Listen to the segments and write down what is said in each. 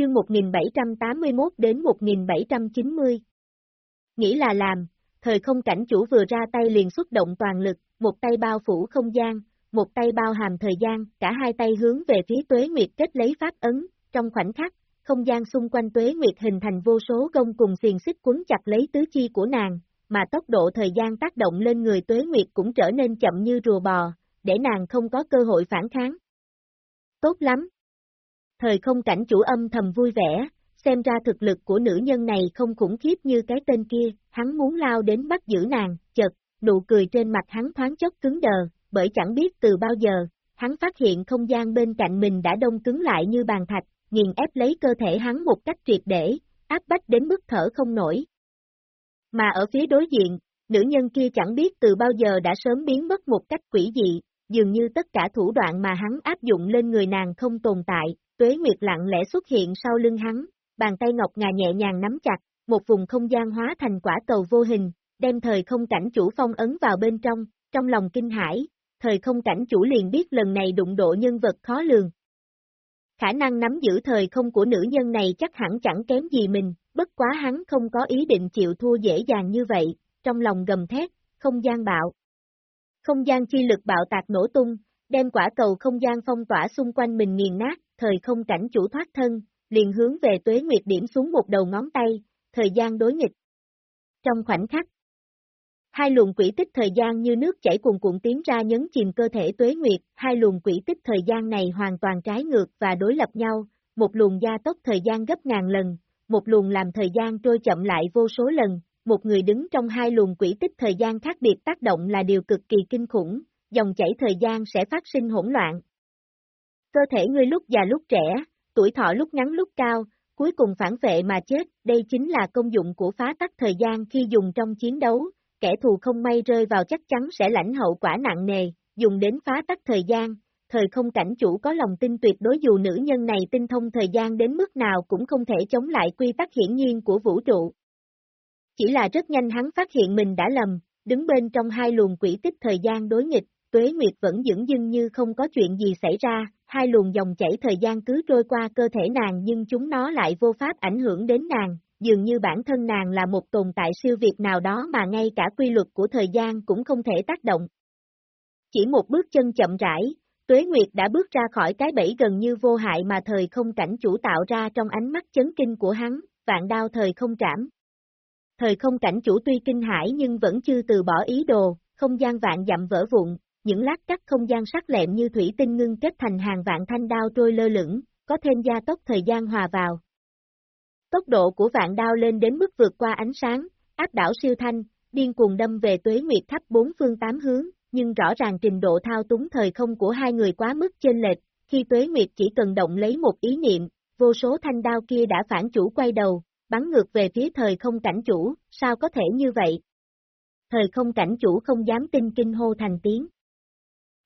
chương 1781 đến 1790. Nghĩ là làm, thời không cảnh chủ vừa ra tay liền xuất động toàn lực, một tay bao phủ không gian, một tay bao hàm thời gian, cả hai tay hướng về phía tuế nguyệt kết lấy pháp ấn, trong khoảnh khắc, không gian xung quanh tuế nguyệt hình thành vô số gông cùng xiềng xích quấn chặt lấy tứ chi của nàng, mà tốc độ thời gian tác động lên người tuế nguyệt cũng trở nên chậm như rùa bò, để nàng không có cơ hội phản kháng. Tốt lắm! Thời không cảnh chủ âm thầm vui vẻ, xem ra thực lực của nữ nhân này không khủng khiếp như cái tên kia, hắn muốn lao đến bắt giữ nàng, chợt, nụ cười trên mặt hắn thoáng chốc cứng đờ, bởi chẳng biết từ bao giờ, hắn phát hiện không gian bên cạnh mình đã đông cứng lại như bàn thạch, nghiền ép lấy cơ thể hắn một cách triệt để, áp bách đến mức thở không nổi. Mà ở phía đối diện, nữ nhân kia chẳng biết từ bao giờ đã sớm biến mất một cách quỷ dị, dường như tất cả thủ đoạn mà hắn áp dụng lên người nàng không tồn tại, tuế nguyệt lặng lẽ xuất hiện sau lưng hắn, bàn tay ngọc ngà nhẹ nhàng nắm chặt, một vùng không gian hóa thành quả cầu vô hình, đem thời không cảnh chủ phong ấn vào bên trong, trong lòng kinh hải, thời không cảnh chủ liền biết lần này đụng độ nhân vật khó lường. Khả năng nắm giữ thời không của nữ nhân này chắc hẳn chẳng kém gì mình, bất quá hắn không có ý định chịu thua dễ dàng như vậy, trong lòng gầm thét, không gian bạo. Không gian chi lực bạo tạc nổ tung, đem quả cầu không gian phong tỏa xung quanh mình nghiền nát, thời không cảnh chủ thoát thân, liền hướng về tuế nguyệt điểm xuống một đầu ngón tay, thời gian đối nghịch. Trong khoảnh khắc, hai luồng quỷ tích thời gian như nước chảy cuồn cuộn tiến ra nhấn chìm cơ thể tuế nguyệt, hai luồng quỷ tích thời gian này hoàn toàn trái ngược và đối lập nhau, một luồng gia tốc thời gian gấp ngàn lần, một luồng làm thời gian trôi chậm lại vô số lần, một người đứng trong hai luồng quỷ tích thời gian khác biệt tác động là điều cực kỳ kinh khủng, dòng chảy thời gian sẽ phát sinh hỗn loạn. Cơ thể ngươi lúc già lúc trẻ, tuổi thọ lúc ngắn lúc cao, cuối cùng phản vệ mà chết, đây chính là công dụng của phá tắc thời gian khi dùng trong chiến đấu, kẻ thù không may rơi vào chắc chắn sẽ lãnh hậu quả nặng nề, dùng đến phá tắc thời gian, thời không cảnh chủ có lòng tin tuyệt đối dù nữ nhân này tinh thông thời gian đến mức nào cũng không thể chống lại quy tắc hiển nhiên của vũ trụ. Chỉ là rất nhanh hắn phát hiện mình đã lầm, đứng bên trong hai luồng quỷ tích thời gian đối nghịch, Tuế Nguyệt vẫn dững dưng như không có chuyện gì xảy ra, hai luồng dòng chảy thời gian cứ trôi qua cơ thể nàng nhưng chúng nó lại vô pháp ảnh hưởng đến nàng, dường như bản thân nàng là một tồn tại siêu việt nào đó mà ngay cả quy luật của thời gian cũng không thể tác động. Chỉ một bước chân chậm rãi, Tuế Nguyệt đã bước ra khỏi cái bẫy gần như vô hại mà thời không cảnh chủ tạo ra trong ánh mắt chấn kinh của hắn, vạn đao thời không trảm. Thời không cảnh chủ tuy kinh hãi nhưng vẫn chưa từ bỏ ý đồ, không gian vạn dặm vỡ vụn, những lát cắt không gian sắc lẹm như thủy tinh ngưng kết thành hàng vạn thanh đao trôi lơ lửng, có thêm gia tốc thời gian hòa vào. Tốc độ của vạn đao lên đến mức vượt qua ánh sáng, áp đảo siêu thanh, điên cuồng đâm về tuế nguyệt khắp bốn phương tám hướng, nhưng rõ ràng trình độ thao túng thời không của hai người quá mức chênh lệch, khi tuế nguyệt chỉ cần động lấy một ý niệm, vô số thanh đao kia đã phản chủ quay đầu, bắn ngược về phía thời không cảnh chủ, sao có thể như vậy? Thời không cảnh chủ không dám tin kinh hô thành tiếng.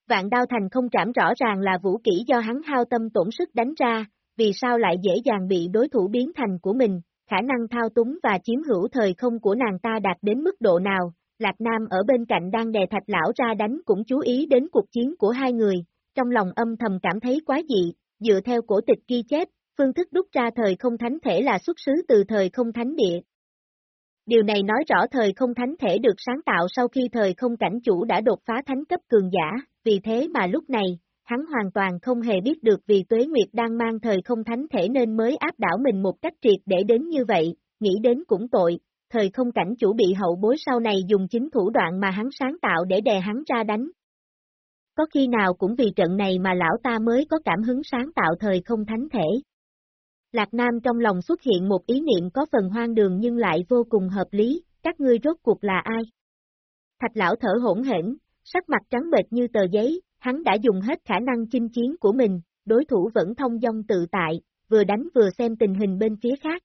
Vạn đao thành không trảm rõ ràng là vũ kỹ do hắn hao tâm tổn sức đánh ra, vì sao lại dễ dàng bị đối thủ biến thành của mình, khả năng thao túng và chiếm hữu thời không của nàng ta đạt đến mức độ nào, Lạc Nam ở bên cạnh đang đè thạch lão ra đánh cũng chú ý đến cuộc chiến của hai người, trong lòng âm thầm cảm thấy quá dị, dựa theo cổ tịch ghi chép, phương thức đúc ra thời không thánh thể là xuất xứ từ thời không thánh địa. Điều này nói rõ thời không thánh thể được sáng tạo sau khi thời không cảnh chủ đã đột phá thánh cấp cường giả, vì thế mà lúc này, hắn hoàn toàn không hề biết được vì Tuế Nguyệt đang mang thời không thánh thể nên mới áp đảo mình một cách triệt để đến như vậy, nghĩ đến cũng tội, thời không cảnh chủ bị hậu bối sau này dùng chính thủ đoạn mà hắn sáng tạo để đè hắn ra đánh. Có khi nào cũng vì trận này mà lão ta mới có cảm hứng sáng tạo thời không thánh thể. Lạc Nam trong lòng xuất hiện một ý niệm có phần hoang đường nhưng lại vô cùng hợp lý, các ngươi rốt cuộc là ai? Thạch lão thở hỗn hển, sắc mặt trắng bệch như tờ giấy, hắn đã dùng hết khả năng chinh chiến của mình, đối thủ vẫn thông dong tự tại, vừa đánh vừa xem tình hình bên phía khác.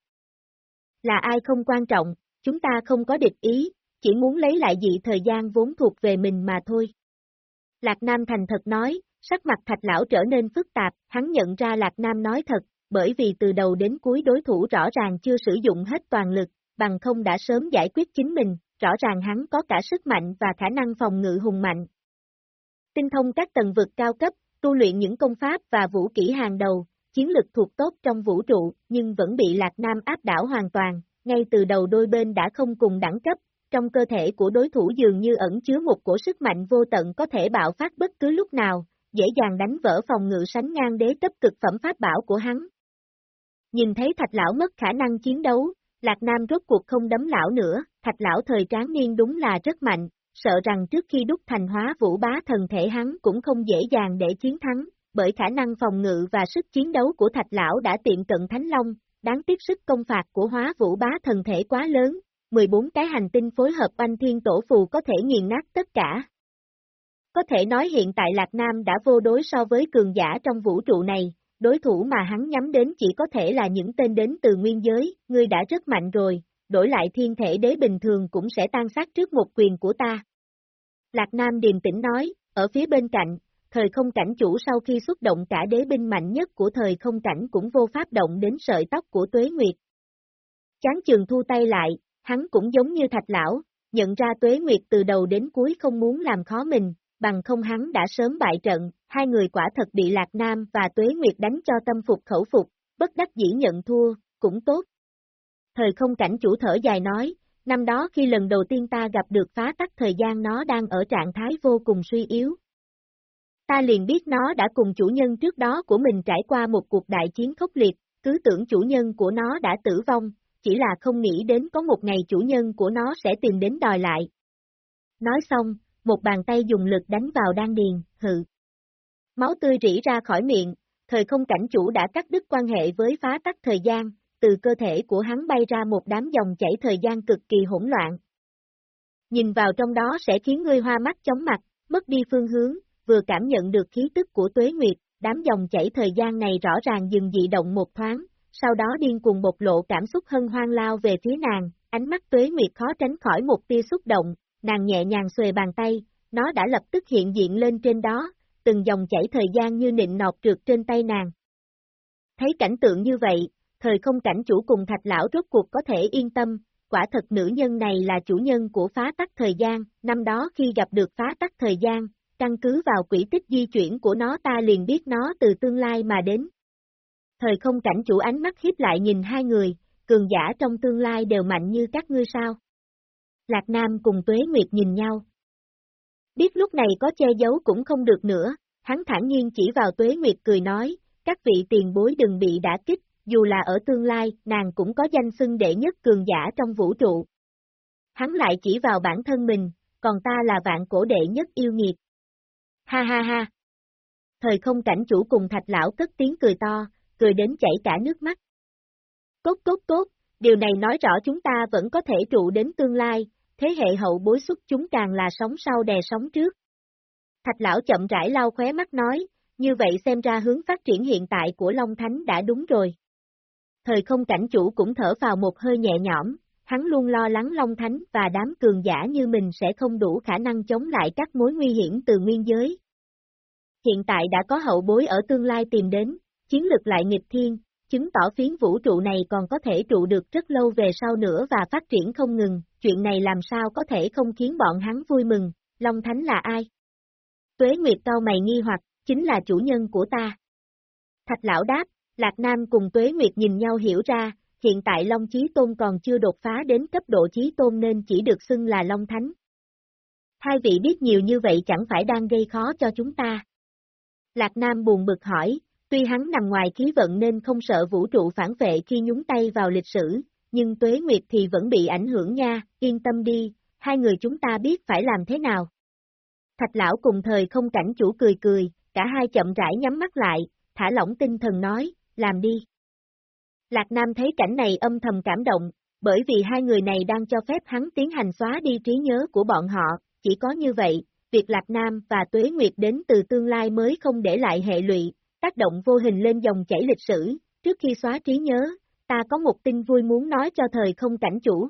Là ai không quan trọng, chúng ta không có địch ý, chỉ muốn lấy lại dị thời gian vốn thuộc về mình mà thôi. Lạc Nam thành thật nói, sắc mặt thạch lão trở nên phức tạp, hắn nhận ra Lạc Nam nói thật, bởi vì từ đầu đến cuối đối thủ rõ ràng chưa sử dụng hết toàn lực, bằng không đã sớm giải quyết chính mình, rõ ràng hắn có cả sức mạnh và khả năng phòng ngự hùng mạnh. Tinh thông các tầng vực cao cấp, tu luyện những công pháp và vũ kỹ hàng đầu, chiến lực thuộc tốt trong vũ trụ, nhưng vẫn bị Lạc Nam áp đảo hoàn toàn, ngay từ đầu đôi bên đã không cùng đẳng cấp, trong cơ thể của đối thủ dường như ẩn chứa một cổ sức mạnh vô tận có thể bạo phát bất cứ lúc nào, dễ dàng đánh vỡ phòng ngự sánh ngang đế cấp cực phẩm pháp bảo của hắn. Nhìn thấy thạch lão mất khả năng chiến đấu, Lạc Nam rốt cuộc không đấm lão nữa, thạch lão thời tráng niên đúng là rất mạnh, sợ rằng trước khi đúc thành hóa vũ bá thần thể hắn cũng không dễ dàng để chiến thắng, bởi khả năng phòng ngự và sức chiến đấu của thạch lão đã tiệm cận Thánh Long, đáng tiếc sức công phạt của hóa vũ bá thần thể quá lớn, 14 cái hành tinh phối hợp anh thiên tổ phù có thể nghiền nát tất cả. Có thể nói hiện tại Lạc Nam đã vô đối so với cường giả trong vũ trụ này, đối thủ mà hắn nhắm đến chỉ có thể là những tên đến từ nguyên giới, ngươi đã rất mạnh rồi, đổi lại thiên thể đế bình thường cũng sẽ tan sát trước một quyền của ta. Lạc Nam điềm tĩnh nói, ở phía bên cạnh, thời không cảnh chủ sau khi xuất động cả đế binh mạnh nhất của thời không cảnh cũng vô pháp động đến sợi tóc của Tuế Nguyệt. Chán trường thu tay lại, hắn cũng giống như thạch lão, nhận ra Tuế Nguyệt từ đầu đến cuối không muốn làm khó mình, bằng không hắn đã sớm bại trận, hai người quả thật bị Lạc Nam và Tuế Nguyệt đánh cho tâm phục khẩu phục, bất đắc dĩ nhận thua, cũng tốt. Thời không cảnh chủ thở dài nói, năm đó khi lần đầu tiên ta gặp được phá tắc thời gian nó đang ở trạng thái vô cùng suy yếu. Ta liền biết nó đã cùng chủ nhân trước đó của mình trải qua một cuộc đại chiến khốc liệt, cứ tưởng chủ nhân của nó đã tử vong, chỉ là không nghĩ đến có một ngày chủ nhân của nó sẽ tìm đến đòi lại. Nói xong, một bàn tay dùng lực đánh vào đan điền, hự. Máu tươi rỉ ra khỏi miệng, thời không cảnh chủ đã cắt đứt quan hệ với phá tắc thời gian, từ cơ thể của hắn bay ra một đám dòng chảy thời gian cực kỳ hỗn loạn. Nhìn vào trong đó sẽ khiến ngươi hoa mắt chóng mặt, mất đi phương hướng, vừa cảm nhận được khí tức của tuế nguyệt, đám dòng chảy thời gian này rõ ràng dừng dị động một thoáng, sau đó điên cuồng bộc lộ cảm xúc hân hoang lao về phía nàng, ánh mắt tuế nguyệt khó tránh khỏi một tia xúc động, nàng nhẹ nhàng xuề bàn tay, nó đã lập tức hiện diện lên trên đó, từng dòng chảy thời gian như nịnh nọt trượt trên tay nàng. Thấy cảnh tượng như vậy, thời không cảnh chủ cùng thạch lão rốt cuộc có thể yên tâm, quả thật nữ nhân này là chủ nhân của phá tắc thời gian, năm đó khi gặp được phá tắc thời gian, căn cứ vào quỹ tích di chuyển của nó ta liền biết nó từ tương lai mà đến. Thời không cảnh chủ ánh mắt hiếp lại nhìn hai người, cường giả trong tương lai đều mạnh như các ngươi sao. Lạc Nam cùng Tuế Nguyệt nhìn nhau. Biết lúc này có che giấu cũng không được nữa, hắn thản nhiên chỉ vào Tuế Nguyệt cười nói, các vị tiền bối đừng bị đả kích, dù là ở tương lai, nàng cũng có danh xưng đệ nhất cường giả trong vũ trụ. Hắn lại chỉ vào bản thân mình, còn ta là vạn cổ đệ nhất yêu nghiệt. Ha ha ha! Thời không cảnh chủ cùng thạch lão cất tiếng cười to, cười đến chảy cả nước mắt. Cốt cốt cốt, điều này nói rõ chúng ta vẫn có thể trụ đến tương lai, thế hệ hậu bối xuất chúng càng là sống sau đè sống trước. Thạch lão chậm rãi lau khóe mắt nói, như vậy xem ra hướng phát triển hiện tại của Long Thánh đã đúng rồi. Thời không cảnh chủ cũng thở vào một hơi nhẹ nhõm, hắn luôn lo lắng Long Thánh và đám cường giả như mình sẽ không đủ khả năng chống lại các mối nguy hiểm từ nguyên giới. Hiện tại đã có hậu bối ở tương lai tìm đến, chiến lực lại nghịch thiên, chứng tỏ phiến vũ trụ này còn có thể trụ được rất lâu về sau nữa và phát triển không ngừng, chuyện này làm sao có thể không khiến bọn hắn vui mừng, Long Thánh là ai? Tuế Nguyệt cao mày nghi hoặc, chính là chủ nhân của ta. Thạch lão đáp, Lạc Nam cùng Tuế Nguyệt nhìn nhau hiểu ra, hiện tại Long Chí Tôn còn chưa đột phá đến cấp độ Chí Tôn nên chỉ được xưng là Long Thánh. Hai vị biết nhiều như vậy chẳng phải đang gây khó cho chúng ta. Lạc Nam buồn bực hỏi, tuy hắn nằm ngoài khí vận nên không sợ vũ trụ phản vệ khi nhúng tay vào lịch sử, nhưng Tuế Nguyệt thì vẫn bị ảnh hưởng nha, yên tâm đi, hai người chúng ta biết phải làm thế nào. Thạch lão cùng thời không cảnh chủ cười cười, cả hai chậm rãi nhắm mắt lại, thả lỏng tinh thần nói, làm đi. Lạc Nam thấy cảnh này âm thầm cảm động, bởi vì hai người này đang cho phép hắn tiến hành xóa đi trí nhớ của bọn họ, chỉ có như vậy, việc Lạc Nam và Tuế Nguyệt đến từ tương lai mới không để lại hệ lụy, tác động vô hình lên dòng chảy lịch sử, trước khi xóa trí nhớ, ta có một tin vui muốn nói cho thời không cảnh chủ.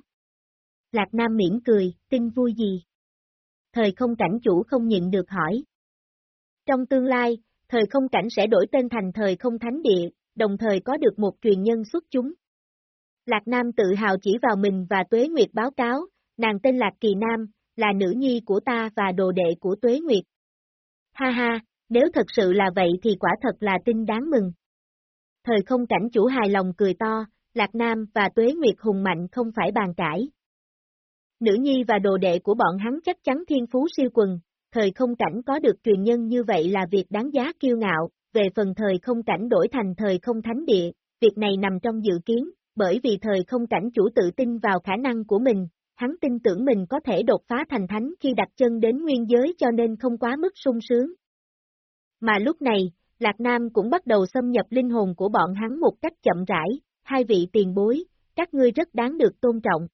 Lạc Nam miễn cười, tin vui gì? Thời không cảnh chủ không nhịn được hỏi. Trong tương lai, thời không cảnh sẽ đổi tên thành thời không thánh địa, đồng thời có được một truyền nhân xuất chúng. Lạc Nam tự hào chỉ vào mình và Tuế Nguyệt báo cáo, nàng tên Lạc Kỳ Nam, là nữ nhi của ta và đồ đệ của Tuế Nguyệt. Ha ha, nếu thật sự là vậy thì quả thật là tin đáng mừng. Thời không cảnh chủ hài lòng cười to, Lạc Nam và Tuế Nguyệt hùng mạnh không phải bàn cãi. Nữ nhi và đồ đệ của bọn hắn chắc chắn thiên phú siêu quần, thời không cảnh có được truyền nhân như vậy là việc đáng giá kiêu ngạo, về phần thời không cảnh đổi thành thời không thánh địa, việc này nằm trong dự kiến, bởi vì thời không cảnh chủ tự tin vào khả năng của mình, hắn tin tưởng mình có thể đột phá thành thánh khi đặt chân đến nguyên giới cho nên không quá mức sung sướng. Mà lúc này, Lạc Nam cũng bắt đầu xâm nhập linh hồn của bọn hắn một cách chậm rãi, hai vị tiền bối, các ngươi rất đáng được tôn trọng.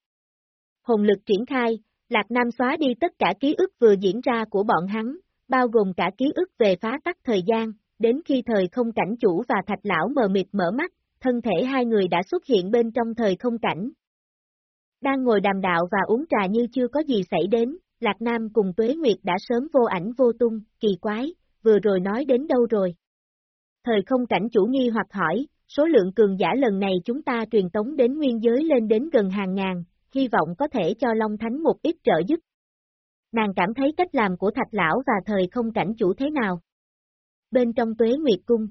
Hồn lực triển khai, Lạc Nam xóa đi tất cả ký ức vừa diễn ra của bọn hắn, bao gồm cả ký ức về phá tắc thời gian, đến khi thời không cảnh chủ và thạch lão mờ mịt mở mắt, thân thể hai người đã xuất hiện bên trong thời không cảnh. Đang ngồi đàm đạo và uống trà như chưa có gì xảy đến, Lạc Nam cùng Tuế Nguyệt đã sớm vô ảnh vô tung, kỳ quái, vừa rồi nói đến đâu rồi? Thời không cảnh chủ nghi hoặc hỏi, số lượng cường giả lần này chúng ta truyền tống đến nguyên giới lên đến gần hàng ngàn, hy vọng có thể cho Long Thánh một ít trợ giúp. Nàng cảm thấy cách làm của Thạch Lão và thời không cảnh chủ thế nào? Bên trong Tuế Nguyệt Cung.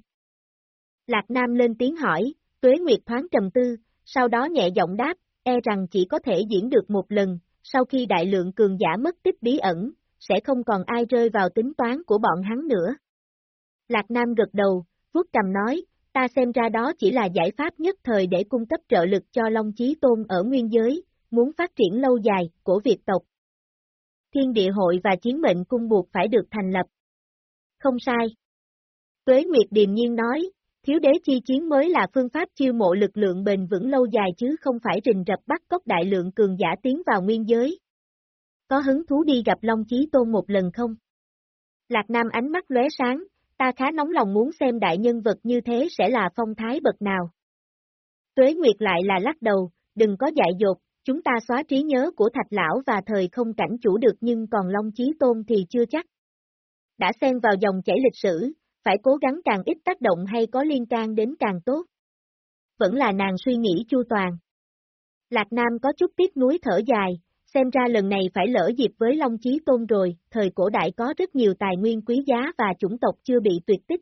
Lạc Nam lên tiếng hỏi, Tuế Nguyệt thoáng trầm tư, sau đó nhẹ giọng đáp, e rằng chỉ có thể diễn được một lần, sau khi đại lượng cường giả mất tích bí ẩn, sẽ không còn ai rơi vào tính toán của bọn hắn nữa. Lạc Nam gật đầu, vuốt cầm nói, ta xem ra đó chỉ là giải pháp nhất thời để cung cấp trợ lực cho Long Chí Tôn ở nguyên giới, muốn phát triển lâu dài, của Việt tộc. Thiên địa hội và chiến mệnh cung buộc phải được thành lập. Không sai. Tuế Nguyệt điềm nhiên nói, thiếu đế chi chiến mới là phương pháp chiêu mộ lực lượng bền vững lâu dài chứ không phải rình rập bắt cóc đại lượng cường giả tiến vào nguyên giới. Có hứng thú đi gặp Long Chí Tôn một lần không? Lạc Nam ánh mắt lóe sáng, ta khá nóng lòng muốn xem đại nhân vật như thế sẽ là phong thái bậc nào. Tuế Nguyệt lại là lắc đầu, đừng có dại dột, chúng ta xóa trí nhớ của Thạch Lão và thời không cảnh chủ được nhưng còn Long Chí Tôn thì chưa chắc. Đã xen vào dòng chảy lịch sử, phải cố gắng càng ít tác động hay có liên can đến càng tốt. Vẫn là nàng suy nghĩ chu toàn. Lạc Nam có chút tiếc nuối thở dài, xem ra lần này phải lỡ dịp với Long Chí Tôn rồi, thời cổ đại có rất nhiều tài nguyên quý giá và chủng tộc chưa bị tuyệt tích.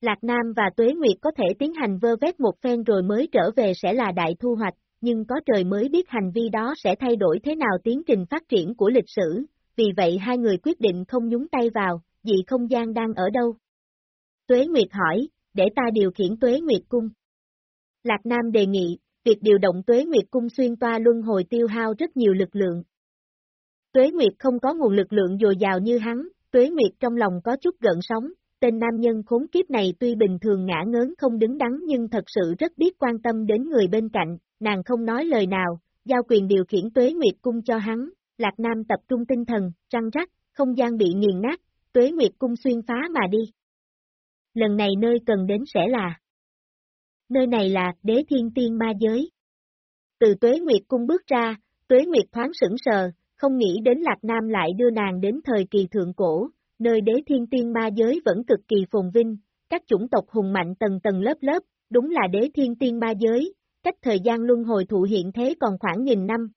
Lạc Nam và Tuế Nguyệt có thể tiến hành vơ vét một phen rồi mới trở về sẽ là đại thu hoạch, nhưng có trời mới biết hành vi đó sẽ thay đổi thế nào tiến trình phát triển của lịch sử, vì vậy hai người quyết định không nhúng tay vào, dị không gian đang ở đâu. Tuế Nguyệt hỏi, để ta điều khiển Tuế Nguyệt Cung. Lạc Nam đề nghị, việc điều động Tuế Nguyệt Cung xuyên toa luân hồi tiêu hao rất nhiều lực lượng. Tuế Nguyệt không có nguồn lực lượng dồi dào như hắn, Tuế Nguyệt trong lòng có chút gợn sóng, tên nam nhân khốn kiếp này tuy bình thường ngã ngớn không đứng đắn nhưng thật sự rất biết quan tâm đến người bên cạnh, nàng không nói lời nào, giao quyền điều khiển Tuế Nguyệt Cung cho hắn, Lạc Nam tập trung tinh thần, răng rắc, không gian bị nghiền nát, Tuế Nguyệt Cung xuyên phá mà đi. Lần này nơi cần đến sẽ là Nơi này là đế thiên tiên ma giới. Từ Tuế Nguyệt Cung bước ra, Tuế Nguyệt thoáng sững sờ, không nghĩ đến Lạc Nam lại đưa nàng đến thời kỳ thượng cổ, nơi đế thiên tiên ma giới vẫn cực kỳ phồn vinh, các chủng tộc hùng mạnh tầng tầng lớp lớp, đúng là đế thiên tiên ma giới, cách thời gian luân hồi thụ hiện thế còn khoảng nghìn năm.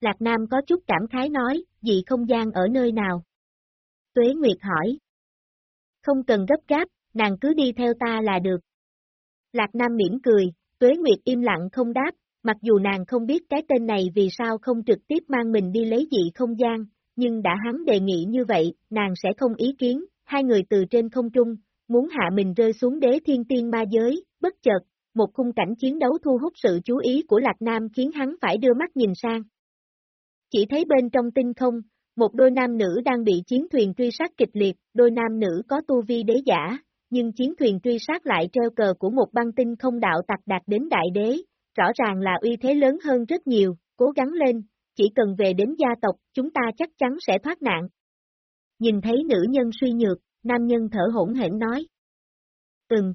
Lạc Nam có chút cảm khái nói, dị không gian ở nơi nào? Tuế Nguyệt hỏi. Không cần gấp gáp, nàng cứ đi theo ta là được. Lạc Nam mỉm cười, Tuế Nguyệt im lặng không đáp, mặc dù nàng không biết cái tên này vì sao không trực tiếp mang mình đi lấy dị không gian, nhưng đã hắn đề nghị như vậy, nàng sẽ không ý kiến, hai người từ trên không trung, muốn hạ mình rơi xuống đế thiên tiên ma giới, bất chợt, một khung cảnh chiến đấu thu hút sự chú ý của Lạc Nam khiến hắn phải đưa mắt nhìn sang. Chỉ thấy bên trong tinh không, một đôi nam nữ đang bị chiến thuyền truy sát kịch liệt, đôi nam nữ có tu vi đế giả, nhưng chiến thuyền truy sát lại treo cờ của một băng tinh không đạo tặc đạt đến đại đế, rõ ràng là uy thế lớn hơn rất nhiều, cố gắng lên, chỉ cần về đến gia tộc, chúng ta chắc chắn sẽ thoát nạn. Nhìn thấy nữ nhân suy nhược, nam nhân thở hỗn hển nói. Ừm.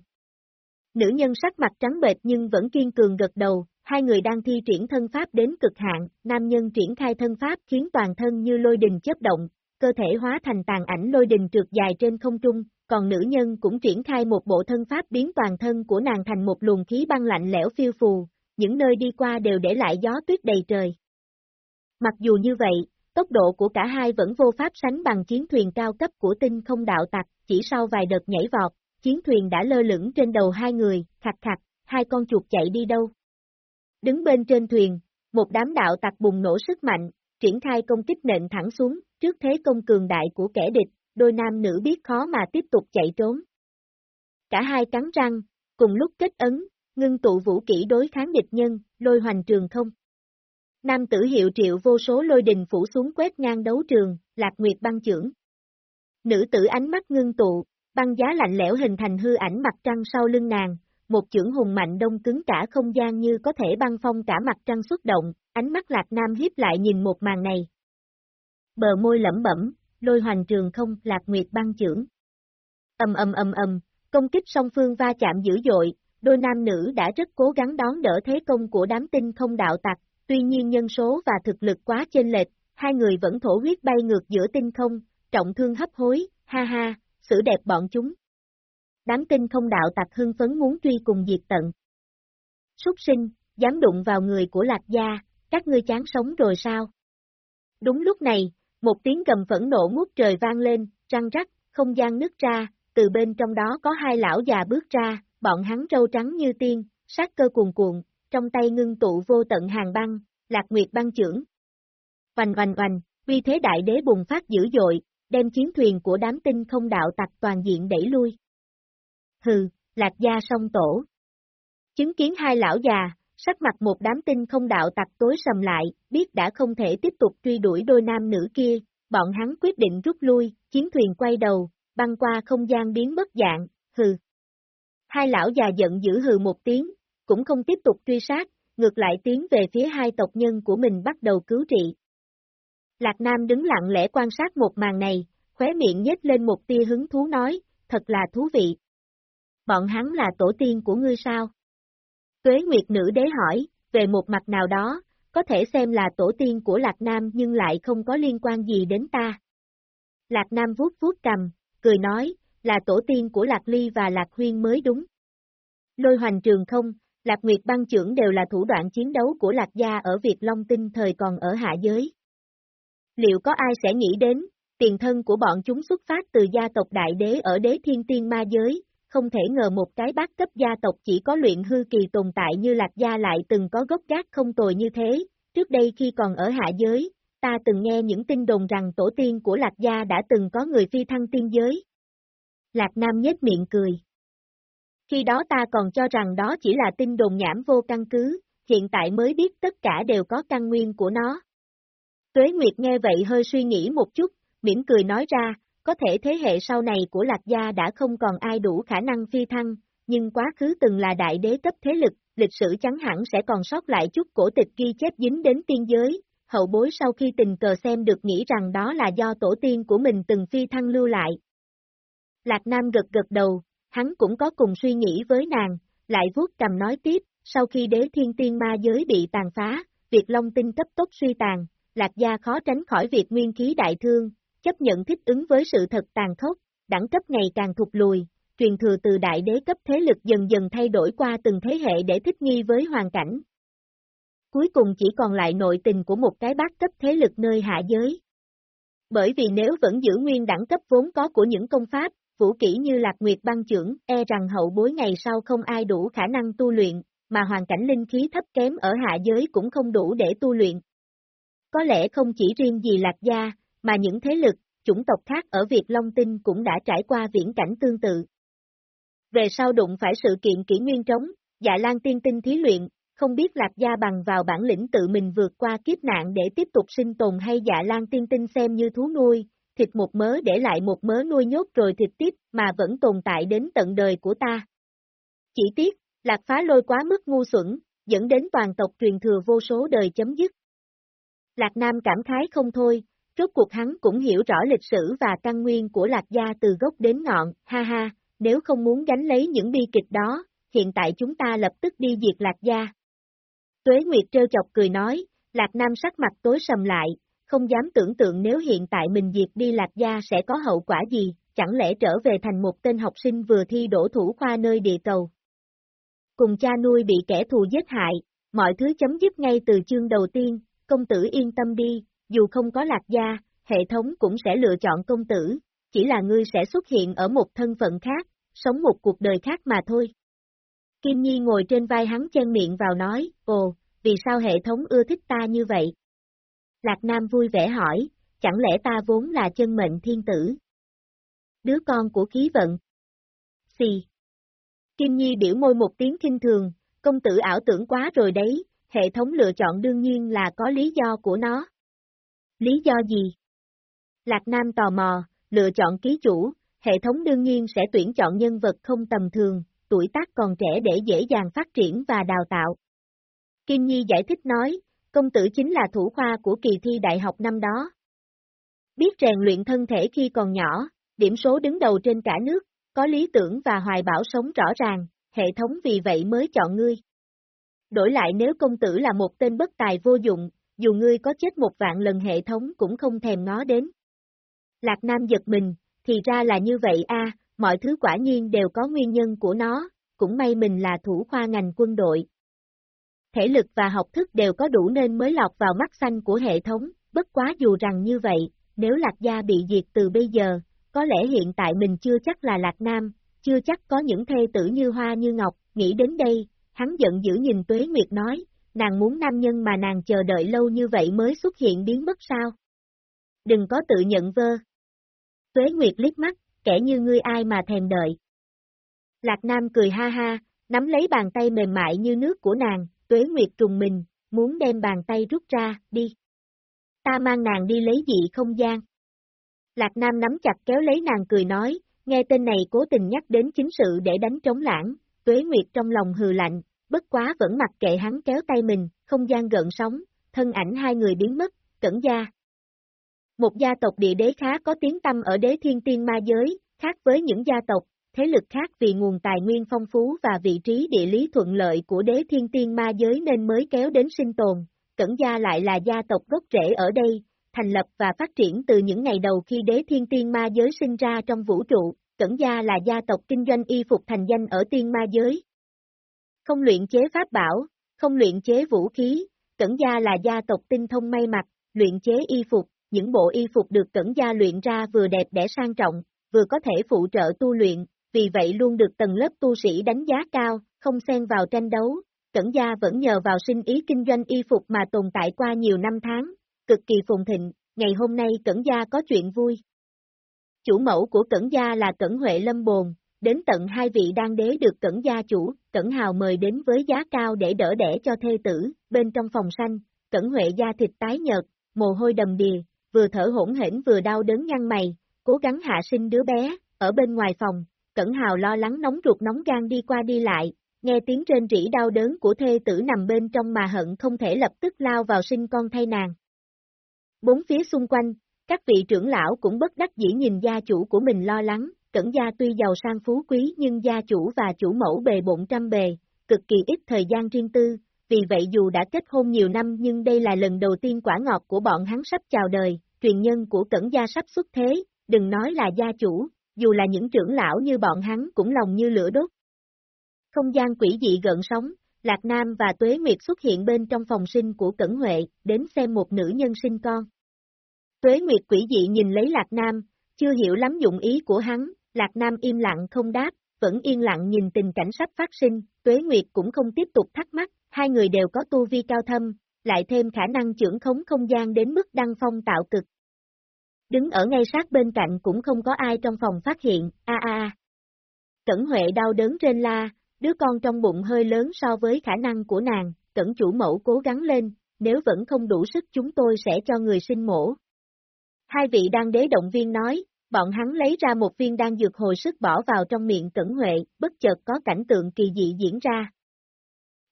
Nữ nhân sắc mặt trắng bệch nhưng vẫn kiên cường gật đầu, hai người đang thi triển thân pháp đến cực hạn, nam nhân triển khai thân pháp khiến toàn thân như lôi đình chớp động, cơ thể hóa thành tàn ảnh lôi đình trượt dài trên không trung, còn nữ nhân cũng triển khai một bộ thân pháp biến toàn thân của nàng thành một luồng khí băng lạnh lẽo phiêu phù, những nơi đi qua đều để lại gió tuyết đầy trời. Mặc dù như vậy, tốc độ của cả hai vẫn vô pháp sánh bằng chiến thuyền cao cấp của tinh không đạo tặc, chỉ sau vài đợt nhảy vọt, chiến thuyền đã lơ lửng trên đầu hai người, khặt khặt, hai con chuột chạy đi đâu. Đứng bên trên thuyền, một đám đạo tặc bùng nổ sức mạnh, triển khai công kích nện thẳng xuống, trước thế công cường đại của kẻ địch, đôi nam nữ biết khó mà tiếp tục chạy trốn. Cả hai cắn răng, cùng lúc kết ấn, ngưng tụ vũ kỹ đối kháng địch nhân, lôi hoành trường không. Nam tử hiệu triệu vô số lôi đình phủ xuống quét ngang đấu trường, lạc nguyệt băng trưởng. Nữ tử ánh mắt ngưng tụ, băng giá lạnh lẽo hình thành hư ảnh mặt trăng sau lưng nàng, một chưởng hùng mạnh đông cứng cả không gian như có thể băng phong cả mặt trăng xuất động, ánh mắt lạc nam hiếp lại nhìn một màn này. Bờ môi lẩm bẩm, lôi hoành trường không, lạc nguyệt băng trưởng. Âm âm âm âm, công kích song phương va chạm dữ dội, đôi nam nữ đã rất cố gắng đón đỡ thế công của đám tinh không đạo tặc, tuy nhiên nhân số và thực lực quá chênh lệch, hai người vẫn thổ huyết bay ngược giữa tinh không, trọng thương hấp hối, ha ha, xử đẹp bọn chúng. Đám tinh không đạo tặc hưng phấn muốn truy cùng diệt tận. Súc sinh, dám đụng vào người của lạc gia, các ngươi chán sống rồi sao? Đúng lúc này, một tiếng gầm phẫn nộ ngút trời vang lên, răng rắc, không gian nứt ra, từ bên trong đó có hai lão già bước ra, bọn hắn râu trắng như tiên, sát cơ cuồn cuộn, trong tay ngưng tụ vô tận hàng băng, lạc nguyệt băng trưởng. Oanh oanh oanh, Vì thế đại đế bùng phát dữ dội, đem chiến thuyền của đám tinh không đạo tặc toàn diện đẩy lui. Hừ, lạc gia song tổ. Chứng kiến hai lão già, sắc mặt một đám tinh không đạo tặc tối sầm lại, biết đã không thể tiếp tục truy đuổi đôi nam nữ kia, bọn hắn quyết định rút lui, chiến thuyền quay đầu, băng qua không gian biến mất dạng, hừ. Hai lão già giận dữ hừ một tiếng, cũng không tiếp tục truy sát, ngược lại tiến về phía hai tộc nhân của mình bắt đầu cứu trị. Lạc Nam đứng lặng lẽ quan sát một màn này, khóe miệng nhếch lên một tia hứng thú nói, thật là thú vị. Bọn hắn là tổ tiên của ngươi sao? Tuế Nguyệt Nữ Đế hỏi, về một mặt nào đó, có thể xem là tổ tiên của Lạc Nam nhưng lại không có liên quan gì đến ta. Lạc Nam vuốt vuốt cầm, cười nói, là tổ tiên của Lạc Ly và Lạc Huyên mới đúng. Lôi hoành trường không, Lạc Nguyệt băng trưởng đều là thủ đoạn chiến đấu của Lạc Gia ở Việt Long Tinh thời còn ở hạ giới. Liệu có ai sẽ nghĩ đến, tiền thân của bọn chúng xuất phát từ gia tộc đại đế ở đế thiên tiên ma giới, không thể ngờ một cái bát cấp gia tộc chỉ có luyện hư kỳ tồn tại như Lạc Gia lại từng có gốc gác không tồi như thế, trước đây khi còn ở hạ giới, ta từng nghe những tin đồn rằng tổ tiên của Lạc Gia đã từng có người phi thăng tiên giới. Lạc Nam nhếch miệng cười. Khi đó ta còn cho rằng đó chỉ là tin đồn nhảm vô căn cứ, hiện tại mới biết tất cả đều có căn nguyên của nó. Tuế Nguyệt nghe vậy hơi suy nghĩ một chút, mỉm cười nói ra, có thể thế hệ sau này của Lạc Gia đã không còn ai đủ khả năng phi thăng, nhưng quá khứ từng là đại đế cấp thế lực, lịch sử chắn hẳn sẽ còn sót lại chút cổ tịch ghi chép dính đến tiên giới, hậu bối sau khi tình cờ xem được nghĩ rằng đó là do tổ tiên của mình từng phi thăng lưu lại. Lạc Nam gật gật đầu, hắn cũng có cùng suy nghĩ với nàng, lại vuốt cầm nói tiếp, sau khi đế thiên tiên ma giới bị tàn phá, việc long tinh cấp tốc suy tàn, Lạc Gia khó tránh khỏi việc nguyên khí đại thương, chấp nhận thích ứng với sự thật tàn khốc, đẳng cấp ngày càng thụt lùi, truyền thừa từ đại đế cấp thế lực dần dần thay đổi qua từng thế hệ để thích nghi với hoàn cảnh. Cuối cùng chỉ còn lại nội tình của một cái bát cấp thế lực nơi hạ giới. Bởi vì nếu vẫn giữ nguyên đẳng cấp vốn có của những công pháp, vũ kỹ như lạc nguyệt băng trưởng, e rằng hậu bối ngày sau không ai đủ khả năng tu luyện, mà hoàn cảnh linh khí thấp kém ở hạ giới cũng không đủ để tu luyện. Có lẽ không chỉ riêng gì lạc gia, mà những thế lực, chủng tộc khác ở Việt Long Tinh cũng đã trải qua viễn cảnh tương tự. Về sau đụng phải sự kiện kỷ nguyên trống, dạ lan tiên tinh thí luyện, không biết lạc gia bằng vào bản lĩnh tự mình vượt qua kiếp nạn để tiếp tục sinh tồn hay dạ lan tiên tinh xem như thú nuôi, thịt một mớ để lại một mớ nuôi nhốt rồi thịt tiếp mà vẫn tồn tại đến tận đời của ta. Chỉ tiếc, lạc phá lôi quá mức ngu xuẩn, dẫn đến toàn tộc truyền thừa vô số đời chấm dứt. Lạc Nam cảm khái không thôi, rốt cuộc hắn cũng hiểu rõ lịch sử và căn nguyên của Lạc Gia từ gốc đến ngọn, ha ha, nếu không muốn gánh lấy những bi kịch đó, hiện tại chúng ta lập tức đi diệt Lạc Gia. Tuế Nguyệt trêu chọc cười nói, Lạc Nam sắc mặt tối sầm lại, không dám tưởng tượng nếu hiện tại mình diệt đi Lạc Gia sẽ có hậu quả gì, chẳng lẽ trở về thành một tên học sinh vừa thi đổ thủ khoa nơi địa cầu. Cùng cha nuôi bị kẻ thù giết hại, mọi thứ chấm dứt ngay từ chương đầu tiên, công tử yên tâm đi, dù không có lạc gia, hệ thống cũng sẽ lựa chọn công tử, chỉ là ngươi sẽ xuất hiện ở một thân phận khác, sống một cuộc đời khác mà thôi. Kim Nhi ngồi trên vai hắn chen miệng vào nói, ồ, vì sao hệ thống ưa thích ta như vậy? Lạc Nam vui vẻ hỏi, chẳng lẽ ta vốn là chân mệnh thiên tử? Đứa con của khí vận. Xì. Kim Nhi biểu môi một tiếng kinh thường, công tử ảo tưởng quá rồi đấy, hệ thống lựa chọn đương nhiên là có lý do của nó. Lý do gì? Lạc Nam tò mò, lựa chọn ký chủ, hệ thống đương nhiên sẽ tuyển chọn nhân vật không tầm thường, tuổi tác còn trẻ để dễ dàng phát triển và đào tạo. Kim Nhi giải thích nói, công tử chính là thủ khoa của kỳ thi đại học năm đó. Biết rèn luyện thân thể khi còn nhỏ, điểm số đứng đầu trên cả nước, có lý tưởng và hoài bão sống rõ ràng, hệ thống vì vậy mới chọn ngươi. Đổi lại nếu công tử là một tên bất tài vô dụng, dù ngươi có chết một vạn lần hệ thống cũng không thèm ngó đến. Lạc Nam giật mình, thì ra là như vậy a, mọi thứ quả nhiên đều có nguyên nhân của nó, cũng may mình là thủ khoa ngành quân đội. Thể lực và học thức đều có đủ nên mới lọt vào mắt xanh của hệ thống, bất quá dù rằng như vậy, nếu Lạc Gia bị diệt từ bây giờ, có lẽ hiện tại mình chưa chắc là Lạc Nam, chưa chắc có những thê tử như hoa như ngọc, nghĩ đến đây, hắn giận dữ nhìn Tuế Nguyệt nói, nàng muốn nam nhân mà nàng chờ đợi lâu như vậy mới xuất hiện biến mất sao? Đừng có tự nhận vơ. Tuế Nguyệt liếc mắt, kẻ như ngươi ai mà thèm đợi. Lạc Nam cười ha ha, nắm lấy bàn tay mềm mại như nước của nàng, Tuế Nguyệt trùng mình, muốn đem bàn tay rút ra, đi. Ta mang nàng đi lấy dị không gian. Lạc Nam nắm chặt kéo lấy nàng cười nói, nghe tên này cố tình nhắc đến chính sự để đánh trống lãng, Tuế Nguyệt trong lòng hừ lạnh, bất quá vẫn mặc kệ hắn kéo tay mình, không gian gợn sóng, thân ảnh hai người biến mất, cẩn gia. Một gia tộc địa đế khá có tiếng tâm ở đế thiên tiên ma giới, khác với những gia tộc, thế lực khác vì nguồn tài nguyên phong phú và vị trí địa lý thuận lợi của đế thiên tiên ma giới nên mới kéo đến sinh tồn. Cẩn gia lại là gia tộc gốc rễ ở đây, thành lập và phát triển từ những ngày đầu khi đế thiên tiên ma giới sinh ra trong vũ trụ, Cẩn gia là gia tộc kinh doanh y phục thành danh ở tiên ma giới. Không luyện chế pháp bảo, không luyện chế vũ khí, Cẩn gia là gia tộc tinh thông may mặc, luyện chế y phục, những bộ y phục được Cẩn gia luyện ra vừa đẹp đẽ sang trọng, vừa có thể phụ trợ tu luyện, vì vậy luôn được tầng lớp tu sĩ đánh giá cao, không xen vào tranh đấu. Cẩn gia vẫn nhờ vào sinh ý kinh doanh y phục mà tồn tại qua nhiều năm tháng, cực kỳ phồn thịnh, ngày hôm nay Cẩn gia có chuyện vui. Chủ mẫu của Cẩn gia là Cẩn Huệ Lâm Bồn, đến tận hai vị đan đế được Cẩn gia chủ, Cẩn Hào mời đến với giá cao để đỡ đẻ cho thê tử, bên trong phòng xanh, Cẩn Huệ da thịt tái nhợt, mồ hôi đầm đìa, vừa thở hỗn hển vừa đau đớn nhăn mày, cố gắng hạ sinh đứa bé, ở bên ngoài phòng, Cẩn Hào lo lắng nóng ruột nóng gan đi qua đi lại, nghe tiếng trên rỉ đau đớn của thê tử nằm bên trong mà hận không thể lập tức lao vào sinh con thay nàng. Bốn phía xung quanh, các vị trưởng lão cũng bất đắc dĩ nhìn gia chủ của mình lo lắng, cẩn gia tuy giàu sang phú quý nhưng gia chủ và chủ mẫu bề bộn trăm bề, cực kỳ ít thời gian riêng tư, vì vậy dù đã kết hôn nhiều năm nhưng đây là lần đầu tiên quả ngọt của bọn hắn sắp chào đời, truyền nhân của cẩn gia sắp xuất thế, đừng nói là gia chủ, dù là những trưởng lão như bọn hắn cũng lòng như lửa đốt. Không gian quỷ dị gợn sóng, Lạc Nam và Tuế Nguyệt xuất hiện bên trong phòng sinh của Cẩn Huệ, đến xem một nữ nhân sinh con. Tuế Nguyệt quỷ dị nhìn lấy Lạc Nam, chưa hiểu lắm dụng ý của hắn, Lạc Nam im lặng không đáp, vẫn yên lặng nhìn tình cảnh sắp phát sinh, Tuế Nguyệt cũng không tiếp tục thắc mắc, hai người đều có tu vi cao thâm, lại thêm khả năng trưởng khống không gian đến mức đăng phong tạo cực. Đứng ở ngay sát bên cạnh cũng không có ai trong phòng phát hiện, a a. Cẩn Huệ đau đớn trên la, đứa con trong bụng hơi lớn so với khả năng của nàng, cẩn chủ mẫu cố gắng lên, nếu vẫn không đủ sức chúng tôi sẽ cho người sinh mổ. Hai vị đang đế động viên nói, bọn hắn lấy ra một viên đan dược hồi sức bỏ vào trong miệng Cẩn Huệ, bất chợt có cảnh tượng kỳ dị diễn ra.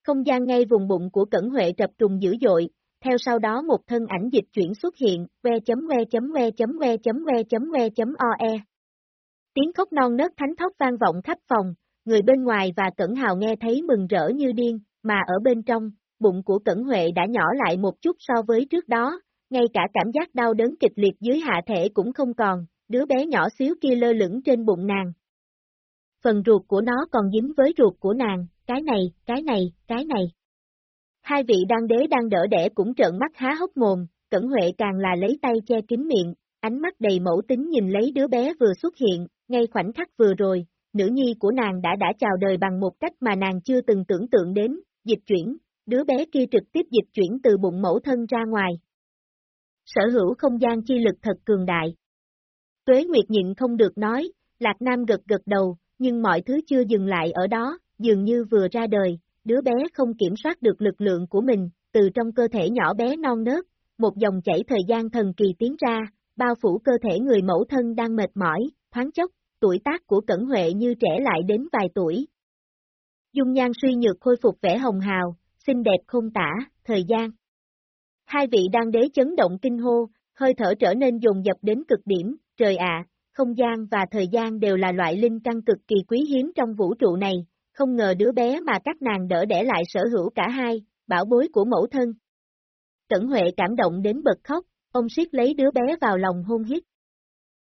Không gian ngay vùng bụng của Cẩn Huệ trập trùng dữ dội, theo sau đó một thân ảnh dịch chuyển xuất hiện, que.que.que.que.oe. E. Tiếng khóc non nớt thánh thóc vang vọng khắp phòng, người bên ngoài và Cẩn Hào nghe thấy mừng rỡ như điên, mà ở bên trong, bụng của Cẩn Huệ đã nhỏ lại một chút so với trước đó, ngay cả cảm giác đau đớn kịch liệt dưới hạ thể cũng không còn, đứa bé nhỏ xíu kia lơ lửng trên bụng nàng. Phần ruột của nó còn dính với ruột của nàng, cái này, cái này, cái này. Hai vị đăng đế đang đỡ đẻ cũng trợn mắt há hốc mồm, Cẩn Huệ càng là lấy tay che kín miệng, ánh mắt đầy mẫu tính nhìn lấy đứa bé vừa xuất hiện, ngay khoảnh khắc vừa rồi, nữ nhi của nàng đã đã chào đời bằng một cách mà nàng chưa từng tưởng tượng đến, dịch chuyển, đứa bé kia trực tiếp dịch chuyển từ bụng mẫu thân ra ngoài. Sở hữu không gian chi lực thật cường đại. Tuế Nguyệt nhịn không được nói, Lạc Nam gật gật đầu, nhưng mọi thứ chưa dừng lại ở đó, dường như vừa ra đời, đứa bé không kiểm soát được lực lượng của mình, từ trong cơ thể nhỏ bé non nớt, một dòng chảy thời gian thần kỳ tiến ra, bao phủ cơ thể người mẫu thân đang mệt mỏi, thoáng chốc, tuổi tác của Cẩn Huệ như trẻ lại đến vài tuổi. Dung nhan suy nhược khôi phục vẻ hồng hào, xinh đẹp không tả, thời gian. Hai vị đang đế chấn động kinh hô, hơi thở trở nên dồn dập đến cực điểm, trời ạ, không gian và thời gian đều là loại linh căn cực kỳ quý hiếm trong vũ trụ này, không ngờ đứa bé mà các nàng đỡ để lại sở hữu cả hai, bảo bối của mẫu thân. Cẩn Huệ cảm động đến bật khóc, ông siết lấy đứa bé vào lòng hôn hít.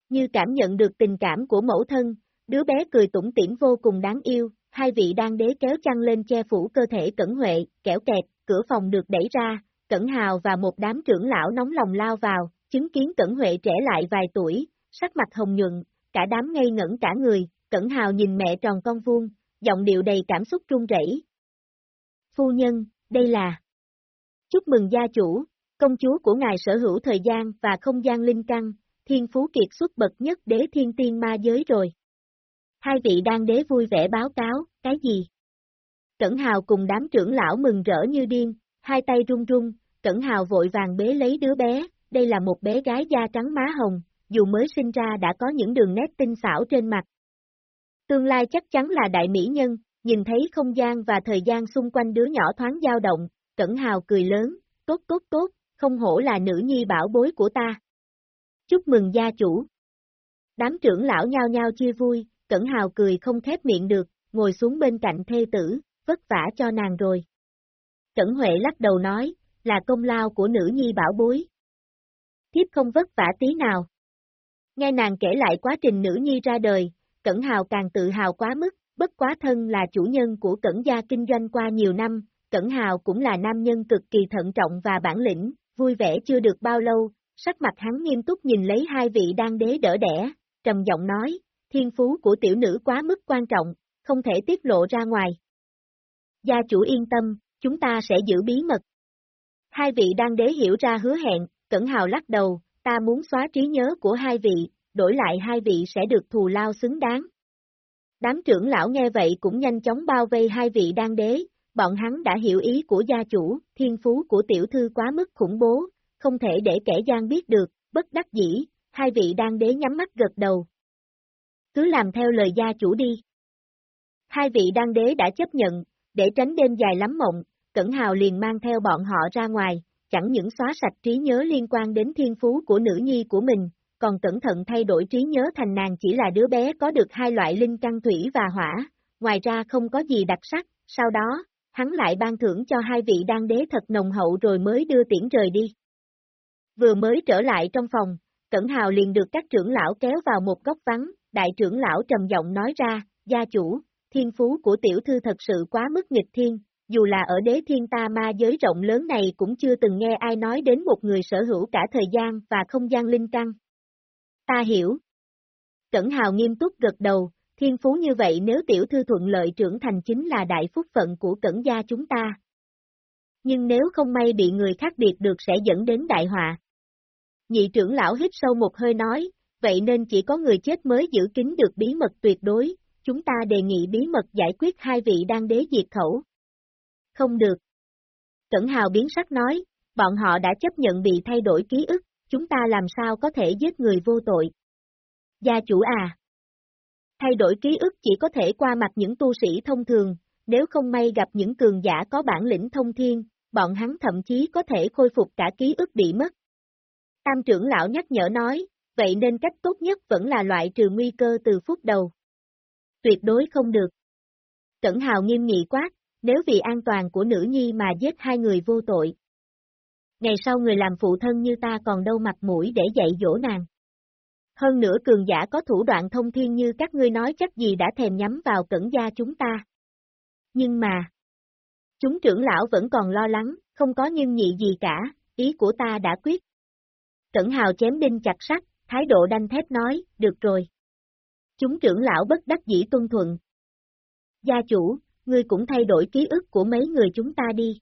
Như cảm nhận được tình cảm của mẫu thân, đứa bé cười tủm tỉm vô cùng đáng yêu, hai vị đang đế kéo chăn lên che phủ cơ thể Cẩn Huệ, kẻo kẹt, cửa phòng được đẩy ra, Cẩn Hào và một đám trưởng lão nóng lòng lao vào, chứng kiến Cẩn Huệ trẻ lại vài tuổi, sắc mặt hồng nhuận, cả đám ngây ngẩn cả người, Cẩn Hào nhìn mẹ tròn con vuông, giọng điệu đầy cảm xúc run rẩy. Phu nhân, đây là Chúc mừng gia chủ, công chúa của ngài sở hữu thời gian và không gian linh căn, thiên phú kiệt xuất bậc nhất đế thiên tiên ma giới rồi. Hai vị đang đế vui vẻ báo cáo, cái gì? Cẩn Hào cùng đám trưởng lão mừng rỡ như điên, hai tay run run, Cẩn Hào vội vàng bế lấy đứa bé, đây là một bé gái da trắng má hồng, dù mới sinh ra đã có những đường nét tinh xảo trên mặt. Tương lai chắc chắn là đại mỹ nhân, nhìn thấy không gian và thời gian xung quanh đứa nhỏ thoáng dao động, Cẩn Hào cười lớn, tốt tốt tốt, không hổ là nữ nhi bảo bối của ta. Chúc mừng gia chủ. Đám trưởng lão nhao nhao chia vui, Cẩn Hào cười không khép miệng được, ngồi xuống bên cạnh thê tử, vất vả cho nàng rồi. Cẩn Huệ lắc đầu nói, là công lao của nữ nhi bảo bối. Thiếp không vất vả tí nào. Nghe nàng kể lại quá trình nữ nhi ra đời, Cẩn Hào càng tự hào quá mức, bất quá thân là chủ nhân của Cẩn gia kinh doanh qua nhiều năm, Cẩn Hào cũng là nam nhân cực kỳ thận trọng và bản lĩnh, vui vẻ chưa được bao lâu, sắc mặt hắn nghiêm túc nhìn lấy hai vị đang đế đỡ đẻ, trầm giọng nói, thiên phú của tiểu nữ quá mức quan trọng, không thể tiết lộ ra ngoài. Gia chủ yên tâm, chúng ta sẽ giữ bí mật. Hai vị đang đế hiểu ra hứa hẹn, Cẩn Hào lắc đầu, ta muốn xóa trí nhớ của hai vị, đổi lại hai vị sẽ được thù lao xứng đáng. Đám trưởng lão nghe vậy cũng nhanh chóng bao vây hai vị đang đế, bọn hắn đã hiểu ý của gia chủ, thiên phú của tiểu thư quá mức khủng bố, không thể để kẻ gian biết được, bất đắc dĩ, hai vị đang đế nhắm mắt gật đầu. Cứ làm theo lời gia chủ đi. Hai vị đang đế đã chấp nhận, để tránh đêm dài lắm mộng, Cẩn Hào liền mang theo bọn họ ra ngoài, chẳng những xóa sạch trí nhớ liên quan đến thiên phú của nữ nhi của mình, còn cẩn thận thay đổi trí nhớ thành nàng chỉ là đứa bé có được hai loại linh căn thủy và hỏa, ngoài ra không có gì đặc sắc, sau đó, hắn lại ban thưởng cho hai vị đan đế thật nồng hậu rồi mới đưa tiễn rời đi. Vừa mới trở lại trong phòng, Cẩn Hào liền được các trưởng lão kéo vào một góc vắng, đại trưởng lão trầm giọng nói ra, gia chủ, thiên phú của tiểu thư thật sự quá mức nghịch thiên, dù là ở đế thiên ta ma giới rộng lớn này cũng chưa từng nghe ai nói đến một người sở hữu cả thời gian và không gian linh căn. Ta hiểu. Cẩn Hào nghiêm túc gật đầu, thiên phú như vậy nếu tiểu thư thuận lợi trưởng thành chính là đại phúc phận của cẩn gia chúng ta. Nhưng nếu không may bị người khác biệt được sẽ dẫn đến đại họa. Nhị trưởng lão hít sâu một hơi nói, vậy nên chỉ có người chết mới giữ kín được bí mật tuyệt đối, chúng ta đề nghị bí mật giải quyết hai vị đang đế diệt khẩu. Không được. Cẩn Hào biến sắc nói, bọn họ đã chấp nhận bị thay đổi ký ức, chúng ta làm sao có thể giết người vô tội. Gia chủ à! Thay đổi ký ức chỉ có thể qua mặt những tu sĩ thông thường, nếu không may gặp những cường giả có bản lĩnh thông thiên, bọn hắn thậm chí có thể khôi phục cả ký ức bị mất. Tam trưởng lão nhắc nhở nói, vậy nên cách tốt nhất vẫn là loại trừ nguy cơ từ phút đầu. Tuyệt đối không được. Cẩn hào nghiêm nghị quát, nếu vì an toàn của nữ nhi mà giết hai người vô tội. Ngày sau người làm phụ thân như ta còn đâu mặt mũi để dạy dỗ nàng. Hơn nữa cường giả có thủ đoạn thông thiên như các ngươi nói chắc gì đã thèm nhắm vào cẩn gia chúng ta. Nhưng mà, chúng trưởng lão vẫn còn lo lắng, không có nhưng nhị gì cả, ý của ta đã quyết. Cẩn hào chém đinh chặt sắt, thái độ đanh thép nói, được rồi. Chúng trưởng lão bất đắc dĩ tuân thuận. Gia chủ, ngươi cũng thay đổi ký ức của mấy người chúng ta đi.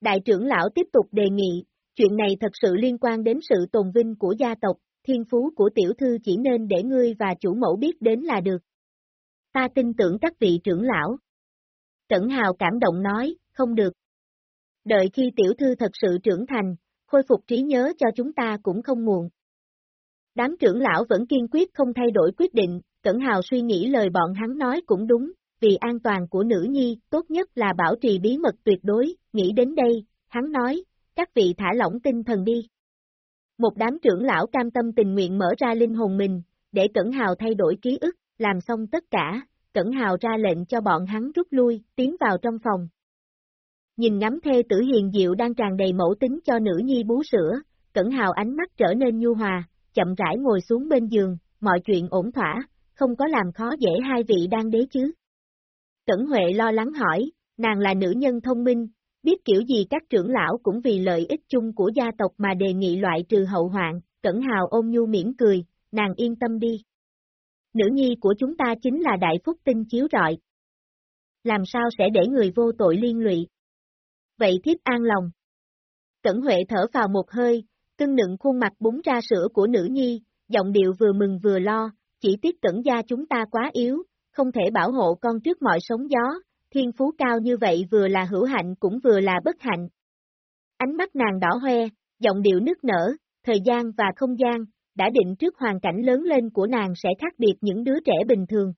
Đại trưởng lão tiếp tục đề nghị, chuyện này thật sự liên quan đến sự tồn vinh của gia tộc, thiên phú của tiểu thư chỉ nên để ngươi và chủ mẫu biết đến là được. Ta tin tưởng các vị trưởng lão. Cẩn Hào cảm động nói, không được. Đợi khi tiểu thư thật sự trưởng thành, khôi phục trí nhớ cho chúng ta cũng không muộn. Đám trưởng lão vẫn kiên quyết không thay đổi quyết định, Cẩn Hào suy nghĩ lời bọn hắn nói cũng đúng, vì an toàn của nữ nhi, tốt nhất là bảo trì bí mật tuyệt đối, nghĩ đến đây, hắn nói, các vị thả lỏng tinh thần đi. Một đám trưởng lão cam tâm tình nguyện mở ra linh hồn mình, để Cẩn Hào thay đổi ký ức, làm xong tất cả, Cẩn Hào ra lệnh cho bọn hắn rút lui, tiến vào trong phòng. Nhìn ngắm thê tử hiền diệu đang tràn đầy mẫu tính cho nữ nhi bú sữa, Cẩn Hào ánh mắt trở nên nhu hòa, chậm rãi ngồi xuống bên giường, mọi chuyện ổn thỏa, không có làm khó dễ hai vị đang đế chứ. Cẩn Huệ lo lắng hỏi, nàng là nữ nhân thông minh, biết kiểu gì các trưởng lão cũng vì lợi ích chung của gia tộc mà đề nghị loại trừ hậu hoạn, Cẩn Hào ôm nhu mỉm cười, nàng yên tâm đi. Nữ nhi của chúng ta chính là đại phúc tinh chiếu rọi. Làm sao sẽ để người vô tội liên lụy? Vậy thiếp an lòng. Cẩn Huệ thở vào một hơi, cưng nựng khuôn mặt búng ra sữa của nữ nhi, giọng điệu vừa mừng vừa lo, chỉ tiếc cẩn gia chúng ta quá yếu, không thể bảo hộ con trước mọi sóng gió, thiên phú cao như vậy vừa là hữu hạnh cũng vừa là bất hạnh. Ánh mắt nàng đỏ hoe, giọng điệu nức nở, thời gian và không gian, đã định trước hoàn cảnh lớn lên của nàng sẽ khác biệt những đứa trẻ bình thường.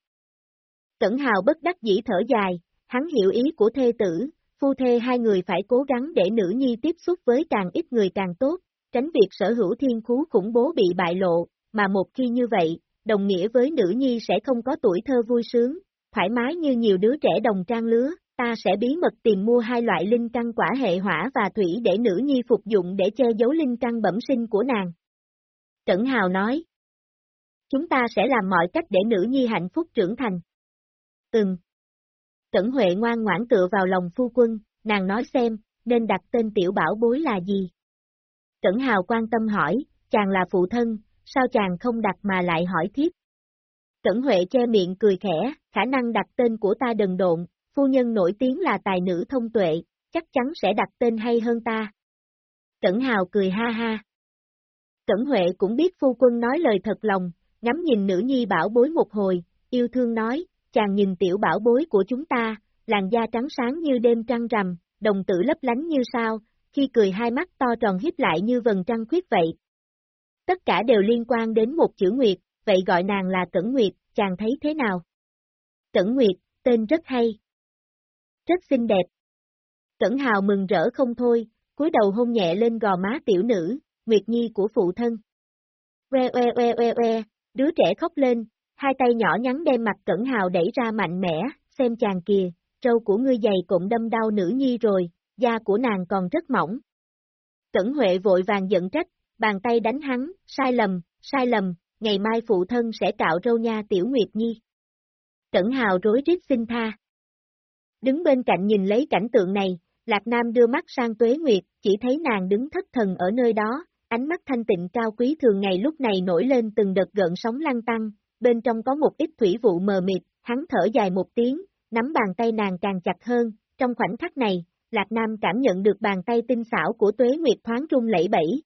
Cẩn hào bất đắc dĩ thở dài, hắn hiểu ý của thê tử, phu thê hai người phải cố gắng để nữ nhi tiếp xúc với càng ít người càng tốt, tránh việc sở hữu thiên phú khủng bố bị bại lộ, mà một khi như vậy, đồng nghĩa với nữ nhi sẽ không có tuổi thơ vui sướng, thoải mái như nhiều đứa trẻ đồng trang lứa, ta sẽ bí mật tìm mua hai loại linh căn quả hệ hỏa và thủy để nữ nhi phục dụng để che giấu linh căn bẩm sinh của nàng. Trẩn Hào nói, chúng ta sẽ làm mọi cách để nữ nhi hạnh phúc trưởng thành. Ừm. Trẩn Huệ ngoan ngoãn tựa vào lòng phu quân, nàng nói xem, nên đặt tên tiểu bảo bối là gì? Trẩn Hào quan tâm hỏi, chàng là phụ thân, sao chàng không đặt mà lại hỏi thiếp? Cẩn Huệ che miệng cười khẽ, khả năng đặt tên của ta đần độn, phu nhân nổi tiếng là tài nữ thông tuệ, chắc chắn sẽ đặt tên hay hơn ta. Cẩn Hào cười ha ha. Cẩn Huệ cũng biết phu quân nói lời thật lòng, ngắm nhìn nữ nhi bảo bối một hồi, yêu thương nói, chàng nhìn tiểu bảo bối của chúng ta, làn da trắng sáng như đêm trăng rằm, đồng tử lấp lánh như sao, khi cười hai mắt to tròn hiếp lại như vầng trăng khuyết vậy. Tất cả đều liên quan đến một chữ Nguyệt, vậy gọi nàng là Cẩn Nguyệt, chàng thấy thế nào? Cẩn Nguyệt, tên rất hay. Rất xinh đẹp. Cẩn Hào mừng rỡ không thôi, cúi đầu hôn nhẹ lên gò má tiểu nữ, Nguyệt Nhi của phụ thân. Oe oe oe oe oe, đứa trẻ khóc lên, hai tay nhỏ nhắn đem mặt Cẩn Hào đẩy ra mạnh mẽ, xem chàng kìa, trâu của ngươi dày cũng đâm đau nữ nhi rồi, da của nàng còn rất mỏng. Cẩn Huệ vội vàng giận trách, bàn tay đánh hắn, sai lầm, sai lầm, ngày mai phụ thân sẽ cạo râu nha tiểu Nguyệt Nhi. Cẩn Hào rối rít xin tha. Đứng bên cạnh nhìn lấy cảnh tượng này, Lạc Nam đưa mắt sang Tuế Nguyệt, chỉ thấy nàng đứng thất thần ở nơi đó, ánh mắt thanh tịnh cao quý thường ngày lúc này nổi lên từng đợt gợn sóng lăng tăng, bên trong có một ít thủy vụ mờ mịt, hắn thở dài một tiếng, nắm bàn tay nàng càng chặt hơn, trong khoảnh khắc này, Lạc Nam cảm nhận được bàn tay tinh xảo của Tuế Nguyệt thoáng rung lẫy bẫy.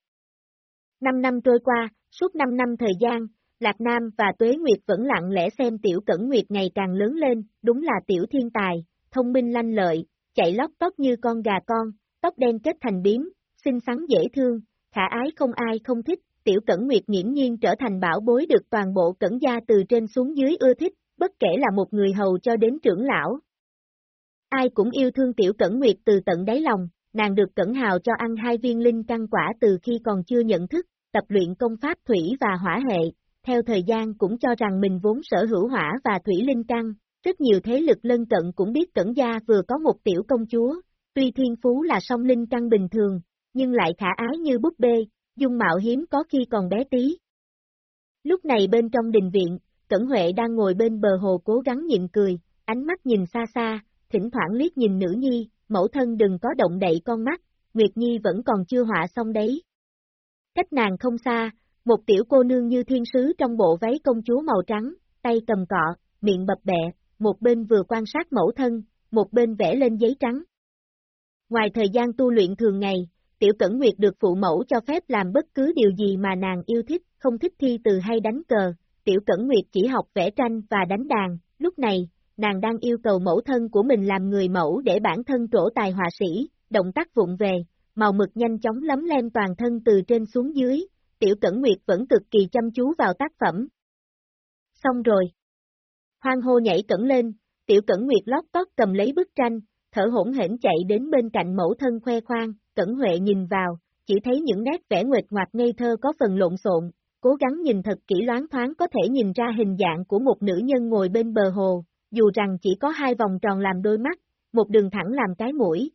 Năm năm trôi qua, suốt năm năm thời gian, Lạc Nam và Tuế Nguyệt vẫn lặng lẽ xem Tiểu Cẩn Nguyệt ngày càng lớn lên, đúng là Tiểu Thiên Tài, thông minh lanh lợi, chạy lóc tóc như con gà con, tóc đen kết thành biếm, xinh xắn dễ thương, khả ái không ai không thích, Tiểu Cẩn Nguyệt nghiễm nhiên trở thành bảo bối được toàn bộ cẩn gia từ trên xuống dưới ưa thích, bất kể là một người hầu cho đến trưởng lão, Ai cũng yêu thương tiểu cẩn nguyệt từ tận đáy lòng, nàng được cẩn hào cho ăn hai viên linh căn quả từ khi còn chưa nhận thức, tập luyện công pháp thủy và hỏa hệ, theo thời gian cũng cho rằng mình vốn sở hữu hỏa và thủy linh căn, rất nhiều thế lực lân cận cũng biết cẩn gia vừa có một tiểu công chúa, tuy thiên phú là song linh căn bình thường, nhưng lại khả ái như búp bê, dung mạo hiếm có khi còn bé tí. Lúc này bên trong đình viện, Cẩn Huệ đang ngồi bên bờ hồ cố gắng nhịn cười, ánh mắt nhìn xa xa, thỉnh thoảng liếc nhìn nữ nhi, mẫu thân đừng có động đậy con mắt, Nguyệt Nhi vẫn còn chưa họa xong đấy. Cách nàng không xa, một tiểu cô nương như thiên sứ trong bộ váy công chúa màu trắng, tay cầm cọ, miệng bập bẹ, một bên vừa quan sát mẫu thân, một bên vẽ lên giấy trắng. Ngoài thời gian tu luyện thường ngày, Tiểu Cẩn Nguyệt được phụ mẫu cho phép làm bất cứ điều gì mà nàng yêu thích, không thích thi từ hay đánh cờ, Tiểu Cẩn Nguyệt chỉ học vẽ tranh và đánh đàn, lúc này, nàng đang yêu cầu mẫu thân của mình làm người mẫu để bản thân trổ tài họa sĩ, động tác vụng về, màu mực nhanh chóng lấm lem toàn thân từ trên xuống dưới, Tiểu Cẩn Nguyệt vẫn cực kỳ chăm chú vào tác phẩm. Xong rồi. Hoang hô nhảy cẩn lên, Tiểu Cẩn Nguyệt lót tót cầm lấy bức tranh, thở hỗn hển chạy đến bên cạnh mẫu thân khoe khoang, Cẩn Huệ nhìn vào, chỉ thấy những nét vẽ nguệt ngoạc ngây thơ có phần lộn xộn, cố gắng nhìn thật kỹ loáng thoáng có thể nhìn ra hình dạng của một nữ nhân ngồi bên bờ hồ, dù rằng chỉ có hai vòng tròn làm đôi mắt, một đường thẳng làm cái mũi.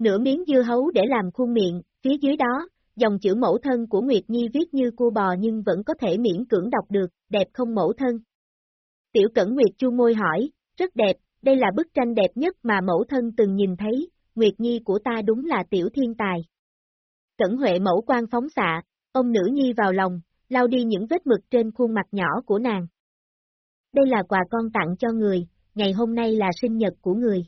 Nửa miếng dưa hấu để làm khuôn miệng, phía dưới đó, dòng chữ mẫu thân của Nguyệt Nhi viết như cua bò nhưng vẫn có thể miễn cưỡng đọc được, đẹp không mẫu thân. Tiểu Cẩn Nguyệt chu môi hỏi, rất đẹp, đây là bức tranh đẹp nhất mà mẫu thân từng nhìn thấy, Nguyệt Nhi của ta đúng là tiểu thiên tài. Cẩn Huệ mẫu quan phóng xạ, ông nữ Nhi vào lòng, lau đi những vết mực trên khuôn mặt nhỏ của nàng. Đây là quà con tặng cho người, ngày hôm nay là sinh nhật của người.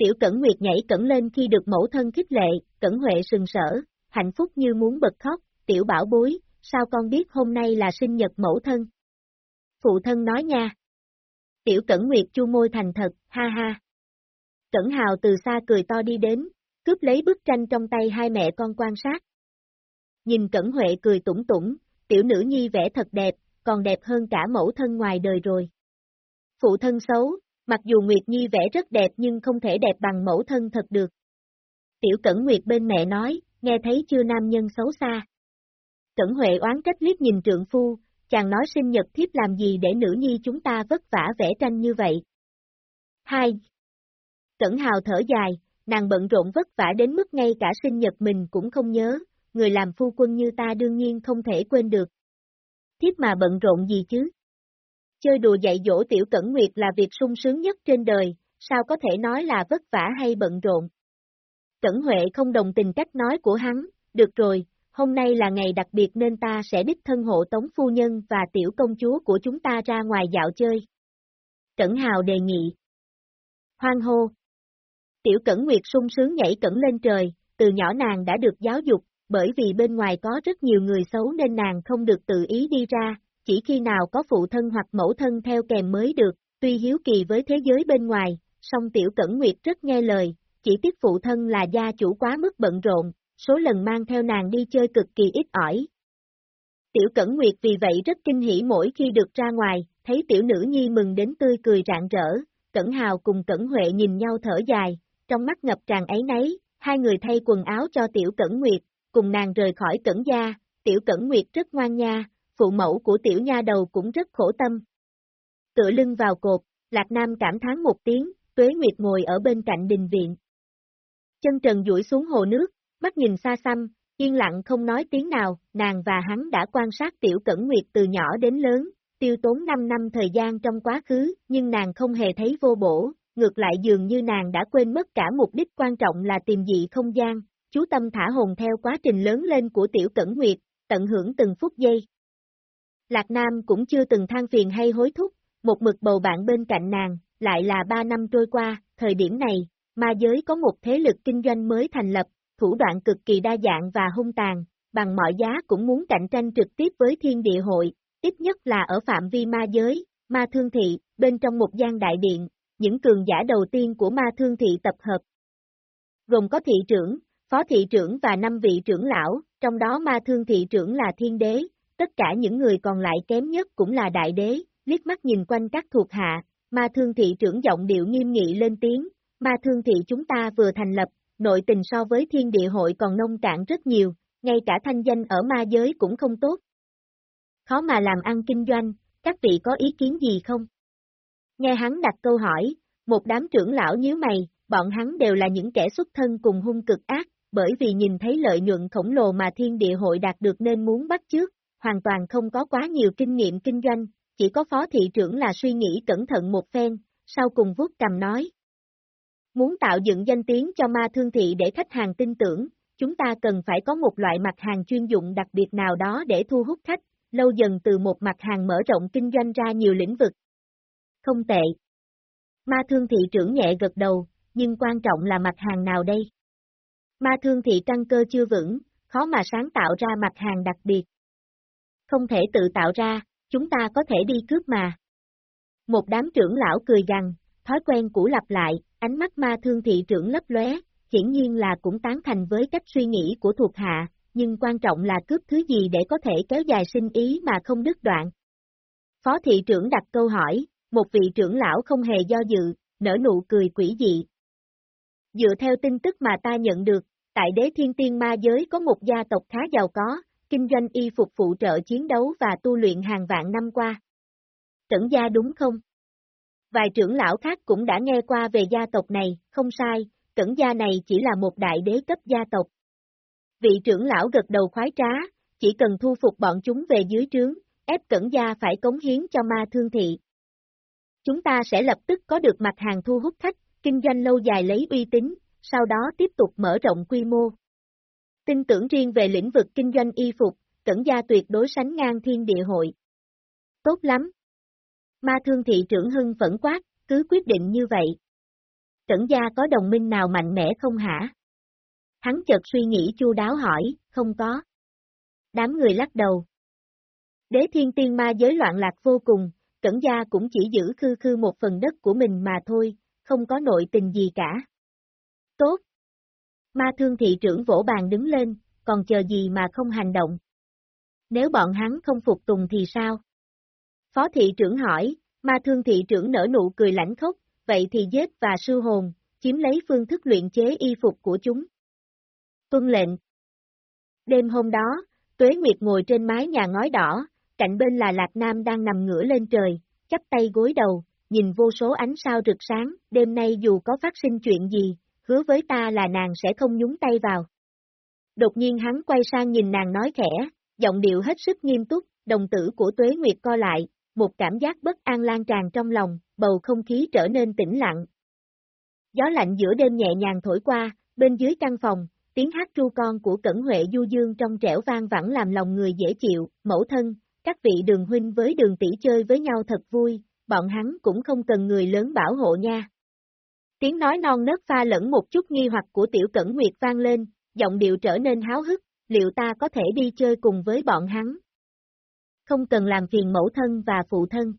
Tiểu Cẩn Nguyệt nhảy cẩn lên khi được mẫu thân khích lệ, Cẩn Huệ sừng sở, hạnh phúc như muốn bật khóc, tiểu bảo bối, sao con biết hôm nay là sinh nhật mẫu thân? Phụ thân nói nha. Tiểu Cẩn Nguyệt chu môi thành thật, ha ha. Cẩn Hào từ xa cười to đi đến, cướp lấy bức tranh trong tay hai mẹ con quan sát. Nhìn Cẩn Huệ cười tủng tủng, tiểu nữ nhi vẽ thật đẹp, còn đẹp hơn cả mẫu thân ngoài đời rồi. Phụ thân xấu, mặc dù Nguyệt Nhi vẽ rất đẹp nhưng không thể đẹp bằng mẫu thân thật được. Tiểu Cẩn Nguyệt bên mẹ nói, nghe thấy chưa nam nhân xấu xa. Cẩn Huệ oán trách liếc nhìn trượng phu, chàng nói sinh nhật thiếp làm gì để nữ nhi chúng ta vất vả vẽ tranh như vậy. 2. Cẩn Hào thở dài, nàng bận rộn vất vả đến mức ngay cả sinh nhật mình cũng không nhớ, người làm phu quân như ta đương nhiên không thể quên được. Thiếp mà bận rộn gì chứ? Chơi đùa dạy dỗ tiểu cẩn nguyệt là việc sung sướng nhất trên đời, sao có thể nói là vất vả hay bận rộn? Cẩn Huệ không đồng tình cách nói của hắn, được rồi, hôm nay là ngày đặc biệt nên ta sẽ đích thân hộ tống phu nhân và tiểu công chúa của chúng ta ra ngoài dạo chơi. Cẩn Hào đề nghị. Hoang hô. Tiểu Cẩn Nguyệt sung sướng nhảy cẩn lên trời, từ nhỏ nàng đã được giáo dục, bởi vì bên ngoài có rất nhiều người xấu nên nàng không được tự ý đi ra, chỉ khi nào có phụ thân hoặc mẫu thân theo kèm mới được, tuy hiếu kỳ với thế giới bên ngoài, song Tiểu Cẩn Nguyệt rất nghe lời, chỉ tiếc phụ thân là gia chủ quá mức bận rộn, số lần mang theo nàng đi chơi cực kỳ ít ỏi. Tiểu Cẩn Nguyệt vì vậy rất kinh hỉ mỗi khi được ra ngoài, thấy tiểu nữ nhi mừng đến tươi cười rạng rỡ, Cẩn Hào cùng Cẩn Huệ nhìn nhau thở dài, trong mắt ngập tràn ấy nấy, hai người thay quần áo cho tiểu Cẩn Nguyệt, cùng nàng rời khỏi Cẩn gia, tiểu Cẩn Nguyệt rất ngoan nha, phụ mẫu của tiểu nha đầu cũng rất khổ tâm. Tựa lưng vào cột, Lạc Nam cảm thán một tiếng, Tuế Nguyệt ngồi ở bên cạnh đình viện, Chân trần duỗi xuống hồ nước, mắt nhìn xa xăm, yên lặng không nói tiếng nào, nàng và hắn đã quan sát tiểu cẩn nguyệt từ nhỏ đến lớn, tiêu tốn 5 năm thời gian trong quá khứ, nhưng nàng không hề thấy vô bổ, ngược lại dường như nàng đã quên mất cả mục đích quan trọng là tìm dị không gian, chú tâm thả hồn theo quá trình lớn lên của tiểu cẩn nguyệt, tận hưởng từng phút giây. Lạc Nam cũng chưa từng than phiền hay hối thúc, một mực bầu bạn bên cạnh nàng, lại là ba năm trôi qua, thời điểm này, ma giới có một thế lực kinh doanh mới thành lập, thủ đoạn cực kỳ đa dạng và hung tàn, bằng mọi giá cũng muốn cạnh tranh trực tiếp với thiên địa hội, ít nhất là ở phạm vi ma giới, ma thương thị, bên trong một gian đại điện, những cường giả đầu tiên của ma thương thị tập hợp. Gồm có thị trưởng, phó thị trưởng và năm vị trưởng lão, trong đó ma thương thị trưởng là thiên đế, tất cả những người còn lại kém nhất cũng là đại đế, liếc mắt nhìn quanh các thuộc hạ, ma thương thị trưởng giọng điệu nghiêm nghị lên tiếng, Ma thương thị chúng ta vừa thành lập, nội tình so với thiên địa hội còn nông cạn rất nhiều, ngay cả thanh danh ở ma giới cũng không tốt. Khó mà làm ăn kinh doanh, các vị có ý kiến gì không? Nghe hắn đặt câu hỏi, một đám trưởng lão nhíu mày, bọn hắn đều là những kẻ xuất thân cùng hung cực ác, bởi vì nhìn thấy lợi nhuận khổng lồ mà thiên địa hội đạt được nên muốn bắt trước, hoàn toàn không có quá nhiều kinh nghiệm kinh doanh, chỉ có phó thị trưởng là suy nghĩ cẩn thận một phen, sau cùng vuốt cầm nói. Muốn tạo dựng danh tiếng cho ma thương thị để khách hàng tin tưởng, chúng ta cần phải có một loại mặt hàng chuyên dụng đặc biệt nào đó để thu hút khách, lâu dần từ một mặt hàng mở rộng kinh doanh ra nhiều lĩnh vực. Không tệ. Ma thương thị trưởng nhẹ gật đầu, nhưng quan trọng là mặt hàng nào đây? Ma thương thị căn cơ chưa vững, khó mà sáng tạo ra mặt hàng đặc biệt. Không thể tự tạo ra, chúng ta có thể đi cướp mà. Một đám trưởng lão cười gằn, thói quen cũ lặp lại, ánh mắt ma thương thị trưởng lấp lóe, hiển nhiên là cũng tán thành với cách suy nghĩ của thuộc hạ, nhưng quan trọng là cướp thứ gì để có thể kéo dài sinh ý mà không đứt đoạn. Phó thị trưởng đặt câu hỏi, một vị trưởng lão không hề do dự, nở nụ cười quỷ dị. Dựa theo tin tức mà ta nhận được, tại đế thiên tiên ma giới có một gia tộc khá giàu có, kinh doanh y phục phụ trợ chiến đấu và tu luyện hàng vạn năm qua. Tẩn gia đúng không? Vài trưởng lão khác cũng đã nghe qua về gia tộc này, không sai, tẩn gia này chỉ là một đại đế cấp gia tộc. Vị trưởng lão gật đầu khoái trá, chỉ cần thu phục bọn chúng về dưới trướng, ép cẩn gia phải cống hiến cho ma thương thị. Chúng ta sẽ lập tức có được mặt hàng thu hút khách, kinh doanh lâu dài lấy uy tín, sau đó tiếp tục mở rộng quy mô. Tin tưởng riêng về lĩnh vực kinh doanh y phục, cẩn gia tuyệt đối sánh ngang thiên địa hội. Tốt lắm. Ma thương thị trưởng hưng vẫn quát, cứ quyết định như vậy. Cẩn gia có đồng minh nào mạnh mẽ không hả? Hắn chợt suy nghĩ chu đáo hỏi, không có. Đám người lắc đầu. Đế thiên tiên ma giới loạn lạc vô cùng, cẩn gia cũng chỉ giữ khư khư một phần đất của mình mà thôi, không có nội tình gì cả. Tốt. Ma thương thị trưởng vỗ bàn đứng lên, còn chờ gì mà không hành động. Nếu bọn hắn không phục tùng thì sao? Phó thị trưởng hỏi, ma thương thị trưởng nở nụ cười lãnh khốc, vậy thì giết và sư hồn, chiếm lấy phương thức luyện chế y phục của chúng. Tuân lệnh. Đêm hôm đó, Tuế Nguyệt ngồi trên mái nhà ngói đỏ, cạnh bên là Lạc Nam đang nằm ngửa lên trời, chắp tay gối đầu, nhìn vô số ánh sao rực sáng, đêm nay dù có phát sinh chuyện gì, hứa với ta là nàng sẽ không nhúng tay vào. Đột nhiên hắn quay sang nhìn nàng nói khẽ, giọng điệu hết sức nghiêm túc, đồng tử của Tuế Nguyệt co lại, một cảm giác bất an lan tràn trong lòng, bầu không khí trở nên tĩnh lặng. Gió lạnh giữa đêm nhẹ nhàng thổi qua, bên dưới căn phòng, tiếng hát tru con của Cẩn Huệ du dương trong trẻo vang vẳng làm lòng người dễ chịu, mẫu thân, các vị đường huynh với đường tỷ chơi với nhau thật vui, bọn hắn cũng không cần người lớn bảo hộ nha. Tiếng nói non nớt pha lẫn một chút nghi hoặc của tiểu cẩn nguyệt vang lên, giọng điệu trở nên háo hức, liệu ta có thể đi chơi cùng với bọn hắn? Không cần làm phiền mẫu thân và phụ thân.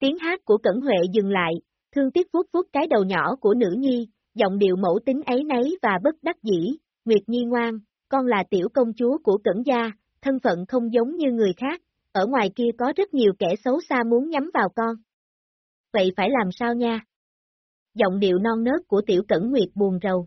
Tiếng hát của Cẩn Huệ dừng lại, thương tiếc vuốt vuốt cái đầu nhỏ của nữ nhi, giọng điệu mẫu tính ấy nấy và bất đắc dĩ, Nguyệt Nhi ngoan, con là tiểu công chúa của Cẩn gia, thân phận không giống như người khác, ở ngoài kia có rất nhiều kẻ xấu xa muốn nhắm vào con. Vậy phải làm sao nha? Giọng điệu non nớt của tiểu Cẩn Nguyệt buồn rầu.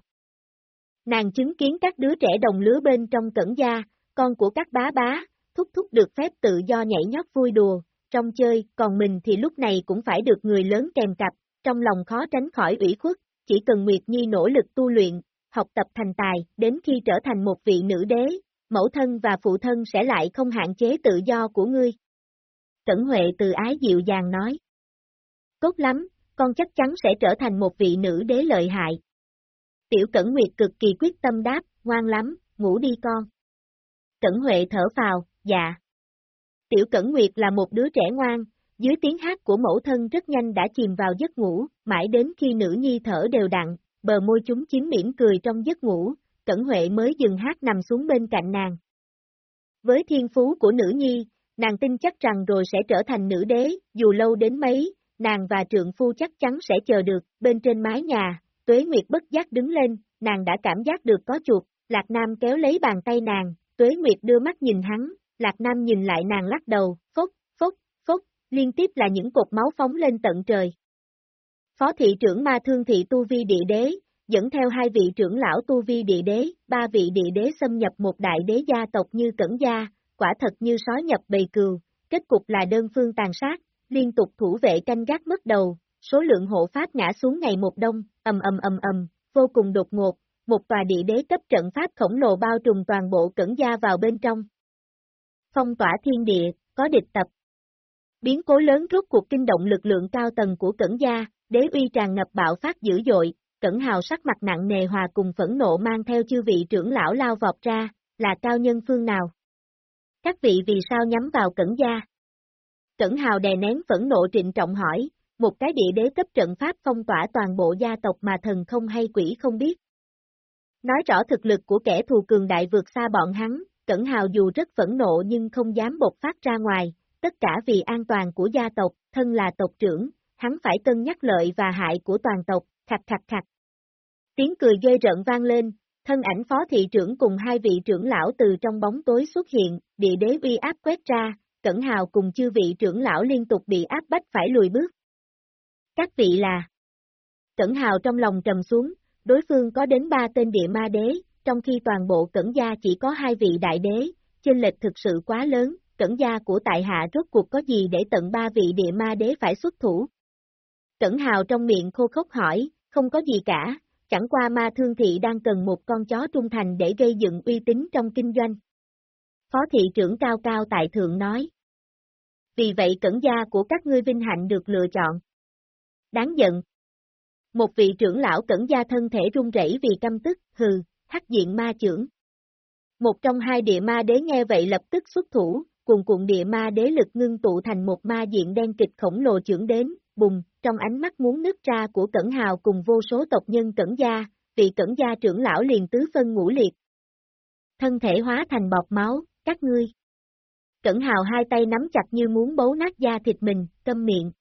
Nàng chứng kiến các đứa trẻ đồng lứa bên trong Cẩn gia, con của các bá bá, thúc thúc được phép tự do nhảy nhót vui đùa, trong chơi, còn mình thì lúc này cũng phải được người lớn kèm cặp, trong lòng khó tránh khỏi ủy khuất, chỉ cần Nguyệt Nhi nỗ lực tu luyện, học tập thành tài, đến khi trở thành một vị nữ đế, mẫu thân và phụ thân sẽ lại không hạn chế tự do của ngươi. Cẩn Huệ từ ái dịu dàng nói. Tốt lắm, con chắc chắn sẽ trở thành một vị nữ đế lợi hại. Tiểu Cẩn Nguyệt cực kỳ quyết tâm đáp, ngoan lắm, ngủ đi con. Cẩn Huệ thở vào, dạ. Tiểu Cẩn Nguyệt là một đứa trẻ ngoan, dưới tiếng hát của mẫu thân rất nhanh đã chìm vào giấc ngủ, mãi đến khi nữ nhi thở đều đặn, bờ môi chúng chiếm mỉm cười trong giấc ngủ, Cẩn Huệ mới dừng hát nằm xuống bên cạnh nàng. Với thiên phú của nữ nhi, nàng tin chắc rằng rồi sẽ trở thành nữ đế, dù lâu đến mấy, nàng và trượng phu chắc chắn sẽ chờ được, bên trên mái nhà, Tuế Nguyệt bất giác đứng lên, nàng đã cảm giác được có chuột, Lạc Nam kéo lấy bàn tay nàng, Tuế Nguyệt đưa mắt nhìn hắn, Lạc Nam nhìn lại nàng lắc đầu, phốc, phốc, phốc, liên tiếp là những cột máu phóng lên tận trời. Phó thị trưởng ma thương thị tu vi địa đế, dẫn theo hai vị trưởng lão tu vi địa đế, ba vị địa đế xâm nhập một đại đế gia tộc như Cẩn Gia, quả thật như sói nhập bầy cừu, kết cục là đơn phương tàn sát, liên tục thủ vệ canh gác mất đầu, số lượng hộ pháp ngã xuống ngày một đông, ầm ầm ầm ầm, vô cùng đột ngột, một tòa địa đế cấp trận pháp khổng lồ bao trùm toàn bộ Cẩn Gia vào bên trong. Phong tỏa thiên địa, có địch tập. Biến cố lớn rốt cuộc kinh động lực lượng cao tầng của Cẩn Gia, đế uy tràn ngập bạo phát dữ dội, Cẩn Hào sắc mặt nặng nề hòa cùng phẫn nộ mang theo chư vị trưởng lão lao vọt ra, là cao nhân phương nào? Các vị vì sao nhắm vào cẩn gia? Cẩn hào đè nén phẫn nộ trịnh trọng hỏi, một cái địa đế cấp trận pháp phong tỏa toàn bộ gia tộc mà thần không hay quỷ không biết. Nói rõ thực lực của kẻ thù cường đại vượt xa bọn hắn, Cẩn Hào dù rất phẫn nộ nhưng không dám bộc phát ra ngoài, tất cả vì an toàn của gia tộc, thân là tộc trưởng, hắn phải cân nhắc lợi và hại của toàn tộc, khặt khặt khặt. Tiếng cười ghê rợn vang lên, thân ảnh phó thị trưởng cùng hai vị trưởng lão từ trong bóng tối xuất hiện, địa đế uy áp quét ra, Cẩn Hào cùng chư vị trưởng lão liên tục bị áp bách phải lùi bước. Các vị là Cẩn Hào trong lòng trầm xuống, đối phương có đến ba tên địa ma đế, trong khi toàn bộ cẩn gia chỉ có hai vị đại đế, chênh lệch thực sự quá lớn, cẩn gia của tại hạ rốt cuộc có gì để tận ba vị địa ma đế phải xuất thủ. Cẩn hào trong miệng khô khốc hỏi, không có gì cả, chẳng qua ma thương thị đang cần một con chó trung thành để gây dựng uy tín trong kinh doanh. Phó thị trưởng cao cao tại thượng nói. Vì vậy cẩn gia của các ngươi vinh hạnh được lựa chọn. Đáng giận. Một vị trưởng lão cẩn gia thân thể run rẩy vì căm tức, hừ, hắc diện ma trưởng. Một trong hai địa ma đế nghe vậy lập tức xuất thủ, cùng cuộn địa ma đế lực ngưng tụ thành một ma diện đen kịch khổng lồ trưởng đến, bùng, trong ánh mắt muốn nứt ra của Cẩn Hào cùng vô số tộc nhân Cẩn Gia, vị Cẩn Gia trưởng lão liền tứ phân ngũ liệt. Thân thể hóa thành bọt máu, các ngươi. Cẩn Hào hai tay nắm chặt như muốn bấu nát da thịt mình, câm miệng.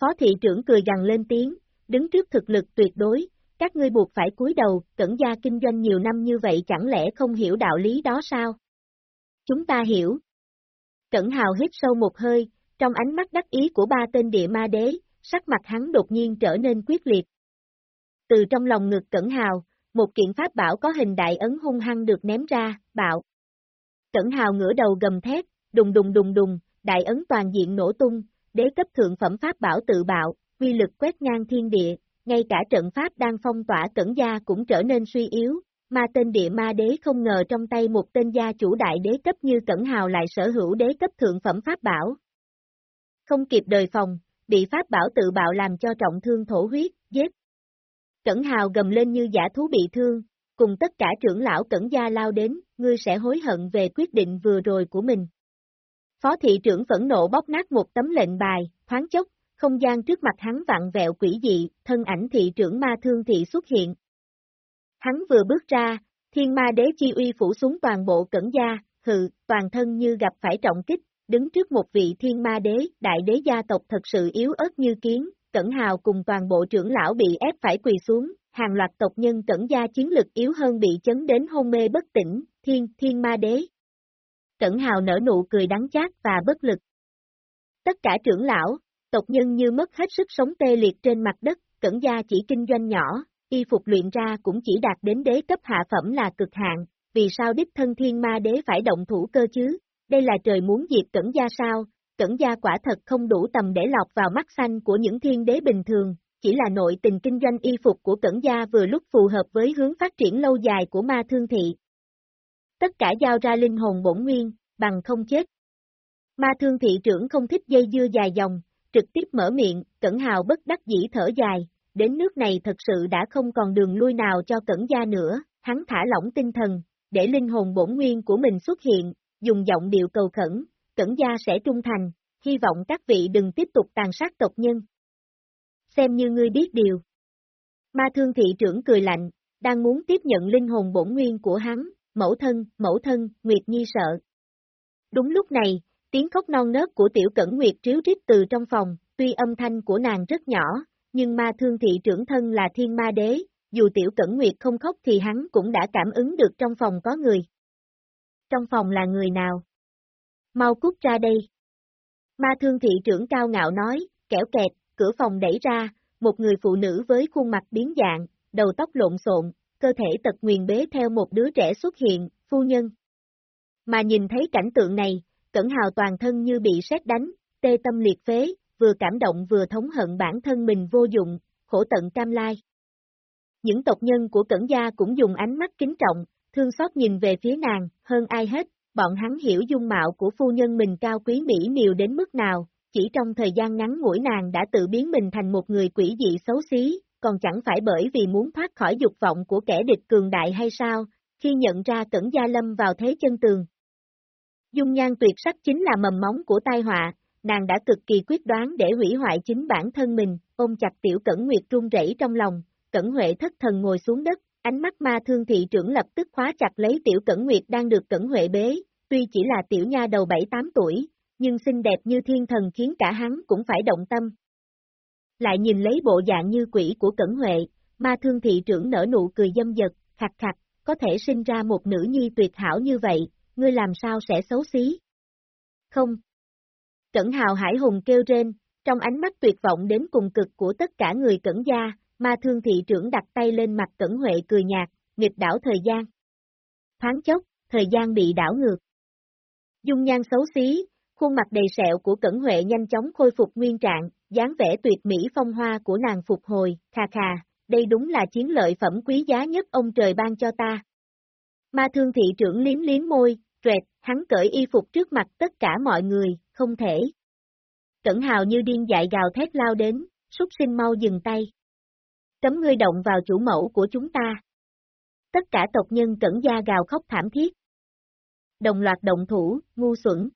Phó thị trưởng cười gằn lên tiếng, đứng trước thực lực tuyệt đối, các ngươi buộc phải cúi đầu, cẩn gia kinh doanh nhiều năm như vậy chẳng lẽ không hiểu đạo lý đó sao? Chúng ta hiểu. Cẩn hào hít sâu một hơi, trong ánh mắt đắc ý của ba tên địa ma đế, sắc mặt hắn đột nhiên trở nên quyết liệt. Từ trong lòng ngực cẩn hào, một kiện pháp bảo có hình đại ấn hung hăng được ném ra, bạo. Cẩn hào ngửa đầu gầm thét, đùng đùng đùng đùng, đại ấn toàn diện nổ tung, đế cấp thượng phẩm pháp bảo tự bạo, quy lực quét ngang thiên địa, ngay cả trận pháp đang phong tỏa cẩn gia cũng trở nên suy yếu, mà tên địa ma đế không ngờ trong tay một tên gia chủ đại đế cấp như cẩn hào lại sở hữu đế cấp thượng phẩm pháp bảo. Không kịp đời phòng, bị pháp bảo tự bạo làm cho trọng thương thổ huyết, giết. Cẩn hào gầm lên như giả thú bị thương, cùng tất cả trưởng lão cẩn gia lao đến, ngươi sẽ hối hận về quyết định vừa rồi của mình. Phó thị trưởng phẫn nộ bóp nát một tấm lệnh bài, thoáng chốc, không gian trước mặt hắn vặn vẹo quỷ dị, thân ảnh thị trưởng ma thương thị xuất hiện. Hắn vừa bước ra, thiên ma đế chi uy phủ xuống toàn bộ cẩn gia, hừ, toàn thân như gặp phải trọng kích, đứng trước một vị thiên ma đế, đại đế gia tộc thật sự yếu ớt như kiến, cẩn hào cùng toàn bộ trưởng lão bị ép phải quỳ xuống, hàng loạt tộc nhân cẩn gia chiến lực yếu hơn bị chấn đến hôn mê bất tỉnh, thiên, thiên ma đế. Cẩn hào nở nụ cười đắng chát và bất lực. Tất cả trưởng lão, tộc nhân như mất hết sức sống tê liệt trên mặt đất, cẩn gia chỉ kinh doanh nhỏ, y phục luyện ra cũng chỉ đạt đến đế cấp hạ phẩm là cực hạn, vì sao đích thân thiên ma đế phải động thủ cơ chứ, đây là trời muốn diệt cẩn gia sao, cẩn gia quả thật không đủ tầm để lọc vào mắt xanh của những thiên đế bình thường, chỉ là nội tình kinh doanh y phục của cẩn gia vừa lúc phù hợp với hướng phát triển lâu dài của ma thương thị. Tất cả giao ra linh hồn bổn nguyên, bằng không chết. Ma thương thị trưởng không thích dây dưa dài dòng, trực tiếp mở miệng, Cẩn Hào bất đắc dĩ thở dài, đến nước này thật sự đã không còn đường lui nào cho Cẩn Gia nữa, hắn thả lỏng tinh thần, để linh hồn bổn nguyên của mình xuất hiện, dùng giọng điệu cầu khẩn, Cẩn Gia sẽ trung thành, hy vọng các vị đừng tiếp tục tàn sát tộc nhân. Xem như ngươi biết điều. Ma thương thị trưởng cười lạnh, đang muốn tiếp nhận linh hồn bổn nguyên của hắn, mẫu thân, mẫu thân, Nguyệt Nhi sợ. Đúng lúc này, Tiếng khóc non nớt của tiểu cẩn nguyệt triếu rít từ trong phòng, tuy âm thanh của nàng rất nhỏ, nhưng ma thương thị trưởng thân là thiên ma đế, dù tiểu cẩn nguyệt không khóc thì hắn cũng đã cảm ứng được trong phòng có người. Trong phòng là người nào? Mau cút ra đây. Ma thương thị trưởng cao ngạo nói, kẻo kẹt, cửa phòng đẩy ra, một người phụ nữ với khuôn mặt biến dạng, đầu tóc lộn xộn, cơ thể tật nguyền bế theo một đứa trẻ xuất hiện, phu nhân. Mà nhìn thấy cảnh tượng này, Cẩn Hào toàn thân như bị sét đánh, tê tâm liệt phế, vừa cảm động vừa thống hận bản thân mình vô dụng, khổ tận cam lai. Những tộc nhân của Cẩn Gia cũng dùng ánh mắt kính trọng, thương xót nhìn về phía nàng, hơn ai hết, bọn hắn hiểu dung mạo của phu nhân mình cao quý mỹ miều đến mức nào, chỉ trong thời gian ngắn ngủi nàng đã tự biến mình thành một người quỷ dị xấu xí, còn chẳng phải bởi vì muốn thoát khỏi dục vọng của kẻ địch cường đại hay sao, khi nhận ra Cẩn Gia Lâm vào thế chân tường, Dung nhan tuyệt sắc chính là mầm móng của tai họa, nàng đã cực kỳ quyết đoán để hủy hoại chính bản thân mình, ôm chặt tiểu cẩn nguyệt run rẩy trong lòng, cẩn huệ thất thần ngồi xuống đất, ánh mắt ma thương thị trưởng lập tức khóa chặt lấy tiểu cẩn nguyệt đang được cẩn huệ bế, tuy chỉ là tiểu nha đầu 7-8 tuổi, nhưng xinh đẹp như thiên thần khiến cả hắn cũng phải động tâm. Lại nhìn lấy bộ dạng như quỷ của cẩn huệ, ma thương thị trưởng nở nụ cười dâm dật, khặt khặt, có thể sinh ra một nữ nhi tuyệt hảo như vậy, ngươi làm sao sẽ xấu xí? Không. Cẩn hào hải hùng kêu rên, trong ánh mắt tuyệt vọng đến cùng cực của tất cả người cẩn gia, ma thương thị trưởng đặt tay lên mặt cẩn huệ cười nhạt, nghịch đảo thời gian. Thoáng chốc, thời gian bị đảo ngược. Dung nhan xấu xí, khuôn mặt đầy sẹo của cẩn huệ nhanh chóng khôi phục nguyên trạng, dáng vẻ tuyệt mỹ phong hoa của nàng phục hồi, khà khà, đây đúng là chiến lợi phẩm quý giá nhất ông trời ban cho ta. Ma thương thị trưởng liếm liếm môi, rệt, hắn cởi y phục trước mặt tất cả mọi người, không thể. Cẩn hào như điên dại gào thét lao đến, súc sinh mau dừng tay. Cấm ngươi động vào chủ mẫu của chúng ta. Tất cả tộc nhân cẩn gia gào khóc thảm thiết. Đồng loạt động thủ, ngu xuẩn.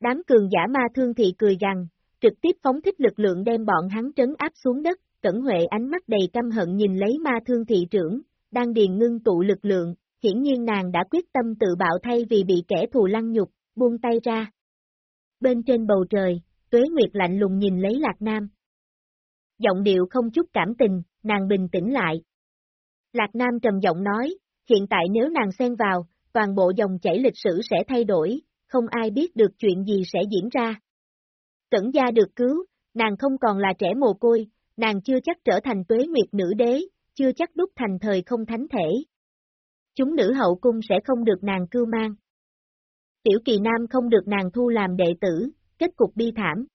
Đám cường giả ma thương thị cười rằng trực tiếp phóng thích lực lượng đem bọn hắn trấn áp xuống đất, cẩn huệ ánh mắt đầy căm hận nhìn lấy ma thương thị trưởng, đang điền ngưng tụ lực lượng, hiển nhiên nàng đã quyết tâm tự bạo thay vì bị kẻ thù lăng nhục, buông tay ra. Bên trên bầu trời, Tuế Nguyệt lạnh lùng nhìn lấy Lạc Nam. Giọng điệu không chút cảm tình, nàng bình tĩnh lại. Lạc Nam trầm giọng nói, hiện tại nếu nàng xen vào, toàn bộ dòng chảy lịch sử sẽ thay đổi, không ai biết được chuyện gì sẽ diễn ra. Cẩn gia được cứu, nàng không còn là trẻ mồ côi, nàng chưa chắc trở thành tuế nguyệt nữ đế, chưa chắc đúc thành thời không thánh thể. Chúng nữ hậu cung sẽ không được nàng cưu mang. Tiểu kỳ nam không được nàng thu làm đệ tử, kết cục bi thảm.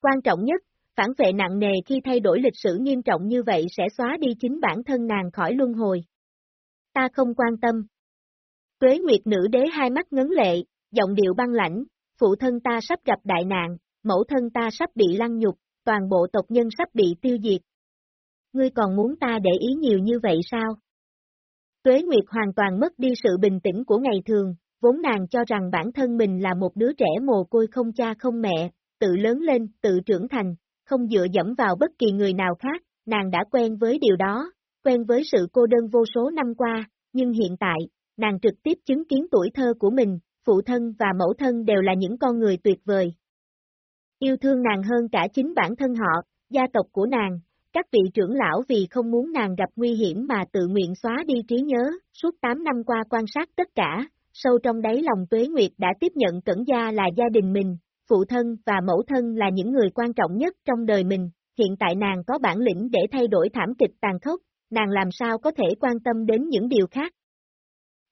Quan trọng nhất, phản vệ nặng nề khi thay đổi lịch sử nghiêm trọng như vậy sẽ xóa đi chính bản thân nàng khỏi luân hồi. Ta không quan tâm. Tuế Nguyệt nữ đế hai mắt ngấn lệ, giọng điệu băng lãnh, phụ thân ta sắp gặp đại nạn, mẫu thân ta sắp bị lăng nhục, toàn bộ tộc nhân sắp bị tiêu diệt. Ngươi còn muốn ta để ý nhiều như vậy sao? Tuế Nguyệt hoàn toàn mất đi sự bình tĩnh của ngày thường, vốn nàng cho rằng bản thân mình là một đứa trẻ mồ côi không cha không mẹ, tự lớn lên, tự trưởng thành, không dựa dẫm vào bất kỳ người nào khác, nàng đã quen với điều đó, quen với sự cô đơn vô số năm qua, nhưng hiện tại, nàng trực tiếp chứng kiến tuổi thơ của mình, phụ thân và mẫu thân đều là những con người tuyệt vời. Yêu thương nàng hơn cả chính bản thân họ, gia tộc của nàng, các vị trưởng lão vì không muốn nàng gặp nguy hiểm mà tự nguyện xóa đi trí nhớ, suốt 8 năm qua quan sát tất cả, sâu trong đáy lòng Tuế Nguyệt đã tiếp nhận Cẩn Gia là gia đình mình, phụ thân và mẫu thân là những người quan trọng nhất trong đời mình, hiện tại nàng có bản lĩnh để thay đổi thảm kịch tàn khốc, nàng làm sao có thể quan tâm đến những điều khác.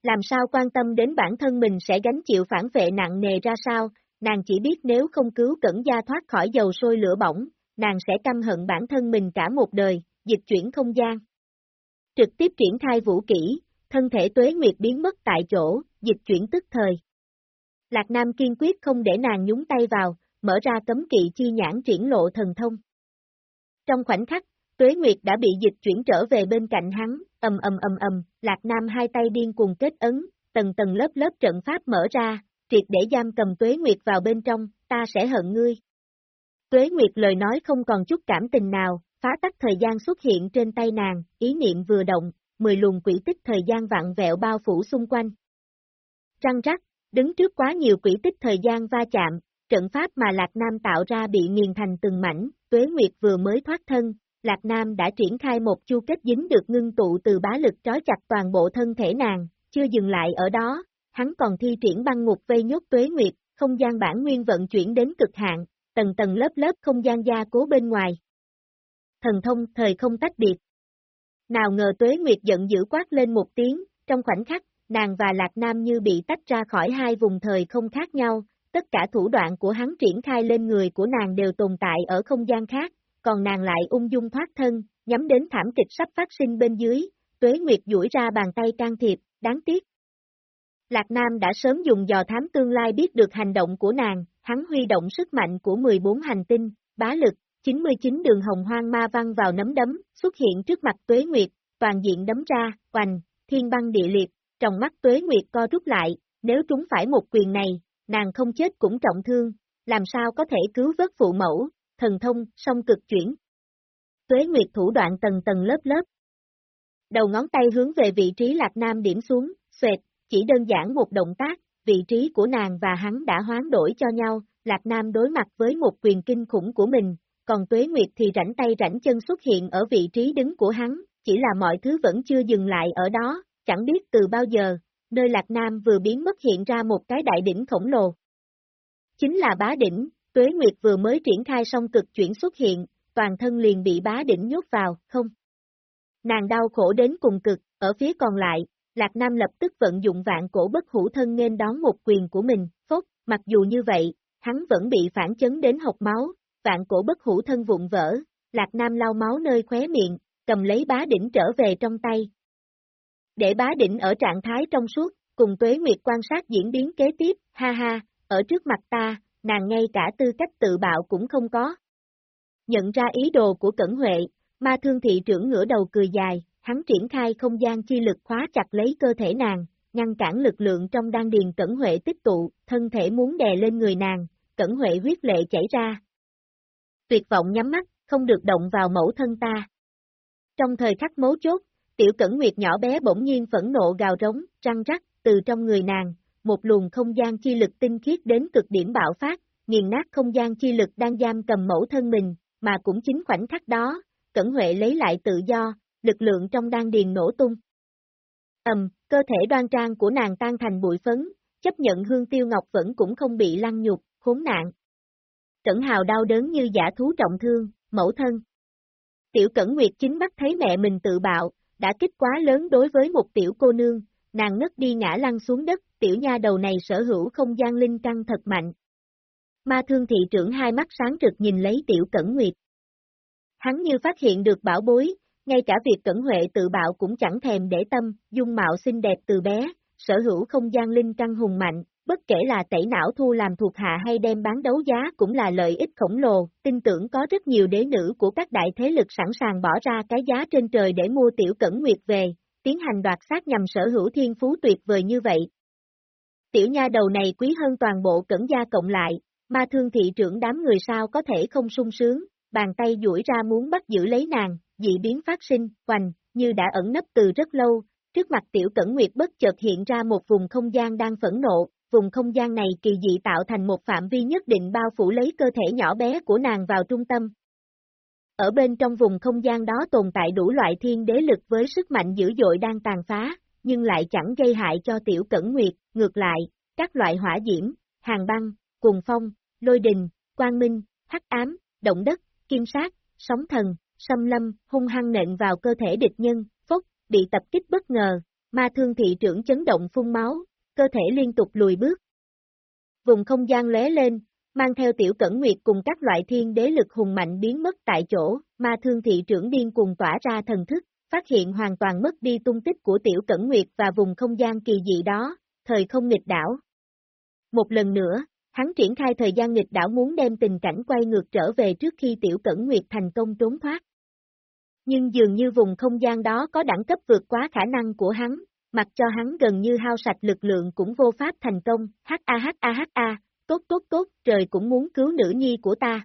Làm sao quan tâm đến bản thân mình sẽ gánh chịu phản vệ nặng nề ra sao, nàng chỉ biết nếu không cứu Cẩn Gia thoát khỏi dầu sôi lửa bỏng, nàng sẽ căm hận bản thân mình cả một đời, dịch chuyển không gian. Trực tiếp triển khai vũ kỹ, thân thể tuế nguyệt biến mất tại chỗ, dịch chuyển tức thời. Lạc Nam kiên quyết không để nàng nhúng tay vào, mở ra cấm kỵ chi nhãn triển lộ thần thông. Trong khoảnh khắc, Tuế Nguyệt đã bị dịch chuyển trở về bên cạnh hắn, ầm ầm ầm ầm, Lạc Nam hai tay điên cuồng kết ấn, tầng tầng lớp lớp trận pháp mở ra, triệt để giam cầm Tuế Nguyệt vào bên trong, ta sẽ hận ngươi. Tuế Nguyệt lời nói không còn chút cảm tình nào, phá tắc thời gian xuất hiện trên tay nàng, ý niệm vừa động, mười luồng quỷ tích thời gian vặn vẹo bao phủ xung quanh. Trăng rắc, đứng trước quá nhiều quỷ tích thời gian va chạm, trận pháp mà Lạc Nam tạo ra bị nghiền thành từng mảnh, Tuế Nguyệt vừa mới thoát thân, Lạc Nam đã triển khai một chu kết dính được ngưng tụ từ bá lực trói chặt toàn bộ thân thể nàng, chưa dừng lại ở đó, hắn còn thi triển băng ngục vây nhốt Tuế Nguyệt, không gian bản nguyên vận chuyển đến cực hạn, tầng tầng lớp lớp không gian gia cố bên ngoài. Thần thông thời không tách biệt. Nào ngờ Tuế Nguyệt giận dữ quát lên một tiếng, trong khoảnh khắc, nàng và Lạc Nam như bị tách ra khỏi hai vùng thời không khác nhau, tất cả thủ đoạn của hắn triển khai lên người của nàng đều tồn tại ở không gian khác, còn nàng lại ung dung thoát thân, nhắm đến thảm kịch sắp phát sinh bên dưới, Tuế Nguyệt duỗi ra bàn tay can thiệp, đáng tiếc. Lạc Nam đã sớm dùng dò thám tương lai biết được hành động của nàng, hắn huy động sức mạnh của 14 hành tinh, bá lực, 99 đường hồng hoang ma văn vào nấm đấm, xuất hiện trước mặt Tuế Nguyệt, toàn diện đấm ra, oành, thiên băng địa liệt, trong mắt Tuế Nguyệt co rút lại, nếu trúng phải một quyền này, nàng không chết cũng trọng thương, làm sao có thể cứu vớt phụ mẫu, thần thông, song cực chuyển. Tuế Nguyệt thủ đoạn tầng tầng lớp lớp. Đầu ngón tay hướng về vị trí Lạc Nam điểm xuống, xoẹt, chỉ đơn giản một động tác, vị trí của nàng và hắn đã hoán đổi cho nhau, Lạc Nam đối mặt với một quyền kinh khủng của mình, còn Tuế Nguyệt thì rảnh tay rảnh chân xuất hiện ở vị trí đứng của hắn, chỉ là mọi thứ vẫn chưa dừng lại ở đó, chẳng biết từ bao giờ, nơi Lạc Nam vừa biến mất hiện ra một cái đại đỉnh khổng lồ. Chính là bá đỉnh, Tuế Nguyệt vừa mới triển khai xong cực chuyển xuất hiện, toàn thân liền bị bá đỉnh nhốt vào, không. Nàng đau khổ đến cùng cực, ở phía còn lại, Lạc Nam lập tức vận dụng vạn cổ bất hủ thân nên đón một quyền của mình, phốt, mặc dù như vậy, hắn vẫn bị phản chấn đến học máu, vạn cổ bất hủ thân vụn vỡ, Lạc Nam lau máu nơi khóe miệng, cầm lấy bá đỉnh trở về trong tay. Để bá đỉnh ở trạng thái trong suốt, cùng Tuế Nguyệt quan sát diễn biến kế tiếp, ha ha, ở trước mặt ta, nàng ngay cả tư cách tự bạo cũng không có. Nhận ra ý đồ của Cẩn Huệ, ma thương thị trưởng ngửa đầu cười dài, hắn triển khai không gian chi lực khóa chặt lấy cơ thể nàng, ngăn cản lực lượng trong đan điền Cẩn Huệ tích tụ, thân thể muốn đè lên người nàng, Cẩn Huệ huyết lệ chảy ra. Tuyệt vọng nhắm mắt, không được động vào mẫu thân ta. Trong thời khắc mấu chốt, tiểu Cẩn Nguyệt nhỏ bé bỗng nhiên phẫn nộ gào rống, răng rắc, từ trong người nàng, một luồng không gian chi lực tinh khiết đến cực điểm bạo phát, nghiền nát không gian chi lực đang giam cầm mẫu thân mình, mà cũng chính khoảnh khắc đó, Cẩn Huệ lấy lại tự do, lực lượng trong đan điền nổ tung. Ầm, cơ thể đoan trang của nàng tan thành bụi phấn, chấp nhận hương tiêu ngọc vẫn cũng không bị lăng nhục, khốn nạn. Cẩn hào đau đớn như giả thú trọng thương, mẫu thân. Tiểu Cẩn Nguyệt chính bắt thấy mẹ mình tự bạo, đã kích quá lớn đối với một tiểu cô nương, nàng ngất đi ngã lăn xuống đất, tiểu nha đầu này sở hữu không gian linh căng thật mạnh. Ma thương thị trưởng hai mắt sáng trực nhìn lấy tiểu Cẩn Nguyệt. Hắn như phát hiện được bảo bối, ngay cả việc Cẩn Huệ tự bạo cũng chẳng thèm để tâm, dung mạo xinh đẹp từ bé, sở hữu không gian linh căn hùng mạnh, bất kể là tẩy não thu làm thuộc hạ hay đem bán đấu giá cũng là lợi ích khổng lồ, tin tưởng có rất nhiều đế nữ của các đại thế lực sẵn sàng bỏ ra cái giá trên trời để mua tiểu Cẩn Nguyệt về, tiến hành đoạt sát nhằm sở hữu thiên phú tuyệt vời như vậy. Tiểu nha đầu này quý hơn toàn bộ cẩn gia cộng lại, ma thương thị trưởng đám người sao có thể không sung sướng, bàn tay duỗi ra muốn bắt giữ lấy nàng, dị biến phát sinh, hoành, như đã ẩn nấp từ rất lâu, trước mặt tiểu cẩn nguyệt bất chợt hiện ra một vùng không gian đang phẫn nộ, vùng không gian này kỳ dị tạo thành một phạm vi nhất định bao phủ lấy cơ thể nhỏ bé của nàng vào trung tâm. Ở bên trong vùng không gian đó tồn tại đủ loại thiên đế lực với sức mạnh dữ dội đang tàn phá, nhưng lại chẳng gây hại cho tiểu cẩn nguyệt, ngược lại, các loại hỏa diễm, hàng băng, cùng phong, lôi đình, quang minh, hắc ám, động đất, kim sát, sóng thần, xâm lâm, hung hăng nện vào cơ thể địch nhân, phốc, bị tập kích bất ngờ, ma thương thị trưởng chấn động phun máu, cơ thể liên tục lùi bước. Vùng không gian lóe lên, mang theo tiểu cẩn nguyệt cùng các loại thiên đế lực hùng mạnh biến mất tại chỗ, ma thương thị trưởng điên cùng tỏa ra thần thức, phát hiện hoàn toàn mất đi tung tích của tiểu cẩn nguyệt và vùng không gian kỳ dị đó, thời không nghịch đảo. Một lần nữa, hắn triển khai thời gian nghịch đảo muốn đem tình cảnh quay ngược trở về trước khi tiểu cẩn nguyệt thành công trốn thoát nhưng dường như vùng không gian đó có đẳng cấp vượt quá khả năng của hắn, mặc cho hắn gần như hao sạch lực lượng cũng vô pháp thành công, h a h a h a tốt tốt tốt, trời cũng muốn cứu nữ nhi của ta.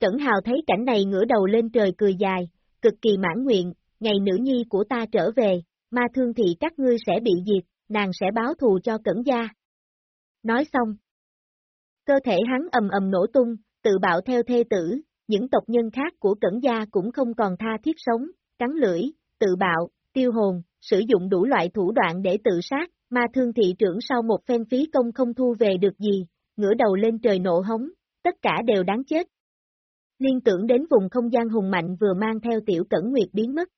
Cẩn hào thấy cảnh này ngửa đầu lên trời cười dài, cực kỳ mãn nguyện, ngày nữ nhi của ta trở về, ma thương thị các ngươi sẽ bị diệt, nàng sẽ báo thù cho cẩn gia. Nói xong. Cơ thể hắn ầm ầm nổ tung, tự bạo theo thê tử, những tộc nhân khác của cẩn gia cũng không còn tha thiết sống, cắn lưỡi, tự bạo, tiêu hồn, sử dụng đủ loại thủ đoạn để tự sát, ma thương thị trưởng sau một phen phí công không thu về được gì, ngửa đầu lên trời nộ hống, tất cả đều đáng chết. Liên tưởng đến vùng không gian hùng mạnh vừa mang theo tiểu cẩn nguyệt biến mất.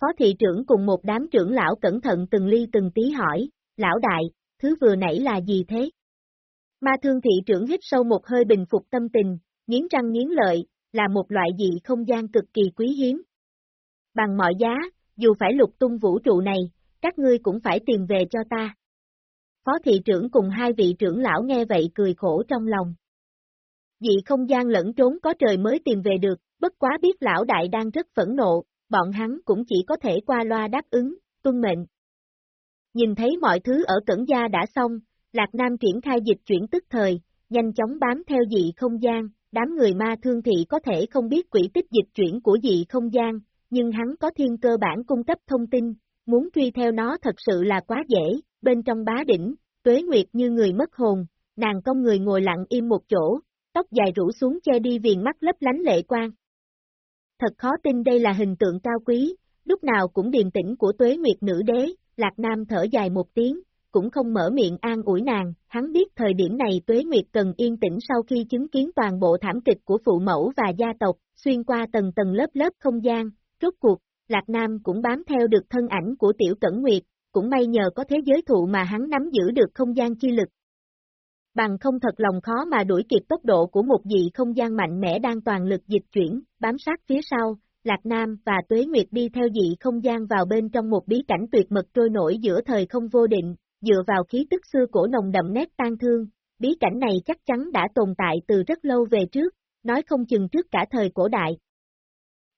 Phó thị trưởng cùng một đám trưởng lão cẩn thận từng ly từng tí hỏi, lão đại, thứ vừa nãy là gì thế? Ma thương thị trưởng hít sâu một hơi bình phục tâm tình, nghiến răng nghiến lợi, là một loại dị không gian cực kỳ quý hiếm. Bằng mọi giá, dù phải lục tung vũ trụ này, các ngươi cũng phải tìm về cho ta. Phó thị trưởng cùng hai vị trưởng lão nghe vậy cười khổ trong lòng. Dị không gian lẫn trốn có trời mới tìm về được, bất quá biết lão đại đang rất phẫn nộ, bọn hắn cũng chỉ có thể qua loa đáp ứng, tuân mệnh. Nhìn thấy mọi thứ ở cẩn gia đã xong, Lạc Nam triển khai dịch chuyển tức thời, nhanh chóng bám theo dị không gian, đám người ma thương thị có thể không biết quỹ tích dịch chuyển của dị không gian, nhưng hắn có thiên cơ bản cung cấp thông tin, muốn truy theo nó thật sự là quá dễ, bên trong bá đỉnh, tuế nguyệt như người mất hồn, nàng công người ngồi lặng im một chỗ, tóc dài rủ xuống che đi viền mắt lấp lánh lệ quang. Thật khó tin đây là hình tượng cao quý, lúc nào cũng điềm tĩnh của tuế nguyệt nữ đế, Lạc Nam thở dài một tiếng, cũng không mở miệng an ủi nàng, hắn biết thời điểm này Tuế Nguyệt cần yên tĩnh sau khi chứng kiến toàn bộ thảm kịch của phụ mẫu và gia tộc, xuyên qua tầng tầng lớp lớp không gian, rốt cuộc, Lạc Nam cũng bám theo được thân ảnh của Tiểu Cẩn Nguyệt, cũng may nhờ có thế giới thụ mà hắn nắm giữ được không gian chi lực. Bằng không thật lòng khó mà đuổi kịp tốc độ của một dị không gian mạnh mẽ đang toàn lực dịch chuyển, bám sát phía sau, Lạc Nam và Tuế Nguyệt đi theo dị không gian vào bên trong một bí cảnh tuyệt mật trôi nổi giữa thời không vô định, dựa vào khí tức xưa cổ nồng đậm nét tan thương, bí cảnh này chắc chắn đã tồn tại từ rất lâu về trước, nói không chừng trước cả thời cổ đại.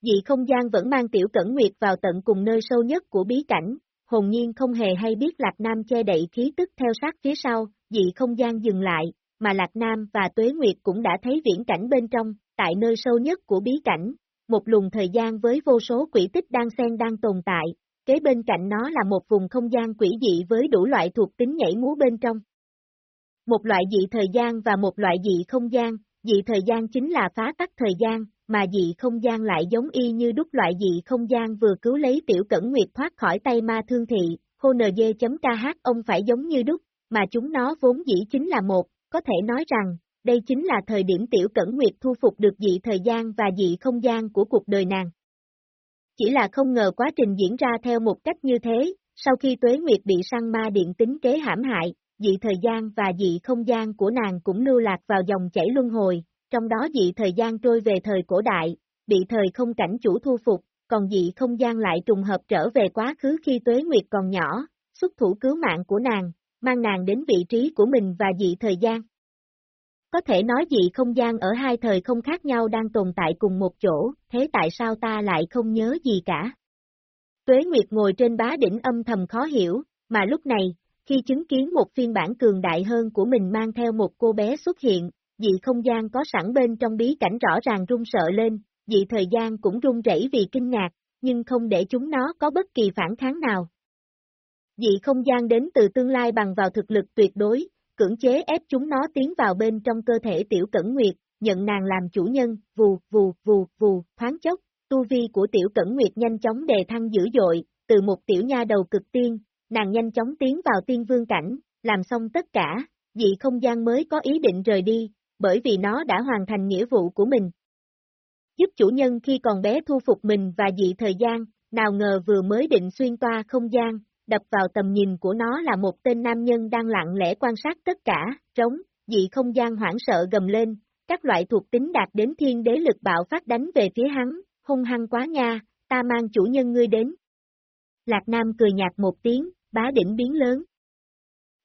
Dị không gian vẫn mang tiểu cẩn nguyệt vào tận cùng nơi sâu nhất của bí cảnh, hồn nhiên không hề hay biết Lạc Nam che đậy khí tức theo sát phía sau, dị không gian dừng lại, mà Lạc Nam và Tuế Nguyệt cũng đã thấy viễn cảnh bên trong, tại nơi sâu nhất của bí cảnh, một luồng thời gian với vô số quỷ tích đang xen đang tồn tại, kế bên cạnh nó là một vùng không gian quỷ dị với đủ loại thuộc tính nhảy múa bên trong. Một loại dị thời gian và một loại dị không gian, dị thời gian chính là phá tắc thời gian, mà dị không gian lại giống y như đúc loại dị không gian vừa cứu lấy tiểu cẩn nguyệt thoát khỏi tay ma thương thị, hng.kh ông phải giống như đúc, mà chúng nó vốn dĩ chính là một, có thể nói rằng, đây chính là thời điểm tiểu cẩn nguyệt thu phục được dị thời gian và dị không gian của cuộc đời nàng. Chỉ là không ngờ quá trình diễn ra theo một cách như thế, sau khi tuế nguyệt bị săn ma điện tính kế hãm hại, dị thời gian và dị không gian của nàng cũng lưu lạc vào dòng chảy luân hồi, trong đó dị thời gian trôi về thời cổ đại, bị thời không cảnh chủ thu phục, còn dị không gian lại trùng hợp trở về quá khứ khi tuế nguyệt còn nhỏ, xuất thủ cứu mạng của nàng, mang nàng đến vị trí của mình và dị thời gian. Có thể nói dị không gian ở hai thời không khác nhau đang tồn tại cùng một chỗ, thế tại sao ta lại không nhớ gì cả? Tuế Nguyệt ngồi trên bá đỉnh âm thầm khó hiểu, mà lúc này, khi chứng kiến một phiên bản cường đại hơn của mình mang theo một cô bé xuất hiện, dị không gian có sẵn bên trong bí cảnh rõ ràng run sợ lên, dị thời gian cũng run rẩy vì kinh ngạc, nhưng không để chúng nó có bất kỳ phản kháng nào. Dị không gian đến từ tương lai bằng vào thực lực tuyệt đối, cưỡng chế ép chúng nó tiến vào bên trong cơ thể tiểu cẩn nguyệt, nhận nàng làm chủ nhân, vù, vù, vù, vù, thoáng chốc, tu vi của tiểu cẩn nguyệt nhanh chóng đề thăng dữ dội, từ một tiểu nha đầu cực tiên, nàng nhanh chóng tiến vào tiên vương cảnh, làm xong tất cả, dị không gian mới có ý định rời đi, bởi vì nó đã hoàn thành nghĩa vụ của mình. Giúp chủ nhân khi còn bé thu phục mình và dị thời gian, nào ngờ vừa mới định xuyên toa không gian, đập vào tầm nhìn của nó là một tên nam nhân đang lặng lẽ quan sát tất cả, trống, dị không gian hoảng sợ gầm lên, các loại thuộc tính đạt đến thiên đế lực bạo phát đánh về phía hắn, hung hăng quá nha, ta mang chủ nhân ngươi đến. Lạc Nam cười nhạt một tiếng, bá đỉnh biến lớn.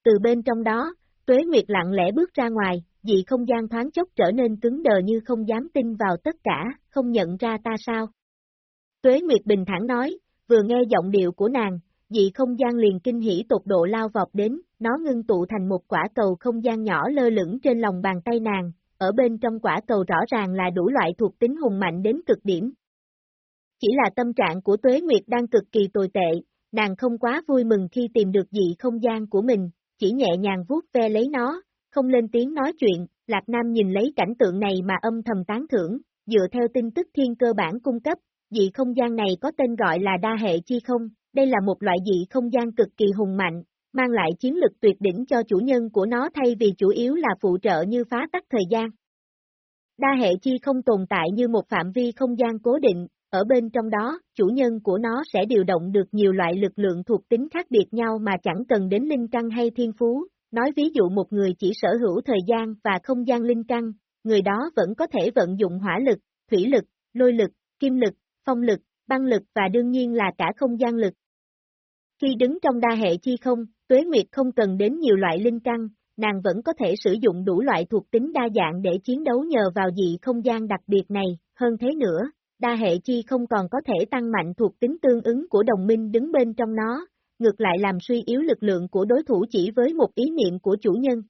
Từ bên trong đó, Tuế Nguyệt lặng lẽ bước ra ngoài, dị không gian thoáng chốc trở nên cứng đờ như không dám tin vào tất cả, không nhận ra ta sao. Tuế Nguyệt bình thản nói, vừa nghe giọng điệu của nàng, dị không gian liền kinh hỉ tột độ lao vọt đến, nó ngưng tụ thành một quả cầu không gian nhỏ lơ lửng trên lòng bàn tay nàng, ở bên trong quả cầu rõ ràng là đủ loại thuộc tính hùng mạnh đến cực điểm. Chỉ là tâm trạng của Tuế Nguyệt đang cực kỳ tồi tệ, nàng không quá vui mừng khi tìm được dị không gian của mình, chỉ nhẹ nhàng vuốt ve lấy nó, không lên tiếng nói chuyện, Lạc Nam nhìn lấy cảnh tượng này mà âm thầm tán thưởng, dựa theo tin tức thiên cơ bản cung cấp, dị không gian này có tên gọi là đa hệ chi không, đây là một loại dị không gian cực kỳ hùng mạnh, mang lại chiến lực tuyệt đỉnh cho chủ nhân của nó thay vì chủ yếu là phụ trợ như phá tắc thời gian. Đa hệ chi không tồn tại như một phạm vi không gian cố định, ở bên trong đó, chủ nhân của nó sẽ điều động được nhiều loại lực lượng thuộc tính khác biệt nhau mà chẳng cần đến linh căn hay thiên phú, nói ví dụ một người chỉ sở hữu thời gian và không gian linh căn, người đó vẫn có thể vận dụng hỏa lực, thủy lực, lôi lực, kim lực, phong lực, băng lực và đương nhiên là cả không gian lực. Khi đứng trong đa hệ chi không, Tuế Nguyệt không cần đến nhiều loại linh căn, nàng vẫn có thể sử dụng đủ loại thuộc tính đa dạng để chiến đấu nhờ vào dị không gian đặc biệt này, hơn thế nữa, đa hệ chi không còn có thể tăng mạnh thuộc tính tương ứng của đồng minh đứng bên trong nó, ngược lại làm suy yếu lực lượng của đối thủ chỉ với một ý niệm của chủ nhân.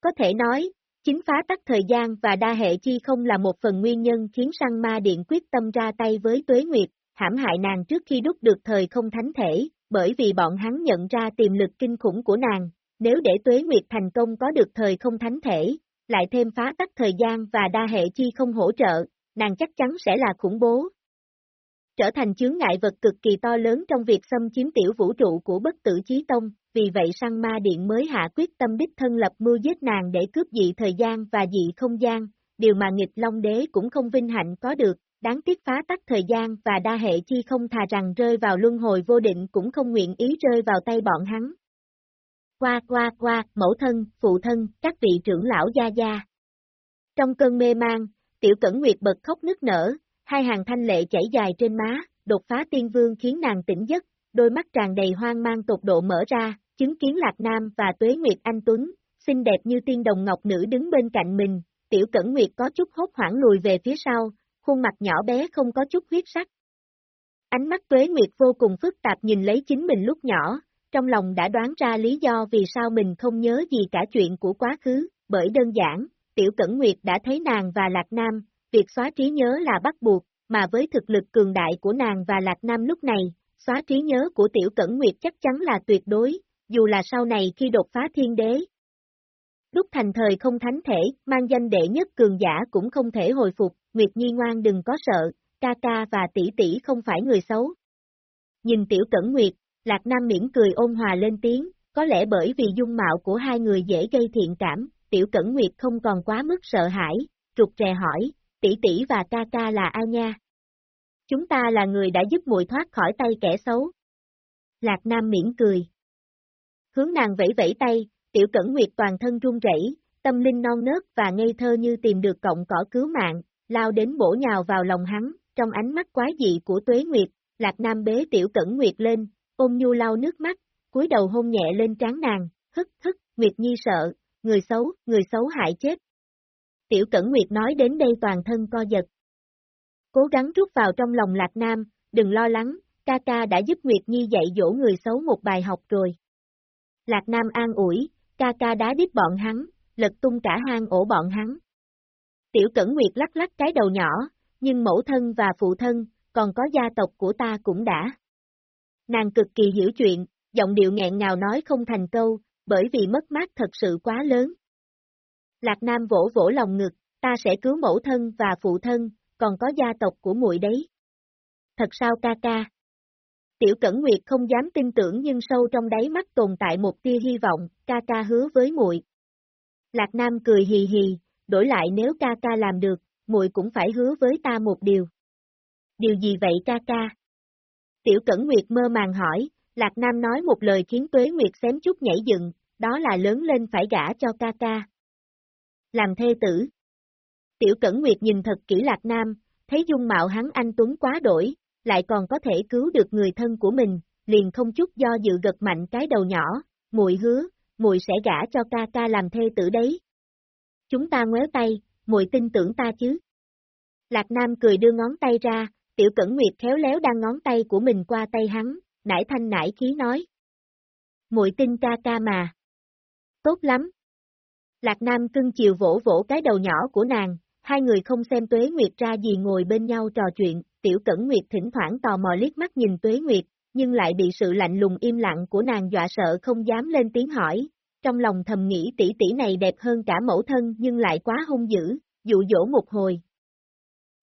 Có thể nói, chính phá tắc thời gian và đa hệ chi không là một phần nguyên nhân khiến săn ma điện quyết tâm ra tay với tuế nguyệt, hãm hại nàng trước khi đúc được thời không thánh thể, bởi vì bọn hắn nhận ra tiềm lực kinh khủng của nàng, nếu để tuế nguyệt thành công có được thời không thánh thể, lại thêm phá tắc thời gian và đa hệ chi không hỗ trợ, nàng chắc chắn sẽ là khủng bố. Trở thành chướng ngại vật cực kỳ to lớn trong việc xâm chiếm tiểu vũ trụ của bất tử chí tông, vì vậy săn ma điện mới hạ quyết tâm đích thân lập mưu giết nàng để cướp dị thời gian và dị không gian, điều mà nghịch Long Đế cũng không vinh hạnh có được, đáng tiếc phá tắc thời gian và đa hệ chi không thà rằng rơi vào luân hồi vô định cũng không nguyện ý rơi vào tay bọn hắn. Qua qua qua, mẫu thân, phụ thân, các vị trưởng lão gia gia. Trong cơn mê mang, tiểu cẩn nguyệt bật khóc nức nở, hai hàng thanh lệ chảy dài trên má, đột phá tiên vương khiến nàng tỉnh giấc, đôi mắt tràn đầy hoang mang tột độ mở ra, chứng kiến Lạc Nam và Tuế Nguyệt Anh Tuấn, xinh đẹp như tiên đồng ngọc nữ đứng bên cạnh mình, tiểu cẩn nguyệt có chút hốt hoảng lùi về phía sau, khuôn mặt nhỏ bé không có chút huyết sắc. Ánh mắt Tuế Nguyệt vô cùng phức tạp nhìn lấy chính mình lúc nhỏ, trong lòng đã đoán ra lý do vì sao mình không nhớ gì cả chuyện của quá khứ, bởi đơn giản, Tiểu Cẩn Nguyệt đã thấy nàng và Lạc Nam, việc xóa trí nhớ là bắt buộc, mà với thực lực cường đại của nàng và Lạc Nam lúc này, xóa trí nhớ của Tiểu Cẩn Nguyệt chắc chắn là tuyệt đối, dù là sau này khi đột phá thiên đế. Lúc thành thời không thánh thể, mang danh đệ nhất cường giả cũng không thể hồi phục, Nguyệt Nhi ngoan đừng có sợ, ca ca và tỷ tỷ không phải người xấu. Nhìn Tiểu Cẩn Nguyệt, Lạc Nam miễn cười ôn hòa lên tiếng, có lẽ bởi vì dung mạo của hai người dễ gây thiện cảm, Tiểu Cẩn Nguyệt không còn quá mức sợ hãi, trục trè hỏi, tỷ tỷ và ca ca là ai nha? Chúng ta là người đã giúp muội thoát khỏi tay kẻ xấu. Lạc Nam miễn cười. Hướng nàng vẫy vẫy tay, Tiểu Cẩn Nguyệt toàn thân run rẩy, tâm linh non nớt và ngây thơ như tìm được cọng cỏ cứu mạng, lao đến bổ nhào vào lòng hắn, trong ánh mắt quái dị của Tuế Nguyệt, Lạc Nam bế Tiểu Cẩn Nguyệt lên, ôm nhu lau nước mắt, cúi đầu hôn nhẹ lên trán nàng, hức hức, Nguyệt Nhi sợ, người xấu, người xấu hại chết. Tiểu Cẩn Nguyệt nói đến đây toàn thân co giật. Cố gắng rút vào trong lòng Lạc Nam, đừng lo lắng, ca ca đã giúp Nguyệt Nhi dạy dỗ người xấu một bài học rồi. Lạc Nam an ủi, ca ca đá đít bọn hắn, lật tung cả hang ổ bọn hắn. Tiểu Cẩn Nguyệt lắc lắc cái đầu nhỏ, nhưng mẫu thân và phụ thân, còn có gia tộc của ta cũng đã. Nàng cực kỳ hiểu chuyện, giọng điệu nghẹn ngào nói không thành câu, bởi vì mất mát thật sự quá lớn. Lạc Nam vỗ vỗ lòng ngực, ta sẽ cứu mẫu thân và phụ thân, còn có gia tộc của muội đấy. Thật sao ca ca? Tiểu Cẩn Nguyệt không dám tin tưởng nhưng sâu trong đáy mắt tồn tại một tia hy vọng, ca ca hứa với muội. Lạc Nam cười hì hì, đổi lại nếu ca ca làm được, muội cũng phải hứa với ta một điều. Điều gì vậy ca ca? Tiểu Cẩn Nguyệt mơ màng hỏi, Lạc Nam nói một lời khiến Tuế Nguyệt xém chút nhảy dựng, đó là lớn lên phải gả cho ca ca. Làm thê tử. Tiểu Cẩn Nguyệt nhìn thật kỹ Lạc Nam, thấy dung mạo hắn anh Tuấn quá đổi, lại còn có thể cứu được người thân của mình, liền không chút do dự gật mạnh cái đầu nhỏ, muội hứa, muội sẽ gả cho ca ca làm thê tử đấy. Chúng ta ngoéo tay, muội tin tưởng ta chứ. Lạc Nam cười đưa ngón tay ra, Tiểu Cẩn Nguyệt khéo léo đang ngón tay của mình qua tay hắn, nải thanh nải khí nói. Muội tin ca ca mà. Tốt lắm. Lạc Nam cưng chiều vỗ vỗ cái đầu nhỏ của nàng, hai người không xem Tuế Nguyệt ra gì ngồi bên nhau trò chuyện, Tiểu Cẩn Nguyệt thỉnh thoảng tò mò liếc mắt nhìn Tuế Nguyệt, nhưng lại bị sự lạnh lùng im lặng của nàng dọa sợ không dám lên tiếng hỏi, trong lòng thầm nghĩ tỷ tỷ này đẹp hơn cả mẫu thân nhưng lại quá hung dữ, dụ dỗ một hồi.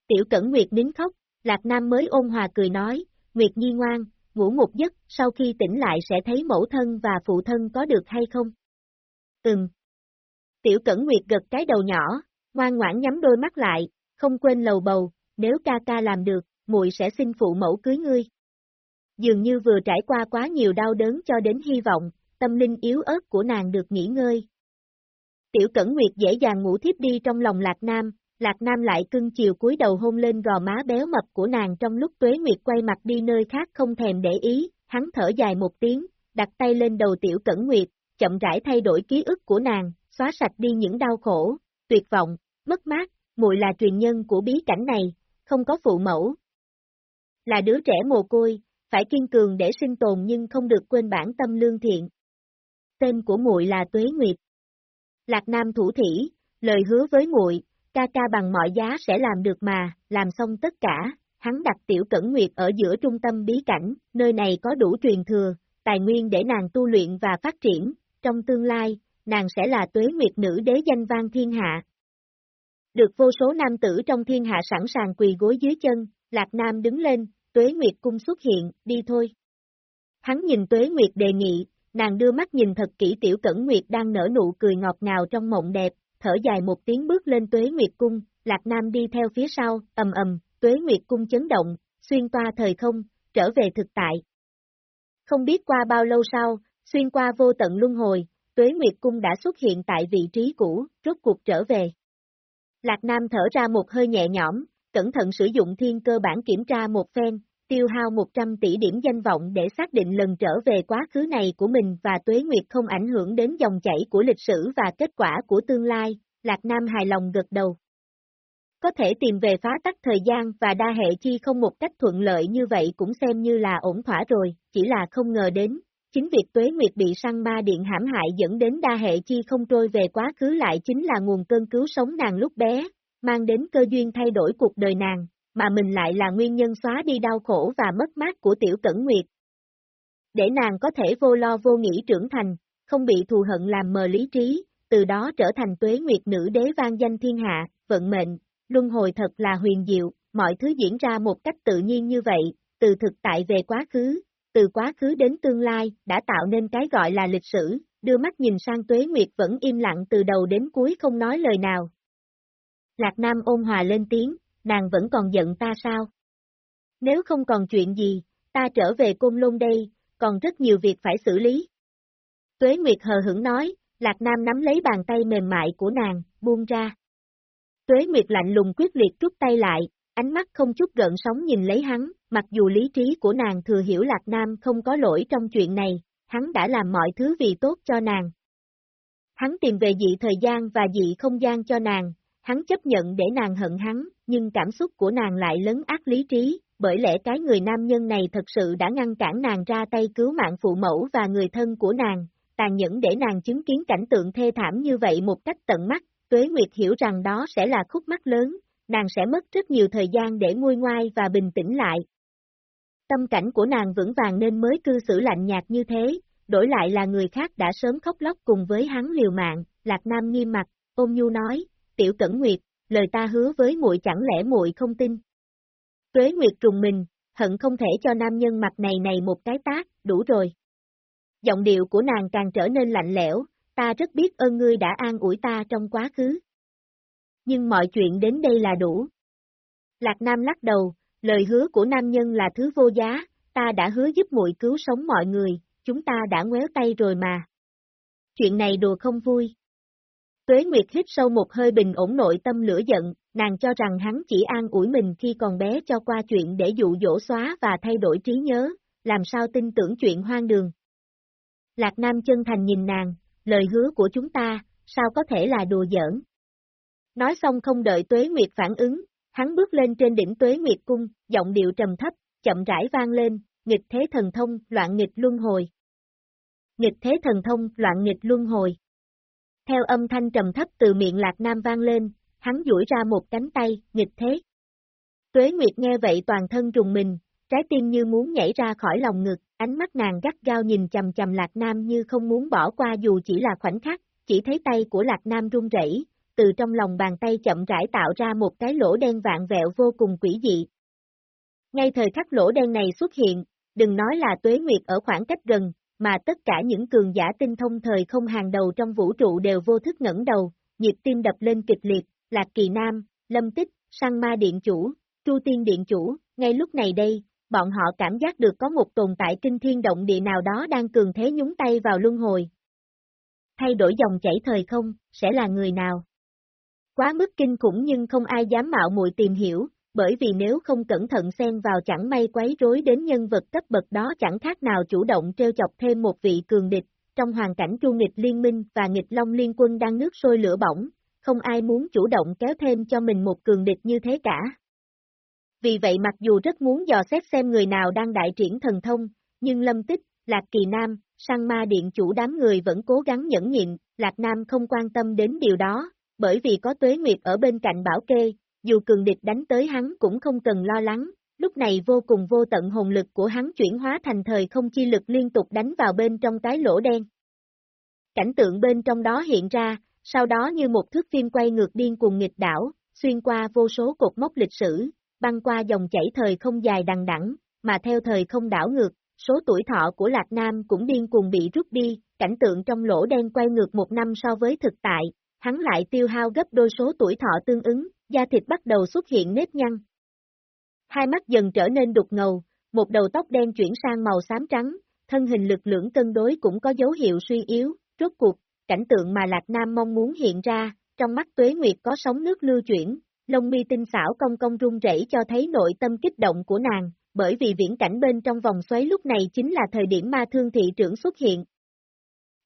Tiểu Cẩn Nguyệt nín khóc, Lạc Nam mới ôn hòa cười nói, Nguyệt Nhi ngoan, ngủ một giấc, sau khi tỉnh lại sẽ thấy mẫu thân và phụ thân có được hay không? Ừm. Tiểu Cẩn Nguyệt gật cái đầu nhỏ, ngoan ngoãn nhắm đôi mắt lại, không quên lầu bầu, nếu ca ca làm được, muội sẽ xin phụ mẫu cưới ngươi. Dường như vừa trải qua quá nhiều đau đớn cho đến hy vọng, tâm linh yếu ớt của nàng được nghỉ ngơi. Tiểu Cẩn Nguyệt dễ dàng ngủ thiếp đi trong lòng Lạc Nam, Lạc Nam lại cưng chiều cúi đầu hôn lên gò má béo mập của nàng trong lúc Tuế Nguyệt quay mặt đi nơi khác không thèm để ý, hắn thở dài một tiếng, đặt tay lên đầu Tiểu Cẩn Nguyệt, chậm rãi thay đổi ký ức của nàng, xóa sạch đi những đau khổ, tuyệt vọng, mất mát, muội là truyền nhân của bí cảnh này, không có phụ mẫu. Là đứa trẻ mồ côi, phải kiên cường để sinh tồn nhưng không được quên bản tâm lương thiện. Tên của muội là Tuế Nguyệt. Lạc Nam thủ thỉ, lời hứa với muội, ca ca bằng mọi giá sẽ làm được mà, làm xong tất cả, hắn đặt tiểu cẩn nguyệt ở giữa trung tâm bí cảnh, nơi này có đủ truyền thừa, tài nguyên để nàng tu luyện và phát triển, trong tương lai, nàng sẽ là tuế nguyệt nữ đế danh vang thiên hạ. Được vô số nam tử trong thiên hạ sẵn sàng quỳ gối dưới chân, Lạc Nam đứng lên, tuế nguyệt cung xuất hiện, đi thôi. Hắn nhìn tuế nguyệt đề nghị, nàng đưa mắt nhìn thật kỹ tiểu cẩn nguyệt đang nở nụ cười ngọt ngào trong mộng đẹp, thở dài một tiếng bước lên tuế nguyệt cung, Lạc Nam đi theo phía sau, ầm ầm, tuế nguyệt cung chấn động, xuyên qua thời không, trở về thực tại. Không biết qua bao lâu sau, xuyên qua vô tận luân hồi, tuế nguyệt cung đã xuất hiện tại vị trí cũ, rốt cuộc trở về. Lạc Nam thở ra một hơi nhẹ nhõm, cẩn thận sử dụng thiên cơ bản kiểm tra một phen, tiêu hao 100 tỷ điểm danh vọng để xác định lần trở về quá khứ này của mình và tuế nguyệt không ảnh hưởng đến dòng chảy của lịch sử và kết quả của tương lai, Lạc Nam hài lòng gật đầu. Có thể tìm về phá tắc thời gian và đa hệ chi không một cách thuận lợi như vậy cũng xem như là ổn thỏa rồi, chỉ là không ngờ đến, chính việc tuế nguyệt bị săn ma điện hãm hại dẫn đến đa hệ chi không trôi về quá khứ lại chính là nguồn cơn cứu sống nàng lúc bé, mang đến cơ duyên thay đổi cuộc đời nàng, mà mình lại là nguyên nhân xóa đi đau khổ và mất mát của tiểu cẩn nguyệt. Để nàng có thể vô lo vô nghĩ trưởng thành, không bị thù hận làm mờ lý trí, từ đó trở thành tuế nguyệt nữ đế vang danh thiên hạ, vận mệnh, luân hồi thật là huyền diệu, mọi thứ diễn ra một cách tự nhiên như vậy, từ thực tại về quá khứ, từ quá khứ đến tương lai, đã tạo nên cái gọi là lịch sử, đưa mắt nhìn sang tuế nguyệt vẫn im lặng từ đầu đến cuối không nói lời nào. Lạc Nam ôn hòa lên tiếng, nàng vẫn còn giận ta sao? Nếu không còn chuyện gì, ta trở về Côn Lôn đây, còn rất nhiều việc phải xử lý. Tuế Nguyệt hờ hững nói, Lạc Nam nắm lấy bàn tay mềm mại của nàng, buông ra. Tuế Nguyệt lạnh lùng quyết liệt rút tay lại, ánh mắt không chút gợn sóng nhìn lấy hắn, mặc dù lý trí của nàng thừa hiểu Lạc Nam không có lỗi trong chuyện này, hắn đã làm mọi thứ vì tốt cho nàng. Hắn tìm về dị thời gian và dị không gian cho nàng, hắn chấp nhận để nàng hận hắn, nhưng cảm xúc của nàng lại lớn ác lý trí, bởi lẽ cái người nam nhân này thật sự đã ngăn cản nàng ra tay cứu mạng phụ mẫu và người thân của nàng, tàn nhẫn để nàng chứng kiến cảnh tượng thê thảm như vậy một cách tận mắt, Tuế Nguyệt hiểu rằng đó sẽ là khúc mắc lớn, nàng sẽ mất rất nhiều thời gian để nguôi ngoai và bình tĩnh lại. Tâm cảnh của nàng vững vàng nên mới cư xử lạnh nhạt như thế, đổi lại là người khác đã sớm khóc lóc cùng với hắn liều mạng, Lạc Nam nghiêm mặt, ôm nhu nói, tiểu cẩn nguyệt, lời ta hứa với muội chẳng lẽ muội không tin. Tuế Nguyệt trùng mình, hận không thể cho nam nhân mặt này này một cái tác, đủ rồi. Giọng điệu của nàng càng trở nên lạnh lẽo, ta rất biết ơn ngươi đã an ủi ta trong quá khứ. Nhưng mọi chuyện đến đây là đủ. Lạc Nam lắc đầu, lời hứa của nam nhân là thứ vô giá, ta đã hứa giúp muội cứu sống mọi người, chúng ta đã ngoéo tay rồi mà. Chuyện này đùa không vui. Tuế Nguyệt hít sâu một hơi bình ổn nội tâm lửa giận, nàng cho rằng hắn chỉ an ủi mình khi còn bé cho qua chuyện để dụ dỗ xóa và thay đổi trí nhớ, làm sao tin tưởng chuyện hoang đường. Lạc Nam chân thành nhìn nàng, lời hứa của chúng ta, sao có thể là đùa giỡn. Nói xong không đợi Tuế Nguyệt phản ứng, hắn bước lên trên đỉnh Tuế Nguyệt cung, giọng điệu trầm thấp, chậm rãi vang lên, nghịch thế thần thông, loạn nghịch luân hồi. Nghịch thế thần thông, loạn nghịch luân hồi. Theo âm thanh trầm thấp từ miệng Lạc Nam vang lên, hắn duỗi ra một cánh tay, nghịch thế. Tuế Nguyệt nghe vậy toàn thân trùng mình, trái tim như muốn nhảy ra khỏi lòng ngực, ánh mắt nàng gắt gao nhìn chầm chầm Lạc Nam như không muốn bỏ qua dù chỉ là khoảnh khắc, chỉ thấy tay của Lạc Nam run rẩy, từ trong lòng bàn tay chậm rãi tạo ra một cái lỗ đen vạn vẹo vô cùng quỷ dị. Ngay thời khắc lỗ đen này xuất hiện, đừng nói là Tuế Nguyệt ở khoảng cách gần, mà tất cả những cường giả tinh thông thời không hàng đầu trong vũ trụ đều vô thức ngẩng đầu, nhịp tim đập lên kịch liệt, Lạc Kỳ Nam, Lâm Tích, Sang Ma Điện Chủ, chu Tiên Điện Chủ, ngay lúc này đây, bọn họ cảm giác được có một tồn tại kinh thiên động địa nào đó đang cường thế nhúng tay vào luân hồi. Thay đổi dòng chảy thời không, sẽ là người nào? Quá mức kinh khủng nhưng không ai dám mạo muội tìm hiểu, bởi vì nếu không cẩn thận xen vào chẳng may quấy rối đến nhân vật cấp bậc đó chẳng khác nào chủ động trêu chọc thêm một vị cường địch, trong hoàn cảnh chu nghịch liên minh và nghịch long liên quân đang nước sôi lửa bỏng, không ai muốn chủ động kéo thêm cho mình một cường địch như thế cả. vì vậy mặc dù rất muốn dò xét xem người nào đang đại triển thần thông, nhưng Lâm Tích, Lạc Kỳ Nam, sang ma điện chủ đám người vẫn cố gắng nhẫn nhịn, Lạc Nam không quan tâm đến điều đó, bởi vì có tuế nguyệt ở bên cạnh bảo kê, dù cường địch đánh tới hắn cũng không cần lo lắng, lúc này vô cùng vô tận hồn lực của hắn chuyển hóa thành thời không chi lực liên tục đánh vào bên trong cái lỗ đen. Cảnh tượng bên trong đó hiện ra, sau đó như một thước phim quay ngược điên cuồng nghịch đảo, xuyên qua vô số cột mốc lịch sử, băng qua dòng chảy thời không dài đằng đẵng, mà theo thời không đảo ngược, số tuổi thọ của Lạc Nam cũng điên cuồng bị rút đi, cảnh tượng trong lỗ đen quay ngược một năm so với thực tại, hắn lại tiêu hao gấp đôi số tuổi thọ tương ứng, da thịt bắt đầu xuất hiện nếp nhăn. Hai mắt dần trở nên đục ngầu, một đầu tóc đen chuyển sang màu xám trắng, thân hình lực lượng cân đối cũng có dấu hiệu suy yếu, rốt cuộc, cảnh tượng mà Lạc Nam mong muốn hiện ra, trong mắt tuế nguyệt có sóng nước lưu chuyển, lông mi tinh xảo cong cong rung rẩy cho thấy nội tâm kích động của nàng, bởi vì viễn cảnh bên trong vòng xoáy lúc này chính là thời điểm ma thương thị trưởng xuất hiện.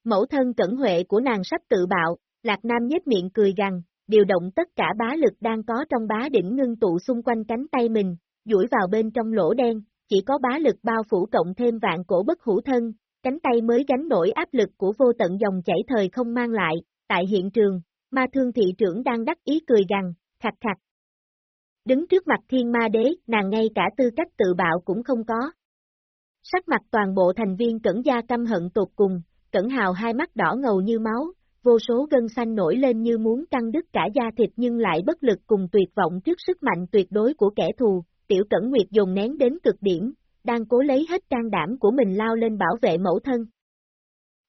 Mẫu thân cẩn huệ của nàng sắp tự bạo, Lạc Nam nhếch miệng cười gằn, điều động tất cả bá lực đang có trong bá đỉnh ngưng tụ xung quanh cánh tay mình, duỗi vào bên trong lỗ đen, chỉ có bá lực bao phủ cộng thêm vạn cổ bất hữu thân, cánh tay mới gánh nổi áp lực của vô tận dòng chảy thời không mang lại, tại hiện trường, ma thương thị trưởng đang đắc ý cười gằn, khặt khặt. Đứng trước mặt thiên ma đế, nàng ngay cả tư cách tự bạo cũng không có. Sắc mặt toàn bộ thành viên cẩn gia căm hận tột cùng, cẩn hào hai mắt đỏ ngầu như máu, vô số gân xanh nổi lên như muốn căng đứt cả da thịt nhưng lại bất lực cùng tuyệt vọng trước sức mạnh tuyệt đối của kẻ thù, tiểu cẩn nguyệt dùng nén đến cực điểm, đang cố lấy hết can đảm của mình lao lên bảo vệ mẫu thân.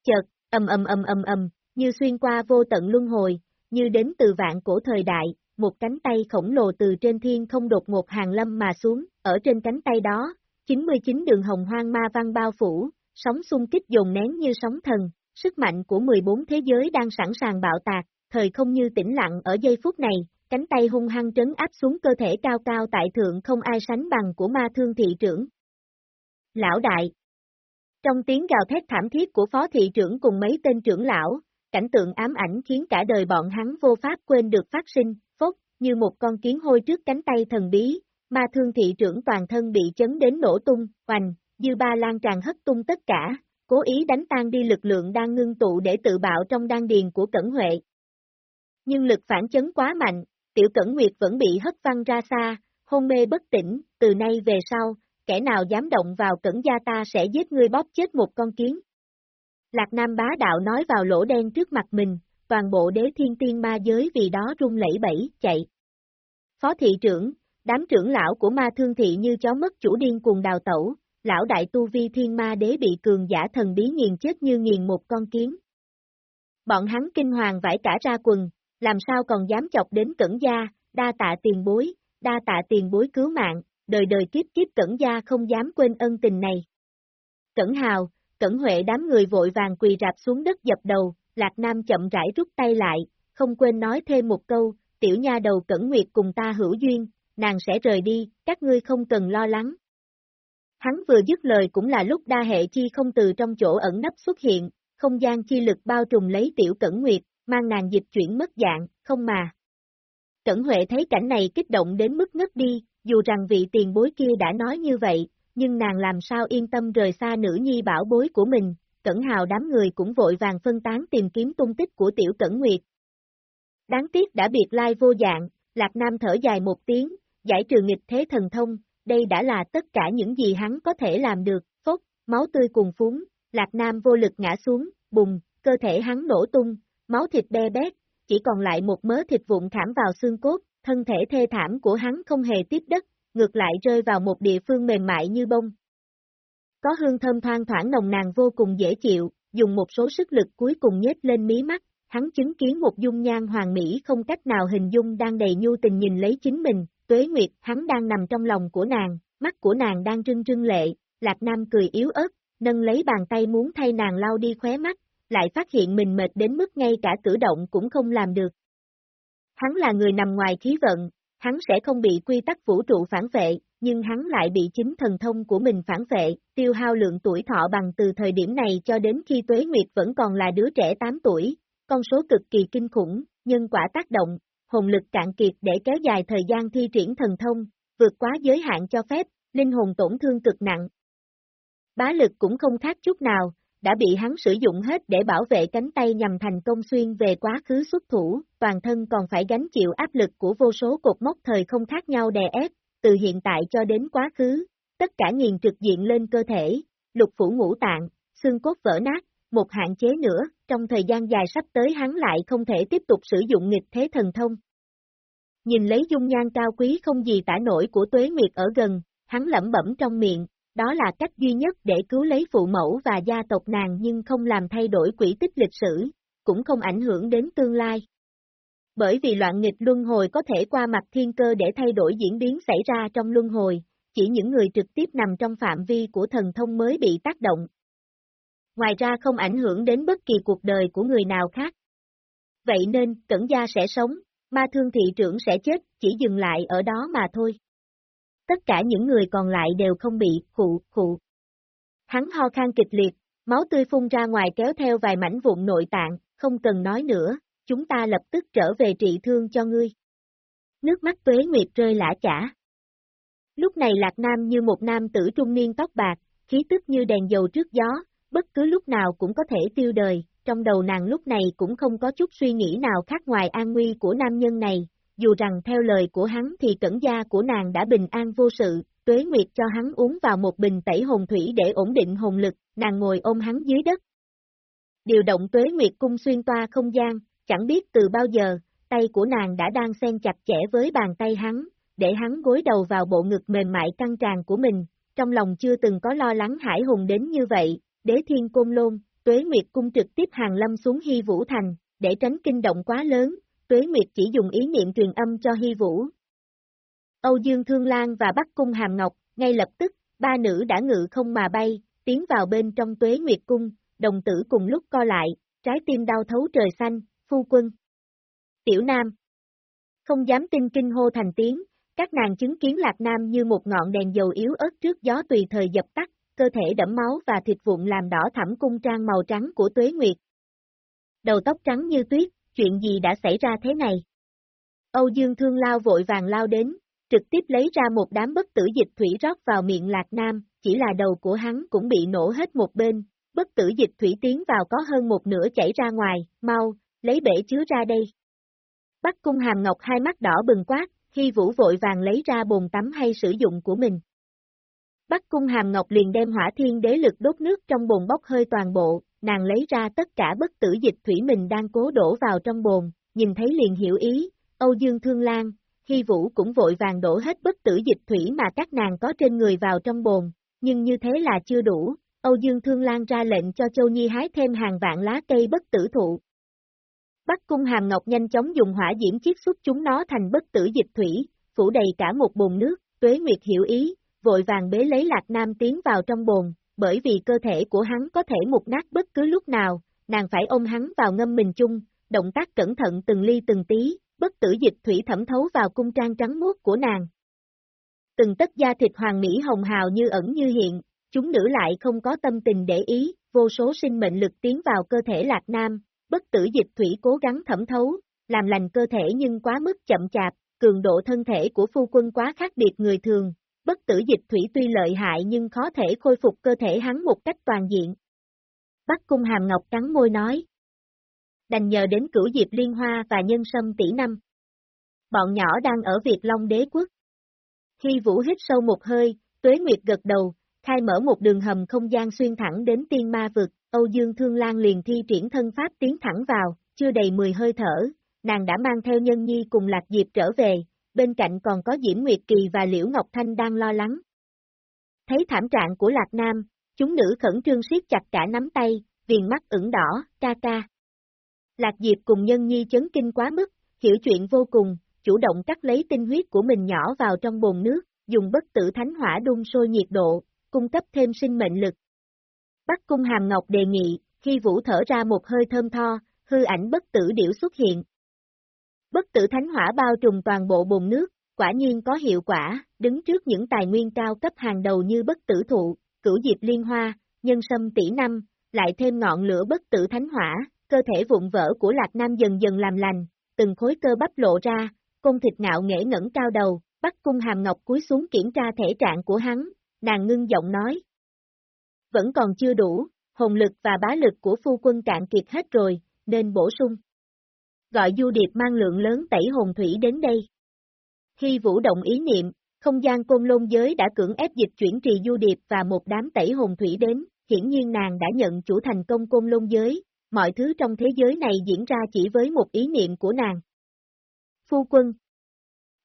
Chợt, ầm ầm ầm ầm ầm, như xuyên qua vô tận luân hồi, như đến từ vạn cổ thời đại, một cánh tay khổng lồ từ trên thiên không đột ngột hàng lâm mà xuống, ở trên cánh tay đó, 99 đường hồng hoang ma văn bao phủ, sóng xung kích dồn nén như sóng thần, sức mạnh của 14 thế giới đang sẵn sàng bạo tạc, thời không như tĩnh lặng ở giây phút này, cánh tay hung hăng trấn áp xuống cơ thể cao cao tại thượng không ai sánh bằng của ma thương thị trưởng. Lão đại Trong tiếng gào thét thảm thiết của phó thị trưởng cùng mấy tên trưởng lão, cảnh tượng ám ảnh khiến cả đời bọn hắn vô pháp quên được phát sinh, phốt, như một con kiến hôi trước cánh tay thần bí, ma thương thị trưởng toàn thân bị chấn đến nổ tung, hoành, dư ba lan tràn hất tung tất cả, cố ý đánh tan đi lực lượng đang ngưng tụ để tự bạo trong đan điền của Cẩn Huệ. Nhưng lực phản chấn quá mạnh, Tiểu Cẩn Nguyệt vẫn bị hất văng ra xa, hôn mê bất tỉnh, từ nay về sau, kẻ nào dám động vào Cẩn gia ta sẽ giết ngươi bóp chết một con kiến. Lạc Nam bá đạo nói vào lỗ đen trước mặt mình, toàn bộ đế thiên tiên ma giới vì đó rung lẫy bẫy, chạy. Phó thị trưởng, đám trưởng lão của ma thương thị như chó mất chủ điên cuồng đào tẩu, lão đại tu vi thiên ma đế bị cường giả thần bí nghiền chết như nghiền một con kiến. Bọn hắn kinh hoàng vải cả ra quần, làm sao còn dám chọc đến cẩn gia, đa tạ tiền bối, đa tạ tiền bối cứu mạng, đời đời kiếp kiếp cẩn gia không dám quên ân tình này. Cẩn hào, cẩn huệ đám người vội vàng quỳ rạp xuống đất dập đầu, Lạc Nam chậm rãi rút tay lại, không quên nói thêm một câu, tiểu nha đầu cẩn nguyệt cùng ta hữu duyên, nàng sẽ rời đi, các ngươi không cần lo lắng. Hắn vừa dứt lời cũng là lúc đa hệ chi không từ trong chỗ ẩn nấp xuất hiện, không gian chi lực bao trùm lấy tiểu cẩn nguyệt, mang nàng dịch chuyển mất dạng, không mà. Cẩn Huệ thấy cảnh này kích động đến mức ngất đi, dù rằng vị tiền bối kia đã nói như vậy, nhưng nàng làm sao yên tâm rời xa nữ nhi bảo bối của mình, Cẩn Hào đám người cũng vội vàng phân tán tìm kiếm tung tích của tiểu Cẩn Nguyệt. Đáng tiếc đã biệt lai vô dạng, Lạc Nam thở dài một tiếng, giải trừ nghịch thế thần thông, đây đã là tất cả những gì hắn có thể làm được, phốc, máu tươi cùng phúng, Lạc Nam vô lực ngã xuống, bùng, cơ thể hắn nổ tung, máu thịt be bét, chỉ còn lại một mớ thịt vụn thảm vào xương cốt, thân thể thê thảm của hắn không hề tiếp đất, ngược lại rơi vào một địa phương mềm mại như bông. Có hương thơm thoang thoảng nồng nàn vô cùng dễ chịu, dùng một số sức lực cuối cùng nhếch lên mí mắt, hắn chứng kiến một dung nhan hoàng mỹ không cách nào hình dung đang đầy nhu tình nhìn lấy chính mình, tuế nguyệt hắn đang nằm trong lòng của nàng, mắt của nàng đang rưng rưng lệ, Lạc Nam cười yếu ớt, nâng lấy bàn tay muốn thay nàng lau đi khóe mắt, lại phát hiện mình mệt đến mức ngay cả cử động cũng không làm được. Hắn là người nằm ngoài khí vận, hắn sẽ không bị quy tắc vũ trụ phản vệ, nhưng hắn lại bị chính thần thông của mình phản vệ, tiêu hao lượng tuổi thọ bằng từ thời điểm này cho đến khi Tuế Nguyệt vẫn còn là đứa trẻ 8 tuổi, con số cực kỳ kinh khủng, nhân quả tác động, hồn lực cạn kiệt để kéo dài thời gian thi triển thần thông, vượt quá giới hạn cho phép, linh hồn tổn thương cực nặng. Bá lực cũng không khác chút nào, đã bị hắn sử dụng hết để bảo vệ cánh tay nhằm thành công xuyên về quá khứ xuất thủ, toàn thân còn phải gánh chịu áp lực của vô số cột mốc thời không khác nhau đè ép, từ hiện tại cho đến quá khứ, tất cả nghiền trực diện lên cơ thể, lục phủ ngũ tạng, xương cốt vỡ nát, một hạn chế nữa, trong thời gian dài sắp tới hắn lại không thể tiếp tục sử dụng nghịch thế thần thông. Nhìn lấy dung nhan cao quý không gì tả nổi của tuế nguyệt ở gần, hắn lẩm bẩm trong miệng, đó là cách duy nhất để cứu lấy phụ mẫu và gia tộc nàng nhưng không làm thay đổi quỹ tích lịch sử, cũng không ảnh hưởng đến tương lai. Bởi vì loạn nghịch luân hồi có thể qua mặt thiên cơ để thay đổi diễn biến xảy ra trong luân hồi, chỉ những người trực tiếp nằm trong phạm vi của thần thông mới bị tác động. Ngoài ra không ảnh hưởng đến bất kỳ cuộc đời của người nào khác. Vậy nên, cẩn gia sẽ sống, ma thương thị trưởng sẽ chết, chỉ dừng lại ở đó mà thôi tất cả những người còn lại đều không bị, khụ, khụ. Hắn ho khan kịch liệt, máu tươi phun ra ngoài kéo theo vài mảnh vụn nội tạng, không cần nói nữa, chúng ta lập tức trở về trị thương cho ngươi. Nước mắt tuế nguyệt rơi lã chả. Lúc này Lạc Nam như một nam tử trung niên tóc bạc, khí tức như đèn dầu trước gió, bất cứ lúc nào cũng có thể tiêu đời, trong đầu nàng lúc này cũng không có chút suy nghĩ nào khác ngoài an nguy của nam nhân này, dù rằng theo lời của hắn thì cẩn gia của nàng đã bình an vô sự, tuế nguyệt cho hắn uống vào một bình tẩy hồn thủy để ổn định hồn lực, nàng ngồi ôm hắn dưới đất. Điều động tuế nguyệt cung xuyên toa không gian, chẳng biết từ bao giờ, tay của nàng đã đang xen chặt chẽ với bàn tay hắn, để hắn gối đầu vào bộ ngực mềm mại căng tràn của mình, trong lòng chưa từng có lo lắng hải hùng đến như vậy, đế thiên côn lôn, tuế nguyệt cung trực tiếp hàng lâm xuống hy vũ thành, để tránh kinh động quá lớn, Tuế Nguyệt chỉ dùng ý niệm truyền âm cho Hy Vũ. Âu Dương Thương Lan và Bắc Cung Hàm Ngọc, ngay lập tức, ba nữ đã ngự không mà bay, tiến vào bên trong Tuế Nguyệt Cung, đồng tử cùng lúc co lại, trái tim đau thấu trời xanh, phu quân. Tiểu Nam Không dám tin kinh hô thành tiếng, các nàng chứng kiến Lạc Nam như một ngọn đèn dầu yếu ớt trước gió tùy thời dập tắt, cơ thể đẫm máu và thịt vụn làm đỏ thẳm cung trang màu trắng của Tuế Nguyệt. Đầu tóc trắng như tuyết, chuyện gì đã xảy ra thế này? Âu Dương Thương lao vội vàng lao đến, trực tiếp lấy ra một đám bất tử dịch thủy rót vào miệng Lạc Nam, chỉ là đầu của hắn cũng bị nổ hết một bên, bất tử dịch thủy tiến vào có hơn một nửa chảy ra ngoài, mau, lấy bể chứa ra đây. Bắc cung hàm ngọc hai mắt đỏ bừng quát, khi vũ vội vàng lấy ra bồn tắm hay sử dụng của mình. Bắc cung hàm ngọc liền đem hỏa thiên đế lực đốt nước trong bồn bốc hơi toàn bộ, nàng lấy ra tất cả bất tử dịch thủy mình đang cố đổ vào trong bồn, nhìn thấy liền hiểu ý, Âu Dương Thương Lan, Hy Vũ cũng vội vàng đổ hết bất tử dịch thủy mà các nàng có trên người vào trong bồn, nhưng như thế là chưa đủ, Âu Dương Thương Lan ra lệnh cho Châu Nhi hái thêm hàng vạn lá cây bất tử thụ. Bắc Cung Hàm Ngọc nhanh chóng dùng hỏa diễm chiết xuất chúng nó thành bất tử dịch thủy, phủ đầy cả một bồn nước, Tuế Nguyệt hiểu ý, vội vàng bế lấy Lạc Nam tiến vào trong bồn, bởi vì cơ thể của hắn có thể mục nát bất cứ lúc nào, nàng phải ôm hắn vào ngâm mình chung, động tác cẩn thận từng ly từng tí, bất tử dịch thủy thẩm thấu vào cung trang trắng muốt của nàng. Từng tất da thịt hoàng mỹ hồng hào như ẩn như hiện, chúng nữ lại không có tâm tình để ý, vô số sinh mệnh lực tiến vào cơ thể lạc nam, bất tử dịch thủy cố gắng thẩm thấu, làm lành cơ thể nhưng quá mức chậm chạp, cường độ thân thể của phu quân quá khác biệt người thường, bất tử dịch thủy tuy lợi hại nhưng khó thể khôi phục cơ thể hắn một cách toàn diện. Bắc cung hàm ngọc cắn môi nói. Đành nhờ đến cửu diệp liên hoa và nhân sâm tỷ năm. Bọn nhỏ đang ở Việt Long đế quốc. Khi vũ hít sâu một hơi, tuế nguyệt gật đầu, khai mở một đường hầm không gian xuyên thẳng đến tiên ma vực, Âu Dương Thương Lan liền thi triển thân pháp tiến thẳng vào, chưa đầy 10 hơi thở, nàng đã mang theo nhân nhi cùng Lạc Diệp trở về, bên cạnh còn có Diễm Nguyệt Kỳ và Liễu Ngọc Thanh đang lo lắng. Thấy thảm trạng của Lạc Nam, chúng nữ khẩn trương siết chặt cả nắm tay, viền mắt ửng đỏ, ca ca. Lạc Diệp cùng Nhân Nhi chấn kinh quá mức, hiểu chuyện vô cùng, chủ động cắt lấy tinh huyết của mình nhỏ vào trong bồn nước, dùng bất tử thánh hỏa đun sôi nhiệt độ, cung cấp thêm sinh mệnh lực. Bắc Cung Hàm Ngọc đề nghị, khi Vũ thở ra một hơi thơm tho, hư ảnh bất tử điểu xuất hiện, Bất tử thánh hỏa bao trùm toàn bộ bồn nước, quả nhiên có hiệu quả, đứng trước những tài nguyên cao cấp hàng đầu như bất tử thụ, cửu diệp liên hoa, nhân sâm tỷ năm, lại thêm ngọn lửa bất tử thánh hỏa, cơ thể vụn vỡ của Lạc Nam dần dần làm lành, từng khối cơ bắp lộ ra, công thịt ngạo nghễ ngẩng cao đầu, bắt cung hàm ngọc cúi xuống kiểm tra thể trạng của hắn, nàng ngưng giọng nói. Vẫn còn chưa đủ, hồn lực và bá lực của phu quân cạn kiệt hết rồi, nên bổ sung. Gọi du điệp mang lượng lớn tẩy hồn thủy đến đây. Khi vũ động ý niệm, không gian côn lôn giới đã cưỡng ép dịch chuyển trì du điệp và một đám tẩy hồn thủy đến, hiển nhiên nàng đã nhận chủ thành công côn lôn giới, mọi thứ trong thế giới này diễn ra chỉ với một ý niệm của nàng. Phu quân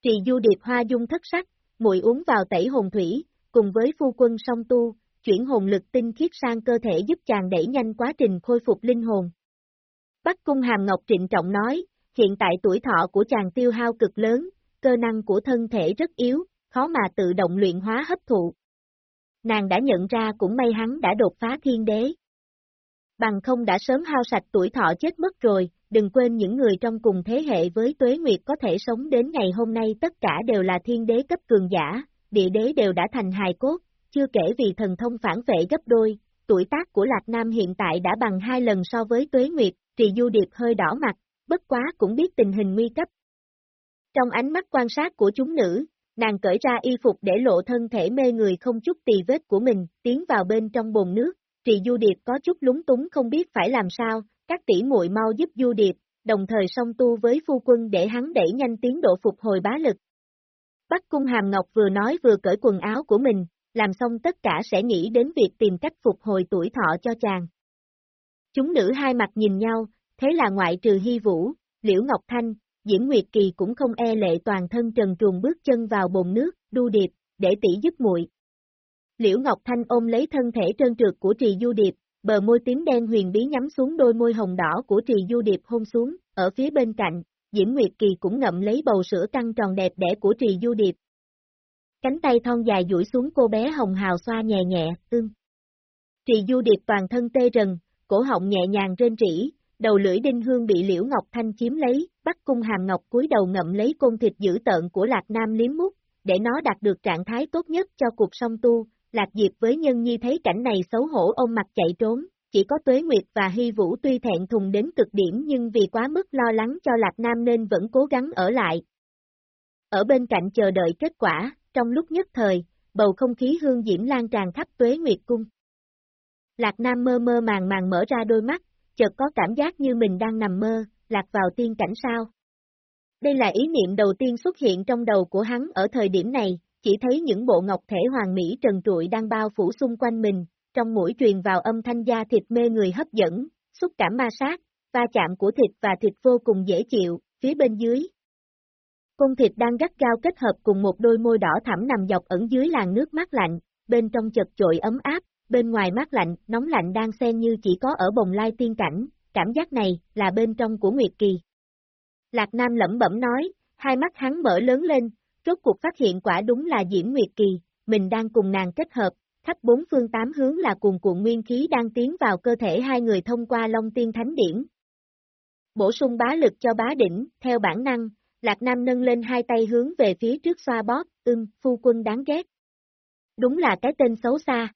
Trì du điệp hoa dung thất sắc, muội uống vào tẩy hồn thủy, cùng với phu quân song tu, chuyển hồn lực tinh khiết sang cơ thể giúp chàng đẩy nhanh quá trình khôi phục linh hồn. Bắc Cung Hàm Ngọc trịnh trọng nói, hiện tại tuổi thọ của chàng tiêu hao cực lớn, cơ năng của thân thể rất yếu, khó mà tự động luyện hóa hấp thụ. Nàng đã nhận ra cũng may hắn đã đột phá thiên đế. Bằng không đã sớm hao sạch tuổi thọ chết mất rồi, đừng quên những người trong cùng thế hệ với Tuế Nguyệt có thể sống đến ngày hôm nay tất cả đều là thiên đế cấp cường giả, địa đế đều đã thành hài cốt, chưa kể vì thần thông phản vệ gấp đôi, tuổi tác của Lạc Nam hiện tại đã bằng hai lần so với Tuế Nguyệt, Trì Du Điệp hơi đỏ mặt, bất quá cũng biết tình hình nguy cấp. Trong ánh mắt quan sát của chúng nữ, nàng cởi ra y phục để lộ thân thể mê người không chút tì vết của mình, tiến vào bên trong bồn nước, Trì Du Điệp có chút lúng túng không biết phải làm sao, các tỷ muội mau giúp Du Điệp, đồng thời song tu với phu quân để hắn đẩy nhanh tiến độ phục hồi bá lực. Bắc Cung Hàm Ngọc vừa nói vừa cởi quần áo của mình, làm xong tất cả sẽ nghĩ đến việc tìm cách phục hồi tuổi thọ cho chàng. Chúng nữ hai mặt nhìn nhau, thế là ngoại trừ Hy Vũ, Liễu Ngọc Thanh, Diễm Nguyệt Kỳ cũng không e lệ toàn thân trần truồng bước chân vào bồn nước, đu điệp, để tỷ giúp muội. Liễu Ngọc Thanh ôm lấy thân thể trơn trượt của Trì Du Điệp, bờ môi tím đen huyền bí nhắm xuống đôi môi hồng đỏ của Trì Du Điệp hôn xuống, ở phía bên cạnh, Diễm Nguyệt Kỳ cũng ngậm lấy bầu sữa căng tròn đẹp đẽ của Trì Du Điệp. Cánh tay thon dài duỗi xuống cô bé hồng hào xoa nhẹ nhẹ, ưng. Trì Du Điệp toàn thân tê rần, cổ họng nhẹ nhàng rên rỉ, đầu lưỡi đinh hương bị Liễu Ngọc Thanh chiếm lấy, bắt cung hàm ngọc cúi đầu ngậm lấy côn thịt dữ tợn của Lạc Nam liếm mút, để nó đạt được trạng thái tốt nhất cho cuộc song tu, Lạc Diệp với nhân nhi thấy cảnh này xấu hổ ôm mặt chạy trốn, chỉ có Tuế Nguyệt và Hy Vũ tuy thẹn thùng đến cực điểm nhưng vì quá mức lo lắng cho Lạc Nam nên vẫn cố gắng ở lại. Ở bên cạnh chờ đợi kết quả, trong lúc nhất thời, bầu không khí hương diễm lan tràn khắp Tuế Nguyệt Cung. Lạc Nam mơ mơ màng màng mở ra đôi mắt, chợt có cảm giác như mình đang nằm mơ, lạc vào tiên cảnh sao. Đây là ý niệm đầu tiên xuất hiện trong đầu của hắn ở thời điểm này, chỉ thấy những bộ ngọc thể hoàng mỹ trần trụi đang bao phủ xung quanh mình, trong mũi truyền vào âm thanh da thịt mê người hấp dẫn, xúc cảm ma sát, va chạm của thịt và thịt vô cùng dễ chịu, phía bên dưới. cung thịt đang gắt gao kết hợp cùng một đôi môi đỏ thẳm nằm dọc ẩn dưới làn nước mát lạnh, bên trong chật chội ấm áp, bên ngoài mát lạnh, nóng lạnh đang xen như chỉ có ở bồng lai tiên cảnh, cảm giác này là bên trong của Nguyệt Kỳ. Lạc Nam lẩm bẩm nói, hai mắt hắn mở lớn lên, rốt cuộc phát hiện quả đúng là Diễm Nguyệt Kỳ, mình đang cùng nàng kết hợp, khắp bốn phương tám hướng là cuồng cuộn nguyên khí đang tiến vào cơ thể hai người thông qua Long Tiên Thánh Điển. Bổ sung bá lực cho bá đỉnh, theo bản năng, Lạc Nam nâng lên hai tay hướng về phía trước xoa bóp, ưng, phu quân đáng ghét. Đúng là cái tên xấu xa.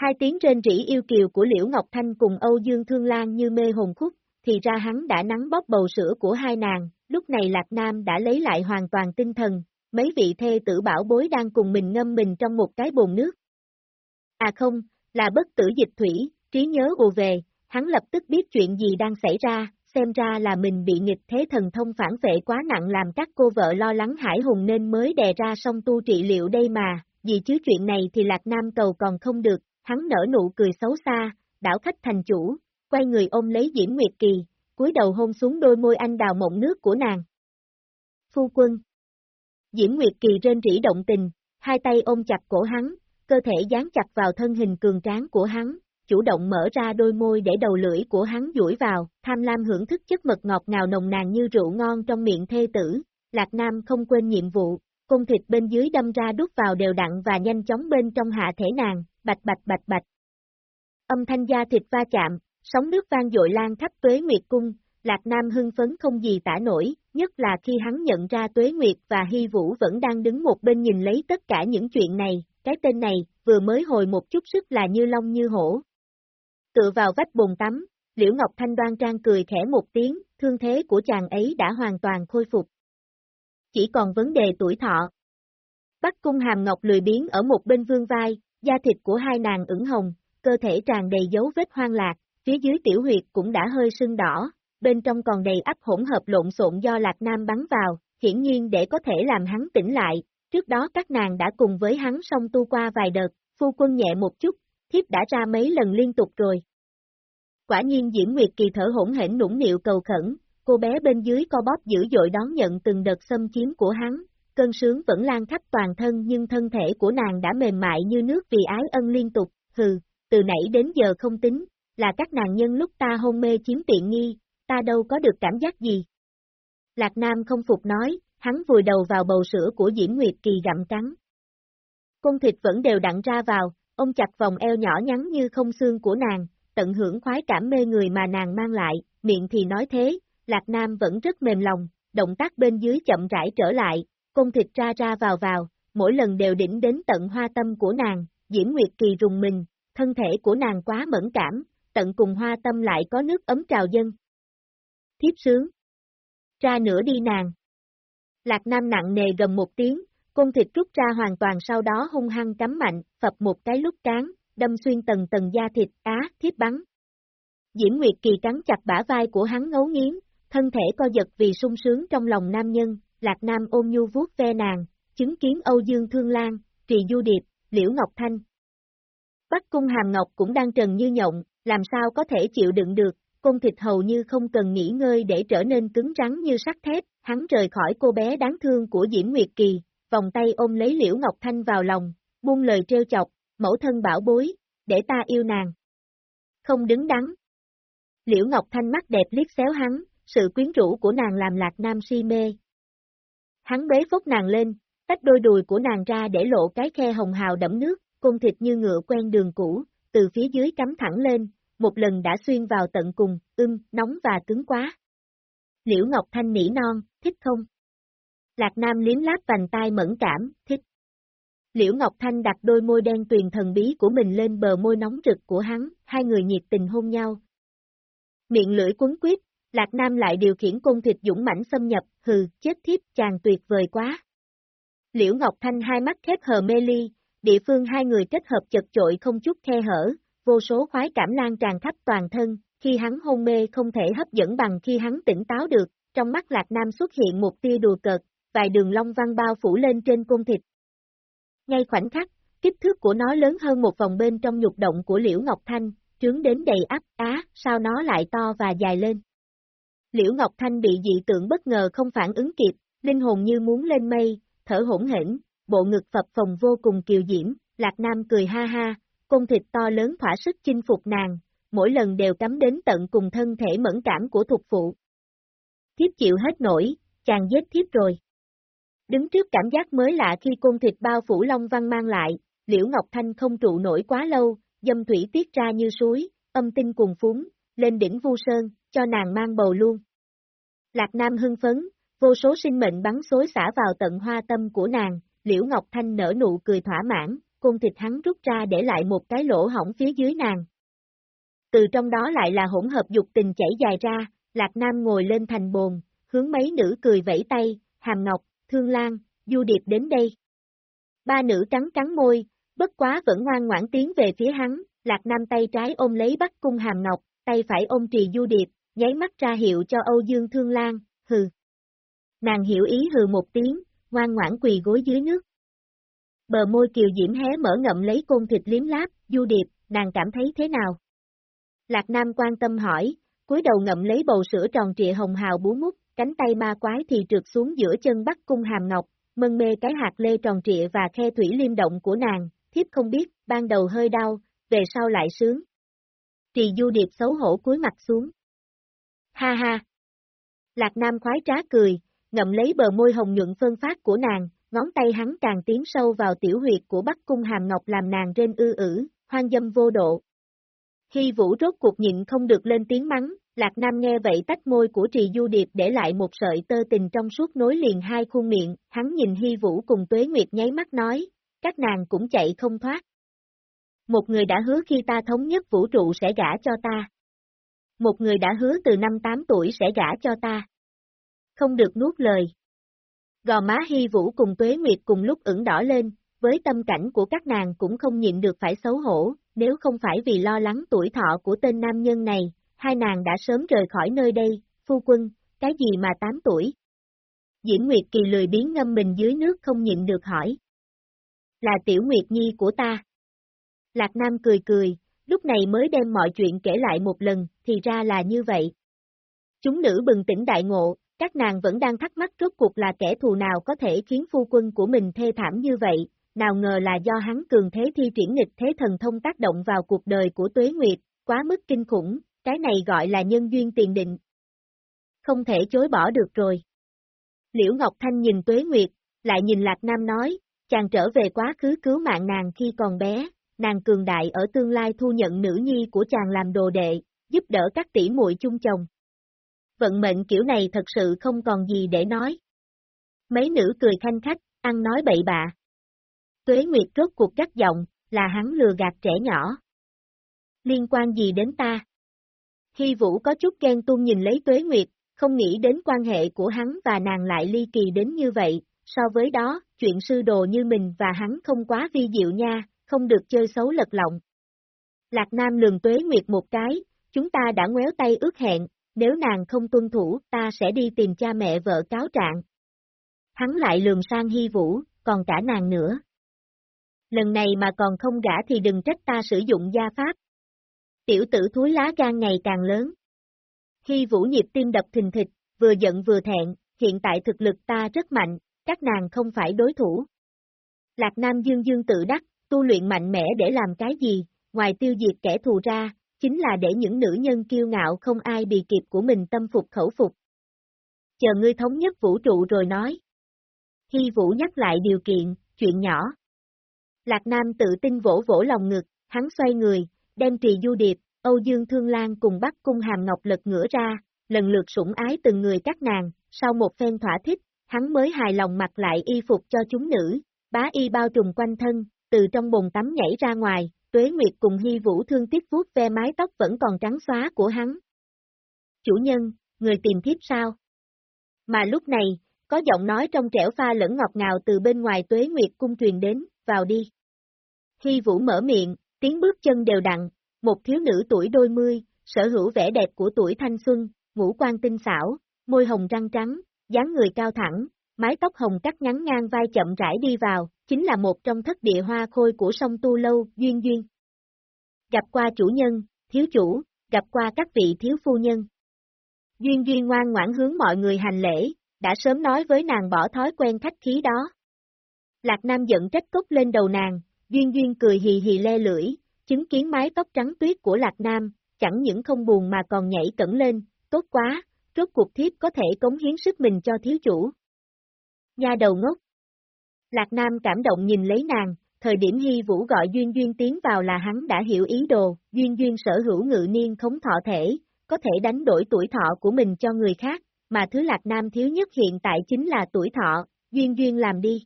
Hai tiếng rên rỉ yêu kiều của Liễu Ngọc Thanh cùng Âu Dương Thương Lan như mê hồn khúc, thì ra hắn đã nắng bóp bầu sữa của hai nàng, lúc này Lạc Nam đã lấy lại hoàn toàn tinh thần, mấy vị thê tử bảo bối đang cùng mình ngâm mình trong một cái bồn nước. À không, là bất tử dịch thủy, trí nhớ ùa về, hắn lập tức biết chuyện gì đang xảy ra, xem ra là mình bị nghịch thế thần thông phản vệ quá nặng làm các cô vợ lo lắng hải hùng nên mới đè ra xong tu trị liệu đây mà, vì chứ chuyện này thì Lạc Nam cầu còn không được, hắn nở nụ cười xấu xa, đảo khách thành chủ, quay người ôm lấy Diễm Nguyệt Kỳ, cúi đầu hôn xuống đôi môi anh đào mộng nước của nàng. Phu quân Diễm Nguyệt Kỳ rên rỉ động tình, hai tay ôm chặt cổ hắn, cơ thể dán chặt vào thân hình cường tráng của hắn, chủ động mở ra đôi môi để đầu lưỡi của hắn duỗi vào, tham lam hưởng thức chất mật ngọt ngào nồng nàn như rượu ngon trong miệng thê tử. Lạc Nam không quên nhiệm vụ, cung thịt bên dưới đâm ra đút vào đều đặn và nhanh chóng bên trong hạ thể nàng, bạch bạch bạch bạch. Âm thanh da thịt va chạm, sóng nước vang dội lan khắp tuế nguyệt cung, Lạc Nam hưng phấn không gì tả nổi, nhất là khi hắn nhận ra Tuế Nguyệt và Hy Vũ vẫn đang đứng một bên nhìn lấy tất cả những chuyện này, cái tên này, vừa mới hồi một chút sức là như long như hổ. Tựa vào vách bồn tắm, Liễu Ngọc Thanh đoan trang cười khẽ một tiếng, thương thế của chàng ấy đã hoàn toàn khôi phục. Chỉ còn vấn đề tuổi thọ, Bắc cung hàm ngọc lười biến ở một bên vương vai, da thịt của hai nàng ửng hồng, cơ thể tràn đầy dấu vết hoang lạc, phía dưới tiểu huyệt cũng đã hơi sưng đỏ, bên trong còn đầy ắp hỗn hợp lộn xộn do Lạc Nam bắn vào, hiển nhiên để có thể làm hắn tỉnh lại, trước đó các nàng đã cùng với hắn song tu qua vài đợt, phu quân nhẹ một chút, thiếp đã ra mấy lần liên tục rồi. Quả nhiên Diễm Nguyệt Kỳ thở hỗn hển nũng nịu cầu khẩn, cô bé bên dưới co bóp dữ dội đón nhận từng đợt xâm chiếm của hắn, cơn sướng vẫn lan khắp toàn thân nhưng thân thể của nàng đã mềm mại như nước vì ái ân liên tục, hừ, từ nãy đến giờ không tính, là các nàng nhân lúc ta hôn mê chiếm tiện nghi, ta đâu có được cảm giác gì. Lạc Nam không phục nói, hắn vùi đầu vào bầu sữa của Diễm Nguyệt Kỳ gặm cắn. Cung thịt vẫn đều đặn ra vào, ông chặt vòng eo nhỏ nhắn như không xương của nàng, tận hưởng khoái cảm mê người mà nàng mang lại, miệng thì nói thế, Lạc Nam vẫn rất mềm lòng, động tác bên dưới chậm rãi trở lại, cung thịt ra ra vào vào, mỗi lần đều đỉnh đến tận hoa tâm của nàng, Diễm Nguyệt Kỳ rùng mình, thân thể của nàng quá mẫn cảm, tận cùng hoa tâm lại có nước ấm trào dân. Thiếp sướng. Ra nửa đi nàng. Lạc Nam nặng nề gầm một tiếng, cung thịt rút ra hoàn toàn sau đó hung hăng cắm mạnh, phập một cái lúc cán, đâm xuyên tầng tầng da thịt, á, thiếp bắn. Diễm Nguyệt Kỳ cắn chặt bả vai của hắn ngấu nghiến, thân thể co giật vì sung sướng trong lòng nam nhân, Lạc Nam ôm nhu vuốt ve nàng, chứng kiến Âu Dương Thương Lan, Trì Du Điệp, Liễu Ngọc Thanh. Bắc cung Hàm Ngọc cũng đang trần như nhộng, làm sao có thể chịu đựng được, cung thịt hầu như không cần nghỉ ngơi để trở nên cứng rắn như sắt thép, hắn rời khỏi cô bé đáng thương của Diễm Nguyệt Kỳ, vòng tay ôm lấy Liễu Ngọc Thanh vào lòng, buông lời trêu chọc, mẫu thân bảo bối, để ta yêu nàng. Không đứng đắn. Liễu Ngọc Thanh mắt đẹp liếc xéo hắn, sự quyến rũ của nàng làm Lạc Nam si mê. Hắn bế phốc nàng lên, tách đôi đùi của nàng ra để lộ cái khe hồng hào đẫm nước, cung thịt như ngựa quen đường cũ, từ phía dưới cắm thẳng lên, một lần đã xuyên vào tận cùng, ưng, nóng và cứng quá. Liễu Ngọc Thanh nỉ non, thích không? Lạc Nam liếm láp vành tai mẫn cảm, thích. Liễu Ngọc Thanh đặt đôi môi đen tuyền thần bí của mình lên bờ môi nóng rực của hắn, hai người nhiệt tình hôn nhau. Miệng lưỡi quấn quyết, Lạc Nam lại điều khiển côn thịt dũng mãnh xâm nhập, hừ, chết thiếp, chàng tuyệt vời quá. Liễu Ngọc Thanh hai mắt khép hờ mê ly, địa phương hai người kết hợp chật chội không chút khe hở, vô số khoái cảm lan tràn khắp toàn thân, khi hắn hôn mê không thể hấp dẫn bằng khi hắn tỉnh táo được, trong mắt Lạc Nam xuất hiện một tia đùa cợt, vài đường long văn bao phủ lên trên côn thịt. Ngay khoảnh khắc, kích thước của nó lớn hơn một vòng bên trong nhục động của Liễu Ngọc Thanh, trướng đến đầy áp, á, sao nó lại to và dài lên. Liễu Ngọc Thanh bị dị tượng bất ngờ không phản ứng kịp, linh hồn như muốn lên mây, thở hỗn hển, bộ ngực phập phồng vô cùng kiều diễm, Lạc Nam cười ha ha, cung thịt to lớn thỏa sức chinh phục nàng, mỗi lần đều cắm đến tận cùng thân thể mẫn cảm của thuộc phụ. Thiếp chịu hết nổi, chàng giết thiếp rồi. Đứng trước cảm giác mới lạ khi cung thịt bao phủ long văn mang lại, Liễu Ngọc Thanh không trụ nổi quá lâu, dâm thủy tiết ra như suối, âm tinh cùng phúng, lên đỉnh vu sơn, cho nàng mang bầu luôn. Lạc Nam hưng phấn, vô số sinh mệnh bắn xối xả vào tận hoa tâm của nàng, Liễu Ngọc Thanh nở nụ cười thỏa mãn, cung thịt hắn rút ra để lại một cái lỗ hỏng phía dưới nàng. Từ trong đó lại là hỗn hợp dục tình chảy dài ra, Lạc Nam ngồi lên thành bồn, hướng mấy nữ cười vẫy tay, Hàm Ngọc, Thương Lan, Du Điệp đến đây. Ba nữ cắn cắn môi, bất quá vẫn ngoan ngoãn tiến về phía hắn, Lạc Nam tay trái ôm lấy bắt cung Hàm Ngọc, tay phải ôm trì Du Điệp, nháy mắt ra hiệu cho Âu Dương Thương Lan, hừ. Nàng hiểu ý hừ một tiếng, ngoan ngoãn quỳ gối dưới nước. Bờ môi kiều diễm hé mở ngậm lấy côn thịt liếm láp, du điệp, nàng cảm thấy thế nào? Lạc Nam quan tâm hỏi, cúi đầu ngậm lấy bầu sữa tròn trịa hồng hào bú mút, cánh tay ma quái thì trượt xuống giữa chân bắt cung hàm ngọc, mân mê cái hạt lê tròn trịa và khe thủy liêm động của nàng, thiếp không biết, ban đầu hơi đau, về sau lại sướng. Trì du điệp xấu hổ cúi mặt xuống. Ha ha! Lạc Nam khoái trá cười, ngậm lấy bờ môi hồng nhuận phân phát của nàng, ngón tay hắn càng tiến sâu vào tiểu huyệt của Bắc Cung Hàm Ngọc làm nàng rên ư ử, hoang dâm vô độ. Khi Vũ rốt cuộc nhịn không được lên tiếng mắng, Lạc Nam nghe vậy tách môi của Trì Du Điệp để lại một sợi tơ tình trong suốt nối liền hai khuôn miệng, hắn nhìn Hy Vũ cùng Tuế Nguyệt nháy mắt nói, các nàng cũng chạy không thoát. Một người đã hứa khi ta thống nhất vũ trụ sẽ gả cho ta. Một người đã hứa từ năm 8 tuổi sẽ gả cho ta. Không được nuốt lời. Gò má Hy Vũ cùng Tuế Nguyệt cùng lúc ửng đỏ lên, với tâm cảnh của các nàng cũng không nhịn được phải xấu hổ, nếu không phải vì lo lắng tuổi thọ của tên nam nhân này, hai nàng đã sớm rời khỏi nơi đây, phu quân, cái gì mà 8 tuổi? Diễn Nguyệt Kỳ lười biến ngâm mình dưới nước không nhịn được hỏi. Là tiểu Nguyệt Nhi của ta. Lạc Nam cười cười, lúc này mới đem mọi chuyện kể lại một lần, thì ra là như vậy. Chúng nữ bừng tỉnh đại ngộ, các nàng vẫn đang thắc mắc rốt cuộc là kẻ thù nào có thể khiến phu quân của mình thê thảm như vậy, nào ngờ là do hắn cường thế thi triển nghịch thế thần thông tác động vào cuộc đời của Tuế Nguyệt, quá mức kinh khủng, cái này gọi là nhân duyên tiền định. Không thể chối bỏ được rồi. Liễu Ngọc Thanh nhìn Tuế Nguyệt, lại nhìn Lạc Nam nói, chàng trở về quá khứ cứu mạng nàng khi còn bé, nàng cường đại ở tương lai thu nhận nữ nhi của chàng làm đồ đệ, giúp đỡ các tỷ muội chung chồng. Vận mệnh kiểu này thật sự không còn gì để nói. Mấy nữ cười khanh khách, ăn nói bậy bạ. Tuế Nguyệt rốt cuộc gắt giọng, là hắn lừa gạt trẻ nhỏ. Liên quan gì đến ta? Hy Vũ có chút ghen tuông nhìn lấy Tuế Nguyệt, không nghĩ đến quan hệ của hắn và nàng lại ly kỳ đến như vậy, so với đó, chuyện sư đồ như mình và hắn không quá vi diệu nha, không được chơi xấu lật lọng. Lạc Nam lường Tuế Nguyệt một cái, chúng ta đã ngoéo tay ước hẹn, nếu nàng không tuân thủ, ta sẽ đi tìm cha mẹ vợ cáo trạng. Hắn lại lường sang Hy Vũ, còn cả nàng nữa. Lần này mà còn không gã thì đừng trách ta sử dụng gia pháp. Tiểu tử thúi lá gan ngày càng lớn. Hy Vũ nhịp tim đập thình thịch, vừa giận vừa thẹn, hiện tại thực lực ta rất mạnh, các nàng không phải đối thủ. Lạc Nam Dương Dương tự đắc, tu luyện mạnh mẽ để làm cái gì, ngoài tiêu diệt kẻ thù ra, chính là để những nữ nhân kiêu ngạo không ai bị kịp của mình tâm phục khẩu phục. Chờ ngươi thống nhất vũ trụ rồi nói. Hy Vũ nhắc lại điều kiện, chuyện nhỏ. Lạc Nam tự tin vỗ vỗ lòng ngực, hắn xoay người, đem trì du điệp, Âu Dương Thương Lan cùng bắt cung hàm ngọc lật ngửa ra, lần lượt sủng ái từng người các nàng, sau một phen thỏa thích, hắn mới hài lòng mặc lại y phục cho chúng nữ, bá y bao trùm quanh thân, từ trong bồn tắm nhảy ra ngoài, Tuế Nguyệt cùng Hy Vũ thương tiếc vuốt ve mái tóc vẫn còn trắng xóa của hắn. Chủ nhân, người tìm thiếp sao? Mà lúc này, có giọng nói trong trẻo pha lẫn ngọt ngào từ bên ngoài Tuế Nguyệt cung truyền đến, vào đi. Hy Vũ mở miệng, tiếng bước chân đều đặn, một thiếu nữ tuổi đôi mươi, sở hữu vẻ đẹp của tuổi thanh xuân, ngũ quan tinh xảo, môi hồng răng trắng, dáng người cao thẳng, mái tóc hồng cắt ngắn ngang vai chậm rãi đi vào, chính là một trong thất địa hoa khôi của sông Tu Lâu, Duyên Duyên. Gặp qua chủ nhân, thiếu chủ, gặp qua các vị thiếu phu nhân. Duyên Duyên ngoan ngoãn hướng mọi người hành lễ, đã sớm nói với nàng bỏ thói quen khách khí đó. Lạc Nam giận trách cốc lên đầu nàng, Duyên Duyên cười hì hì le lưỡi, chứng kiến mái tóc trắng tuyết của Lạc Nam, chẳng những không buồn mà còn nhảy cẩn lên, tốt quá, rốt cuộc thiếp có thể cống hiến sức mình cho thiếu chủ. Nha đầu ngốc. Lạc Nam cảm động nhìn lấy nàng, thời điểm Hy Vũ gọi Duyên Duyên tiến vào là hắn đã hiểu ý đồ, Duyên Duyên sở hữu ngự niên khống thọ thể, có thể đánh đổi tuổi thọ của mình cho người khác, mà thứ Lạc Nam thiếu nhất hiện tại chính là tuổi thọ, Duyên Duyên làm đi.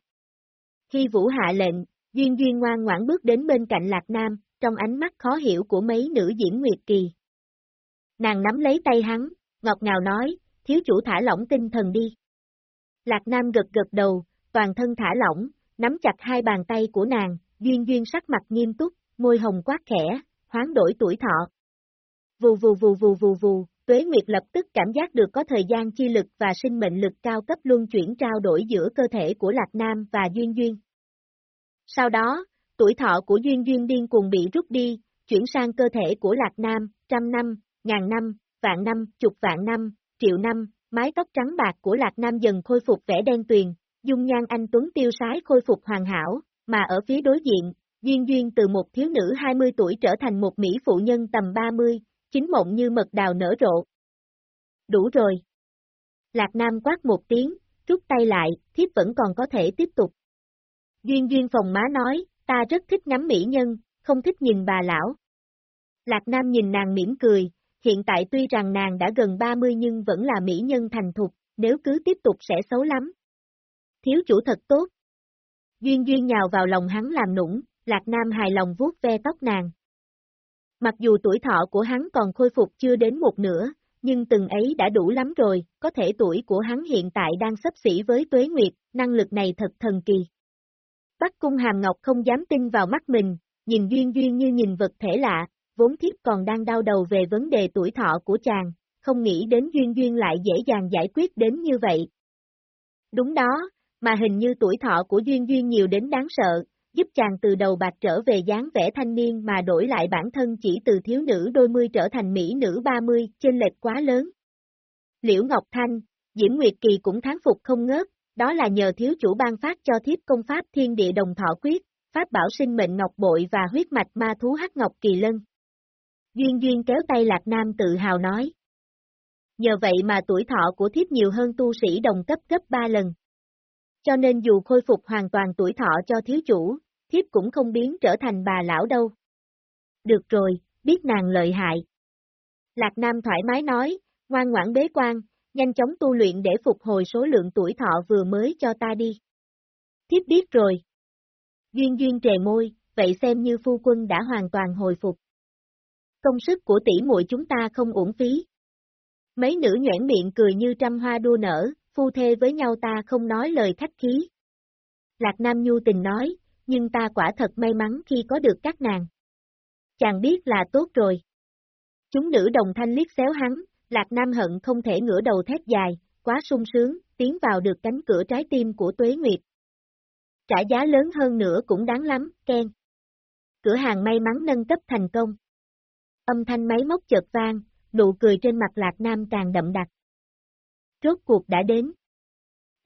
Hy Vũ hạ lệnh, Duyên Duyên ngoan ngoãn bước đến bên cạnh Lạc Nam, trong ánh mắt khó hiểu của mấy nữ diễn nguyệt kỳ. Nàng nắm lấy tay hắn, ngọt ngào nói, thiếu chủ thả lỏng tinh thần đi. Lạc Nam gật gật đầu, toàn thân thả lỏng, nắm chặt hai bàn tay của nàng, duyên duyên sắc mặt nghiêm túc, môi hồng quát khẽ, hoán đổi tuổi thọ. Vù vù vù vù vù vù, Tuế Nguyệt lập tức cảm giác được có thời gian chi lực và sinh mệnh lực cao cấp luân chuyển trao đổi giữa cơ thể của Lạc Nam và Duyên Duyên. Sau đó, tuổi thọ của Duyên Duyên điên cuồng bị rút đi, chuyển sang cơ thể của Lạc Nam, trăm năm, ngàn năm, vạn năm, chục vạn năm, triệu năm, mái tóc trắng bạc của Lạc Nam dần khôi phục vẻ đen tuyền, dung nhan anh Tuấn tiêu sái khôi phục hoàn hảo, mà ở phía đối diện, Duyên Duyên từ một thiếu nữ 20 tuổi trở thành một mỹ phụ nhân tầm 30, chính mộng như mật đào nở rộ. Đủ rồi. Lạc Nam quát một tiếng, rút tay lại, thiếp vẫn còn có thể tiếp tục. Duyên Duyên phòng má nói, ta rất thích ngắm mỹ nhân, không thích nhìn bà lão. Lạc Nam nhìn nàng mỉm cười, hiện tại tuy rằng nàng đã gần 30 nhưng vẫn là mỹ nhân thành thục, nếu cứ tiếp tục sẽ xấu lắm. Thiếu chủ thật tốt. Duyên Duyên nhào vào lòng hắn làm nũng, Lạc Nam hài lòng vuốt ve tóc nàng. Mặc dù tuổi thọ của hắn còn khôi phục chưa đến một nửa, nhưng từng ấy đã đủ lắm rồi, có thể tuổi của hắn hiện tại đang sấp xỉ với tuế nguyệt, năng lực này thật thần kỳ. Bắc cung hàm ngọc không dám tin vào mắt mình, nhìn Duyên Duyên như nhìn vật thể lạ, vốn thiếp còn đang đau đầu về vấn đề tuổi thọ của chàng, không nghĩ đến Duyên Duyên lại dễ dàng giải quyết đến như vậy. Đúng đó, mà hình như tuổi thọ của Duyên Duyên nhiều đến đáng sợ, giúp chàng từ đầu bạc trở về dáng vẻ thanh niên mà đổi lại bản thân chỉ từ thiếu nữ đôi mươi trở thành mỹ nữ ba mươi, chênh lệch quá lớn. Liễu Ngọc Thanh, Diễm Nguyệt Kỳ cũng thán phục không ngớt, đó là nhờ thiếu chủ ban phát cho thiếp công pháp thiên địa đồng thọ quyết, pháp bảo sinh mệnh ngọc bội và huyết mạch ma thú hắc ngọc kỳ lân. Duyên Duyên kéo tay Lạc Nam tự hào nói. Nhờ vậy mà tuổi thọ của thiếp nhiều hơn tu sĩ đồng cấp gấp ba lần. Cho nên dù khôi phục hoàn toàn tuổi thọ cho thiếu chủ, thiếp cũng không biến trở thành bà lão đâu. Được rồi, biết nàng lợi hại. Lạc Nam thoải mái nói, ngoan ngoãn bế quan, nhanh chóng tu luyện để phục hồi số lượng tuổi thọ vừa mới cho ta đi. Thiếp biết rồi. Duyên duyên trề môi, vậy xem như phu quân đã hoàn toàn hồi phục. Công sức của tỷ muội chúng ta không uổng phí. Mấy nữ nhoảng miệng cười như trăm hoa đua nở, phu thê với nhau ta không nói lời khách khí. Lạc Nam Nhu tình nói, nhưng ta quả thật may mắn khi có được các nàng. Chàng biết là tốt rồi. Chúng nữ đồng thanh liếc xéo hắn, Lạc Nam hận không thể ngửa đầu thét dài, quá sung sướng, tiến vào được cánh cửa trái tim của Tuế Nguyệt. Trả giá lớn hơn nữa cũng đáng lắm, Ken. Cửa hàng may mắn nâng cấp thành công. Âm thanh máy móc chợt vang, nụ cười trên mặt Lạc Nam càng đậm đặc. Rốt cuộc đã đến.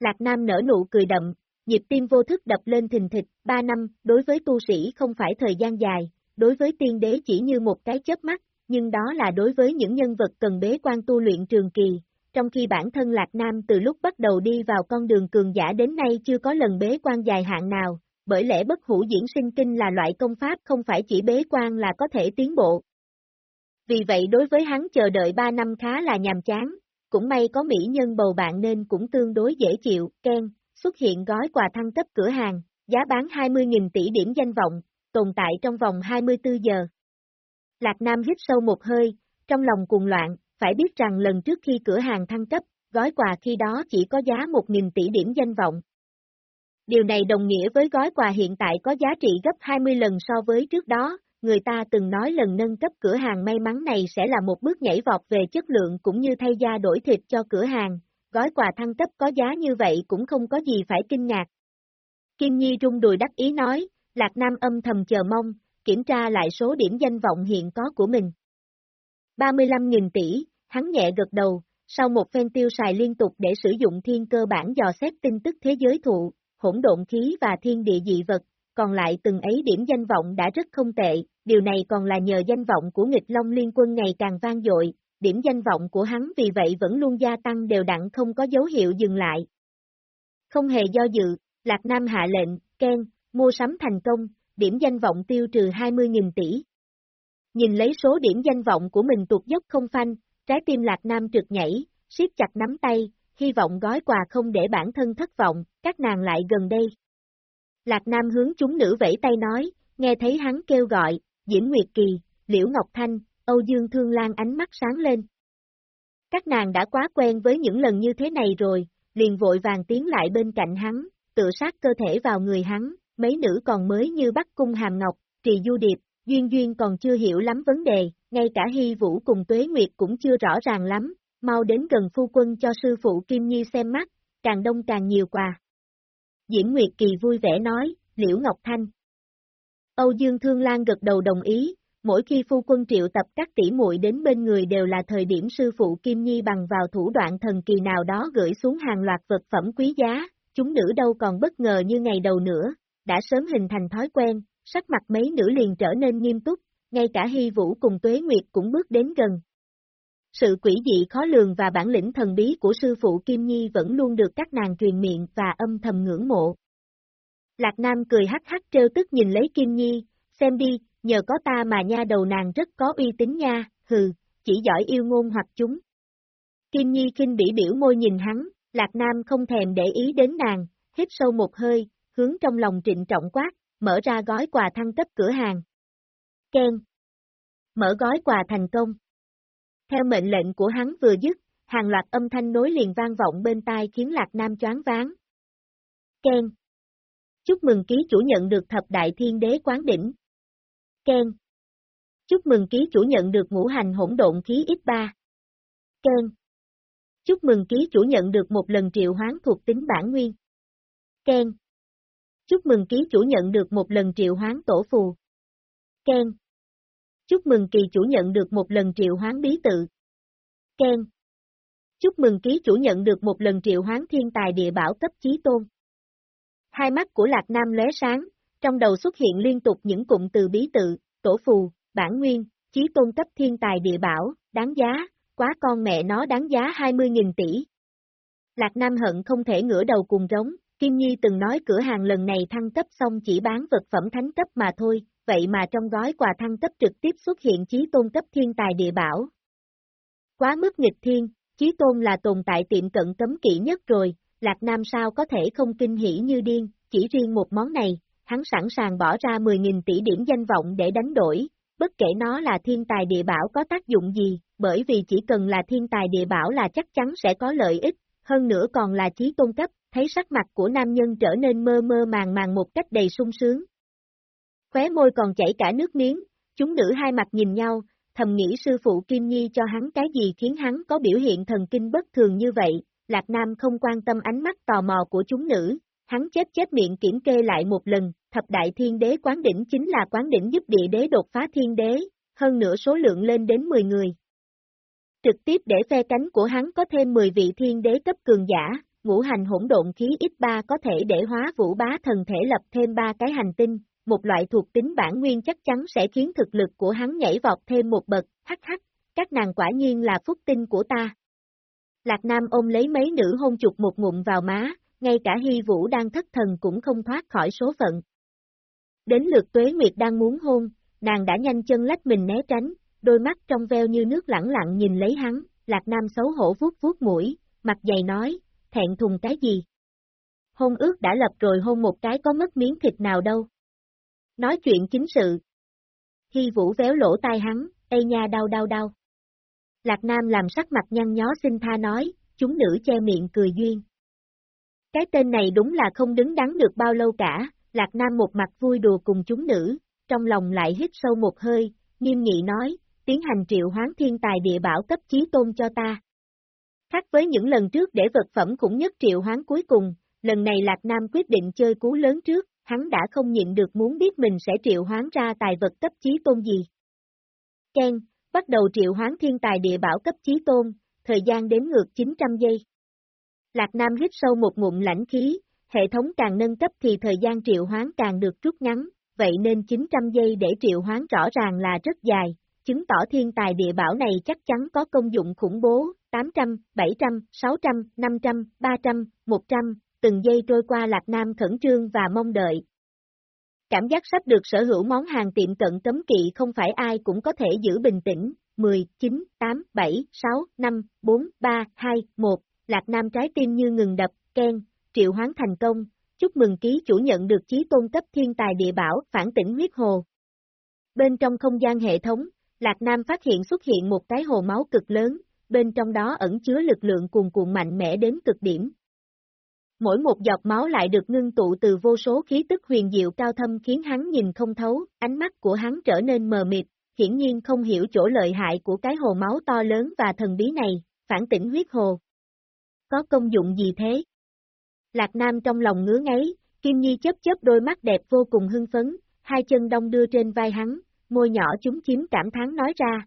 Lạc Nam nở nụ cười đậm, nhịp tim vô thức đập lên thình thịch, ba năm, đối với tu sĩ không phải thời gian dài, đối với tiên đế chỉ như một cái chớp mắt, nhưng đó là đối với những nhân vật cần bế quan tu luyện trường kỳ, trong khi bản thân Lạc Nam từ lúc bắt đầu đi vào con đường cường giả đến nay chưa có lần bế quan dài hạn nào, bởi lẽ bất hủ diễn sinh kinh là loại công pháp không phải chỉ bế quan là có thể tiến bộ. Vì vậy đối với hắn chờ đợi 3 năm khá là nhàm chán, cũng may có mỹ nhân bầu bạn nên cũng tương đối dễ chịu, Ken, xuất hiện gói quà thăng cấp cửa hàng, giá bán 20.000 tỷ điểm danh vọng, tồn tại trong vòng 24 giờ. Lạc Nam hít sâu một hơi, trong lòng cuồng loạn, phải biết rằng lần trước khi cửa hàng thăng cấp, gói quà khi đó chỉ có giá 1.000 tỷ điểm danh vọng. Điều này đồng nghĩa với gói quà hiện tại có giá trị gấp 20 lần so với trước đó, người ta từng nói lần nâng cấp cửa hàng may mắn này sẽ là một bước nhảy vọt về chất lượng cũng như thay da đổi thịt cho cửa hàng, gói quà thăng cấp có giá như vậy cũng không có gì phải kinh ngạc. Kim Nhi rung đùi đắc ý nói, Lạc Nam âm thầm chờ mong, kiểm tra lại số điểm danh vọng hiện có của mình. 35.000 tỷ, hắn nhẹ gật đầu, sau một phen tiêu xài liên tục để sử dụng thiên cơ bản dò xét tin tức thế giới thụ, hỗn độn khí và thiên địa dị vật, còn lại từng ấy điểm danh vọng đã rất không tệ, điều này còn là nhờ danh vọng của nghịch Long Liên quân ngày càng vang dội, điểm danh vọng của hắn vì vậy vẫn luôn gia tăng đều đặn không có dấu hiệu dừng lại. Không hề do dự, Lạc Nam hạ lệnh, Ken, mua sắm thành công, điểm danh vọng tiêu trừ 20.000 tỷ. Nhìn lấy số điểm danh vọng của mình tụt dốc không phanh, trái tim Lạc Nam trượt nhảy, siết chặt nắm tay, hy vọng gói quà không để bản thân thất vọng, các nàng lại gần đây. Lạc Nam hướng chúng nữ vẫy tay nói, nghe thấy hắn kêu gọi, Diễm Nguyệt Kỳ, Liễu Ngọc Thanh, Âu Dương Thương Lan ánh mắt sáng lên. Các nàng đã quá quen với những lần như thế này rồi, liền vội vàng tiến lại bên cạnh hắn, tự sát cơ thể vào người hắn, mấy nữ còn mới như Bắc Cung Hàm Ngọc, Trì Du Điệp, Duyên Duyên còn chưa hiểu lắm vấn đề, ngay cả Hy Vũ cùng Tuế Nguyệt cũng chưa rõ ràng lắm, mau đến gần phu quân cho sư phụ Kim Nhi xem mắt, càng đông càng nhiều quà. Diễm Nguyệt Kỳ vui vẻ nói, Liễu Ngọc Thanh. Âu Dương Thương Lan gật đầu đồng ý, mỗi khi phu quân triệu tập các tỷ muội đến bên người đều là thời điểm sư phụ Kim Nhi bằng vào thủ đoạn thần kỳ nào đó gửi xuống hàng loạt vật phẩm quý giá, chúng nữ đâu còn bất ngờ như ngày đầu nữa, đã sớm hình thành thói quen, sắc mặt mấy nữ liền trở nên nghiêm túc, ngay cả Hy Vũ cùng Tuế Nguyệt cũng bước đến gần. Sự quỷ dị khó lường và bản lĩnh thần bí của sư phụ Kim Nhi vẫn luôn được các nàng truyền miệng và âm thầm ngưỡng mộ. Lạc Nam cười hắc hắc trêu tức nhìn lấy Kim Nhi, xem đi, nhờ có ta mà nha đầu nàng rất có uy tín nha, hừ, chỉ giỏi yêu ngôn hoặc chúng. Kim Nhi kinh bỉ biểu môi nhìn hắn, Lạc Nam không thèm để ý đến nàng, hít sâu một hơi, hướng trong lòng trịnh trọng quát, mở ra gói quà thăng cấp cửa hàng. Ken. Mở gói quà thành công. Theo mệnh lệnh của hắn vừa dứt, hàng loạt âm thanh nối liền vang vọng bên tai khiến Lạc Nam choáng váng. Ken. Chúc mừng ký chủ nhận được thập đại thiên đế quán đỉnh. Ken. Chúc mừng ký chủ nhận được ngũ hành hỗn độn khí X3. Ken. Chúc mừng ký chủ nhận được một lần triệu hoán thuộc tính bản nguyên. Ken. Chúc mừng ký chủ nhận được một lần triệu hoán tổ phù. Ken. Chúc mừng kỳ chủ nhận được một lần triệu hoán bí tự. Ken. Chúc mừng ký chủ nhận được một lần triệu hoán thiên tài địa bảo cấp chí tôn. Hai mắt của Lạc Nam lóe sáng, trong đầu xuất hiện liên tục những cụm từ bí tự, tổ phù, bản nguyên, chí tôn cấp thiên tài địa bảo, đáng giá, quá con mẹ nó đáng giá 20.000 tỷ. Lạc Nam hận không thể ngửa đầu cùng rống, Kim Nhi từng nói cửa hàng lần này thăng cấp xong chỉ bán vật phẩm thánh cấp mà thôi, vậy mà trong gói quà thăng cấp trực tiếp xuất hiện chí tôn cấp thiên tài địa bảo. Quá mức nghịch thiên, chí tôn là tồn tại tiệm cận cấm kỵ nhất rồi, Lạc Nam sao có thể không kinh hỉ như điên, chỉ riêng một món này, hắn sẵn sàng bỏ ra 10.000 tỷ điểm danh vọng để đánh đổi, bất kể nó là thiên tài địa bảo có tác dụng gì, bởi vì chỉ cần là thiên tài địa bảo là chắc chắn sẽ có lợi ích, hơn nữa còn là chí tôn cấp, thấy sắc mặt của nam nhân trở nên mơ mơ màng màng một cách đầy sung sướng. Khóe môi còn chảy cả nước miếng, chúng nữ hai mặt nhìn nhau, thầm nghĩ sư phụ Kim Nhi cho hắn cái gì khiến hắn có biểu hiện thần kinh bất thường như vậy, Lạc Nam không quan tâm ánh mắt tò mò của chúng nữ, hắn chết chết miệng kiểm kê lại một lần, thập đại thiên đế quán đỉnh chính là quán đỉnh giúp địa đế đột phá thiên đế, hơn nữa số lượng lên đến 10 người. Trực tiếp để phe cánh của hắn có thêm 10 vị thiên đế cấp cường giả, ngũ hành hỗn độn khí ít 3 có thể để hóa vũ bá thần thể lập thêm 3 cái hành tinh, một loại thuộc tính bản nguyên chắc chắn sẽ khiến thực lực của hắn nhảy vọt thêm một bậc, hắc hắc, các nàng quả nhiên là phúc tinh của ta. Lạc Nam ôm lấy mấy nữ hôn chụp một ngụm vào má, ngay cả Hy Vũ đang thất thần cũng không thoát khỏi số phận. Đến lượt Tuế Nguyệt đang muốn hôn, nàng đã nhanh chân lách mình né tránh, đôi mắt trong veo như nước lẳng lặng nhìn lấy hắn, Lạc Nam xấu hổ vuốt vuốt mũi, mặt dày nói, thẹn thùng cái gì? Hôn ước đã lập rồi hôn một cái có mất miếng thịt nào đâu. Nói chuyện chính sự. Hy Vũ véo lỗ tai hắn, ê nha đau đau đau. Lạc Nam làm sắc mặt nhăn nhó xin tha nói, chúng nữ che miệng cười duyên. Cái tên này đúng là không đứng đắn được bao lâu cả, Lạc Nam một mặt vui đùa cùng chúng nữ, trong lòng lại hít sâu một hơi, nghiêm nghị nói, tiến hành triệu hoán thiên tài địa bảo cấp chí tôn cho ta. Khác với những lần trước để vật phẩm cũng nhất triệu hoán cuối cùng, lần này Lạc Nam quyết định chơi cú lớn trước, hắn đã không nhịn được muốn biết mình sẽ triệu hoán ra tài vật cấp chí tôn gì. Ken, bắt đầu triệu hoán thiên tài địa bảo cấp chí tôn, thời gian đếm ngược 900 giây. Lạc Nam hít sâu một ngụm lãnh khí, hệ thống càng nâng cấp thì thời gian triệu hoán càng được rút ngắn, vậy nên 900 giây để triệu hoán rõ ràng là rất dài, chứng tỏ thiên tài địa bảo này chắc chắn có công dụng khủng bố, 800, 700, 600, 500, 300, 100, từng giây trôi qua Lạc Nam khẩn trương và mong đợi. Cảm giác sắp được sở hữu món hàng tiệm cận cấm kỵ không phải ai cũng có thể giữ bình tĩnh, 10, 9, 8, 7, 6, 5, 4, 3, 2, 1, Lạc Nam trái tim như ngừng đập, khen, triệu hoán thành công, chúc mừng ký chủ nhận được chí tôn cấp thiên tài địa bảo, phản tỉnh huyết hồ. Bên trong không gian hệ thống, Lạc Nam phát hiện xuất hiện một cái hồ máu cực lớn, bên trong đó ẩn chứa lực lượng cuồn cuộn mạnh mẽ đến cực điểm. Mỗi một giọt máu lại được ngưng tụ từ vô số khí tức huyền diệu cao thâm khiến hắn nhìn không thấu, ánh mắt của hắn trở nên mờ mịt, hiển nhiên không hiểu chỗ lợi hại của cái hồ máu to lớn và thần bí này, phản tỉnh huyết hồ. Có công dụng gì thế? Lạc Nam trong lòng ngứa ngáy, Kim Nhi chớp chớp đôi mắt đẹp vô cùng hưng phấn, hai chân đông đưa trên vai hắn, môi nhỏ chúng chiếm cảm thán nói ra.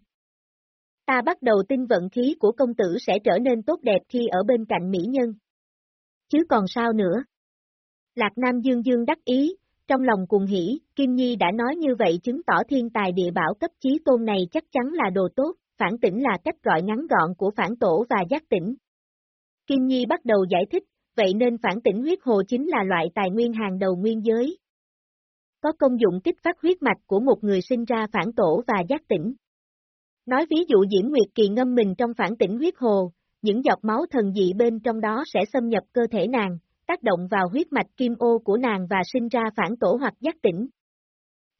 Ta bắt đầu tin vận khí của công tử sẽ trở nên tốt đẹp khi ở bên cạnh mỹ nhân. Chứ còn sao nữa? Lạc Nam Dương Dương đắc ý, trong lòng cùng hỉ, Kim Nhi đã nói như vậy chứng tỏ thiên tài địa bảo cấp chí tôn này chắc chắn là đồ tốt, phản tỉnh là cách gọi ngắn gọn của phản tổ và giác tỉnh. Kim Nhi bắt đầu giải thích, vậy nên phản tỉnh huyết hồ chính là loại tài nguyên hàng đầu nguyên giới. Có công dụng kích phát huyết mạch của một người sinh ra phản tổ và giác tỉnh. Nói ví dụ Diễm Nguyệt Kỳ ngâm mình trong phản tỉnh huyết hồ, những giọt máu thần dị bên trong đó sẽ xâm nhập cơ thể nàng, tác động vào huyết mạch kim ô của nàng và sinh ra phản tổ hoặc giác tỉnh.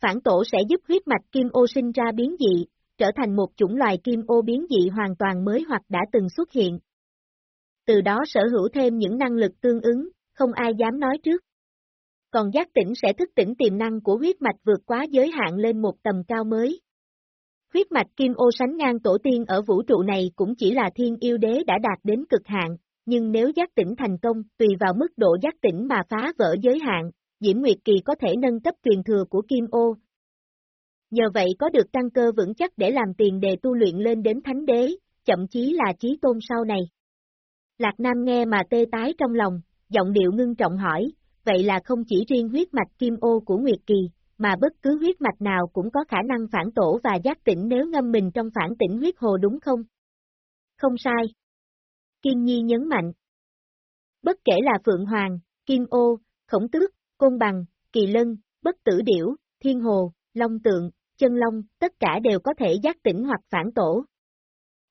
Phản tổ sẽ giúp huyết mạch kim ô sinh ra biến dị, trở thành một chủng loài kim ô biến dị hoàn toàn mới hoặc đã từng xuất hiện. Từ đó sở hữu thêm những năng lực tương ứng, không ai dám nói trước. Còn giác tỉnh sẽ thức tỉnh tiềm năng của huyết mạch vượt quá giới hạn lên một tầm cao mới. Huyết mạch kim ô sánh ngang tổ tiên ở vũ trụ này cũng chỉ là thiên yêu đế đã đạt đến cực hạn, nhưng nếu giác tỉnh thành công, tùy vào mức độ giác tỉnh mà phá vỡ giới hạn, Diễm Nguyệt Kỳ có thể nâng cấp truyền thừa của kim ô. Nhờ vậy có được căn cơ vững chắc để làm tiền đề tu luyện lên đến thánh đế, chậm chí là chí tôn sau này. Lạc Nam nghe mà tê tái trong lòng, giọng điệu ngưng trọng hỏi, vậy là không chỉ riêng huyết mạch kim ô của Nguyệt Kỳ, mà bất cứ huyết mạch nào cũng có khả năng phản tổ và giác tỉnh nếu ngâm mình trong phản tỉnh huyết hồ đúng không? Không sai. Kim Nhi nhấn mạnh. Bất kể là Phượng Hoàng, Kim Ô, Khổng Tước, Côn Bằng, Kỳ Lân, Bất Tử Điểu, Thiên Hồ, Long Tượng, Chân Long, tất cả đều có thể giác tỉnh hoặc phản tổ.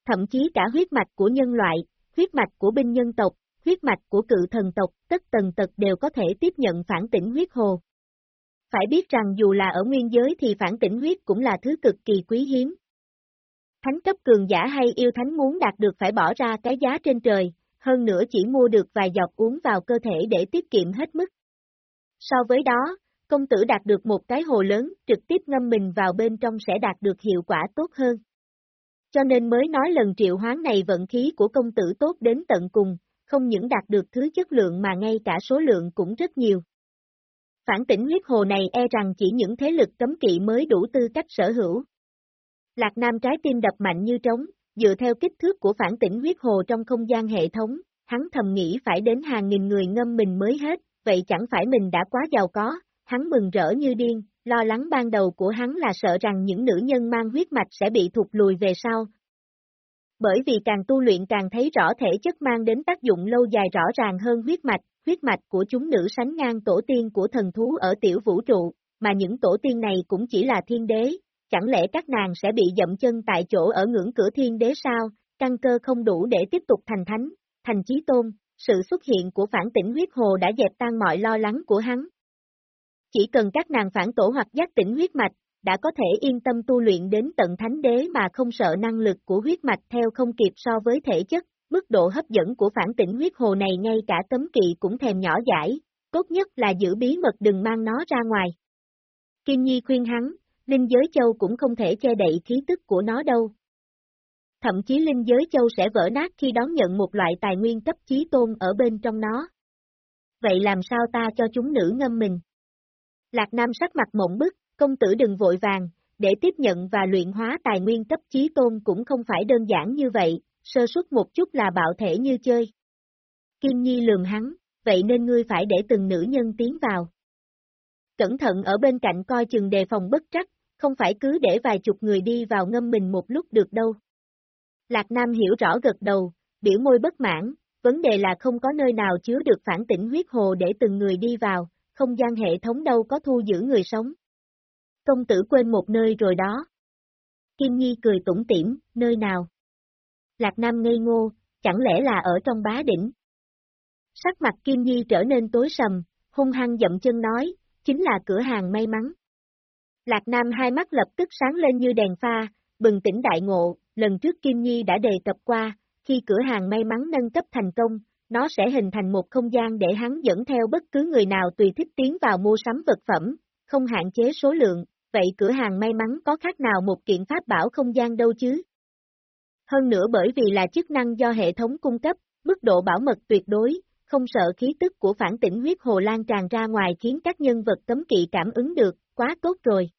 Thậm chí cả huyết mạch của nhân loại, huyết mạch của binh nhân tộc, huyết mạch của cự thần tộc, tất tầng tật đều có thể tiếp nhận phản tỉnh huyết hồ. Phải biết rằng dù là ở nguyên giới thì phản tỉnh huyết cũng là thứ cực kỳ quý hiếm. Thánh cấp cường giả hay yêu thánh muốn đạt được phải bỏ ra cái giá trên trời, hơn nữa chỉ mua được vài giọt uống vào cơ thể để tiết kiệm hết mức. So với đó, công tử đạt được một cái hồ lớn, trực tiếp ngâm mình vào bên trong sẽ đạt được hiệu quả tốt hơn. Cho nên mới nói lần triệu hoán này vận khí của công tử tốt đến tận cùng, không những đạt được thứ chất lượng mà ngay cả số lượng cũng rất nhiều. Phản tỉnh huyết hồ này e rằng chỉ những thế lực cấm kỵ mới đủ tư cách sở hữu. Lạc Nam trái tim đập mạnh như trống, dựa theo kích thước của phản tỉnh huyết hồ trong không gian hệ thống, hắn thầm nghĩ phải đến hàng nghìn người ngâm mình mới hết, vậy chẳng phải mình đã quá giàu có, hắn mừng rỡ như điên, lo lắng ban đầu của hắn là sợ rằng những nữ nhân mang huyết mạch sẽ bị thụt lùi về sau. Bởi vì càng tu luyện càng thấy rõ thể chất mang đến tác dụng lâu dài rõ ràng hơn huyết mạch, huyết mạch của chúng nữ sánh ngang tổ tiên của thần thú ở tiểu vũ trụ, mà những tổ tiên này cũng chỉ là thiên đế, chẳng lẽ các nàng sẽ bị dậm chân tại chỗ ở ngưỡng cửa thiên đế sao, căn cơ không đủ để tiếp tục thành thánh, thành chí tôn, sự xuất hiện của phản tỉnh huyết hồ đã dẹp tan mọi lo lắng của hắn. Chỉ cần các nàng phản tổ hoặc giác tỉnh huyết mạch, đã có thể yên tâm tu luyện đến tận thánh đế mà không sợ năng lực của huyết mạch theo không kịp so với thể chất, mức độ hấp dẫn của phản tỉnh huyết hồ này ngay cả tấm kỵ cũng thèm nhỏ giải, tốt nhất là giữ bí mật đừng mang nó ra ngoài. Kim Nhi khuyên hắn, linh giới châu cũng không thể che đậy khí tức của nó đâu. Thậm chí linh giới châu sẽ vỡ nát khi đón nhận một loại tài nguyên cấp chí tôn ở bên trong nó. Vậy làm sao ta cho chúng nữ ngâm mình? Lạc Nam sắc mặt mộng bức, công tử đừng vội vàng, để tiếp nhận và luyện hóa tài nguyên cấp chí tôn cũng không phải đơn giản như vậy, sơ suất một chút là bạo thể như chơi. Kim Nhi lườm hắn, vậy nên ngươi phải để từng nữ nhân tiến vào. Cẩn thận ở bên cạnh coi chừng đề phòng bất trắc, không phải cứ để vài chục người đi vào ngâm mình một lúc được đâu. Lạc Nam hiểu rõ gật đầu, biểu môi bất mãn, vấn đề là không có nơi nào chứa được phản tỉnh huyết hồ để từng người đi vào, không gian hệ thống đâu có thu giữ người sống. Công tử quên một nơi rồi đó. Kim Nhi cười tủm tỉm, nơi nào? Lạc Nam ngây ngô, chẳng lẽ là ở trong bá đỉnh? Sắc mặt Kim Nhi trở nên tối sầm, hung hăng dậm chân nói, chính là cửa hàng may mắn. Lạc Nam hai mắt lập tức sáng lên như đèn pha, bừng tỉnh đại ngộ, lần trước Kim Nhi đã đề cập qua, khi cửa hàng may mắn nâng cấp thành công, nó sẽ hình thành một không gian để hắn dẫn theo bất cứ người nào tùy thích tiến vào mua sắm vật phẩm, không hạn chế số lượng, vậy cửa hàng may mắn có khác nào một kiện pháp bảo không gian đâu chứ? Hơn nữa bởi vì là chức năng do hệ thống cung cấp, mức độ bảo mật tuyệt đối, không sợ khí tức của phản tỉnh huyết hồ lan tràn ra ngoài khiến các nhân vật cấm kỵ cảm ứng được, quá tốt rồi.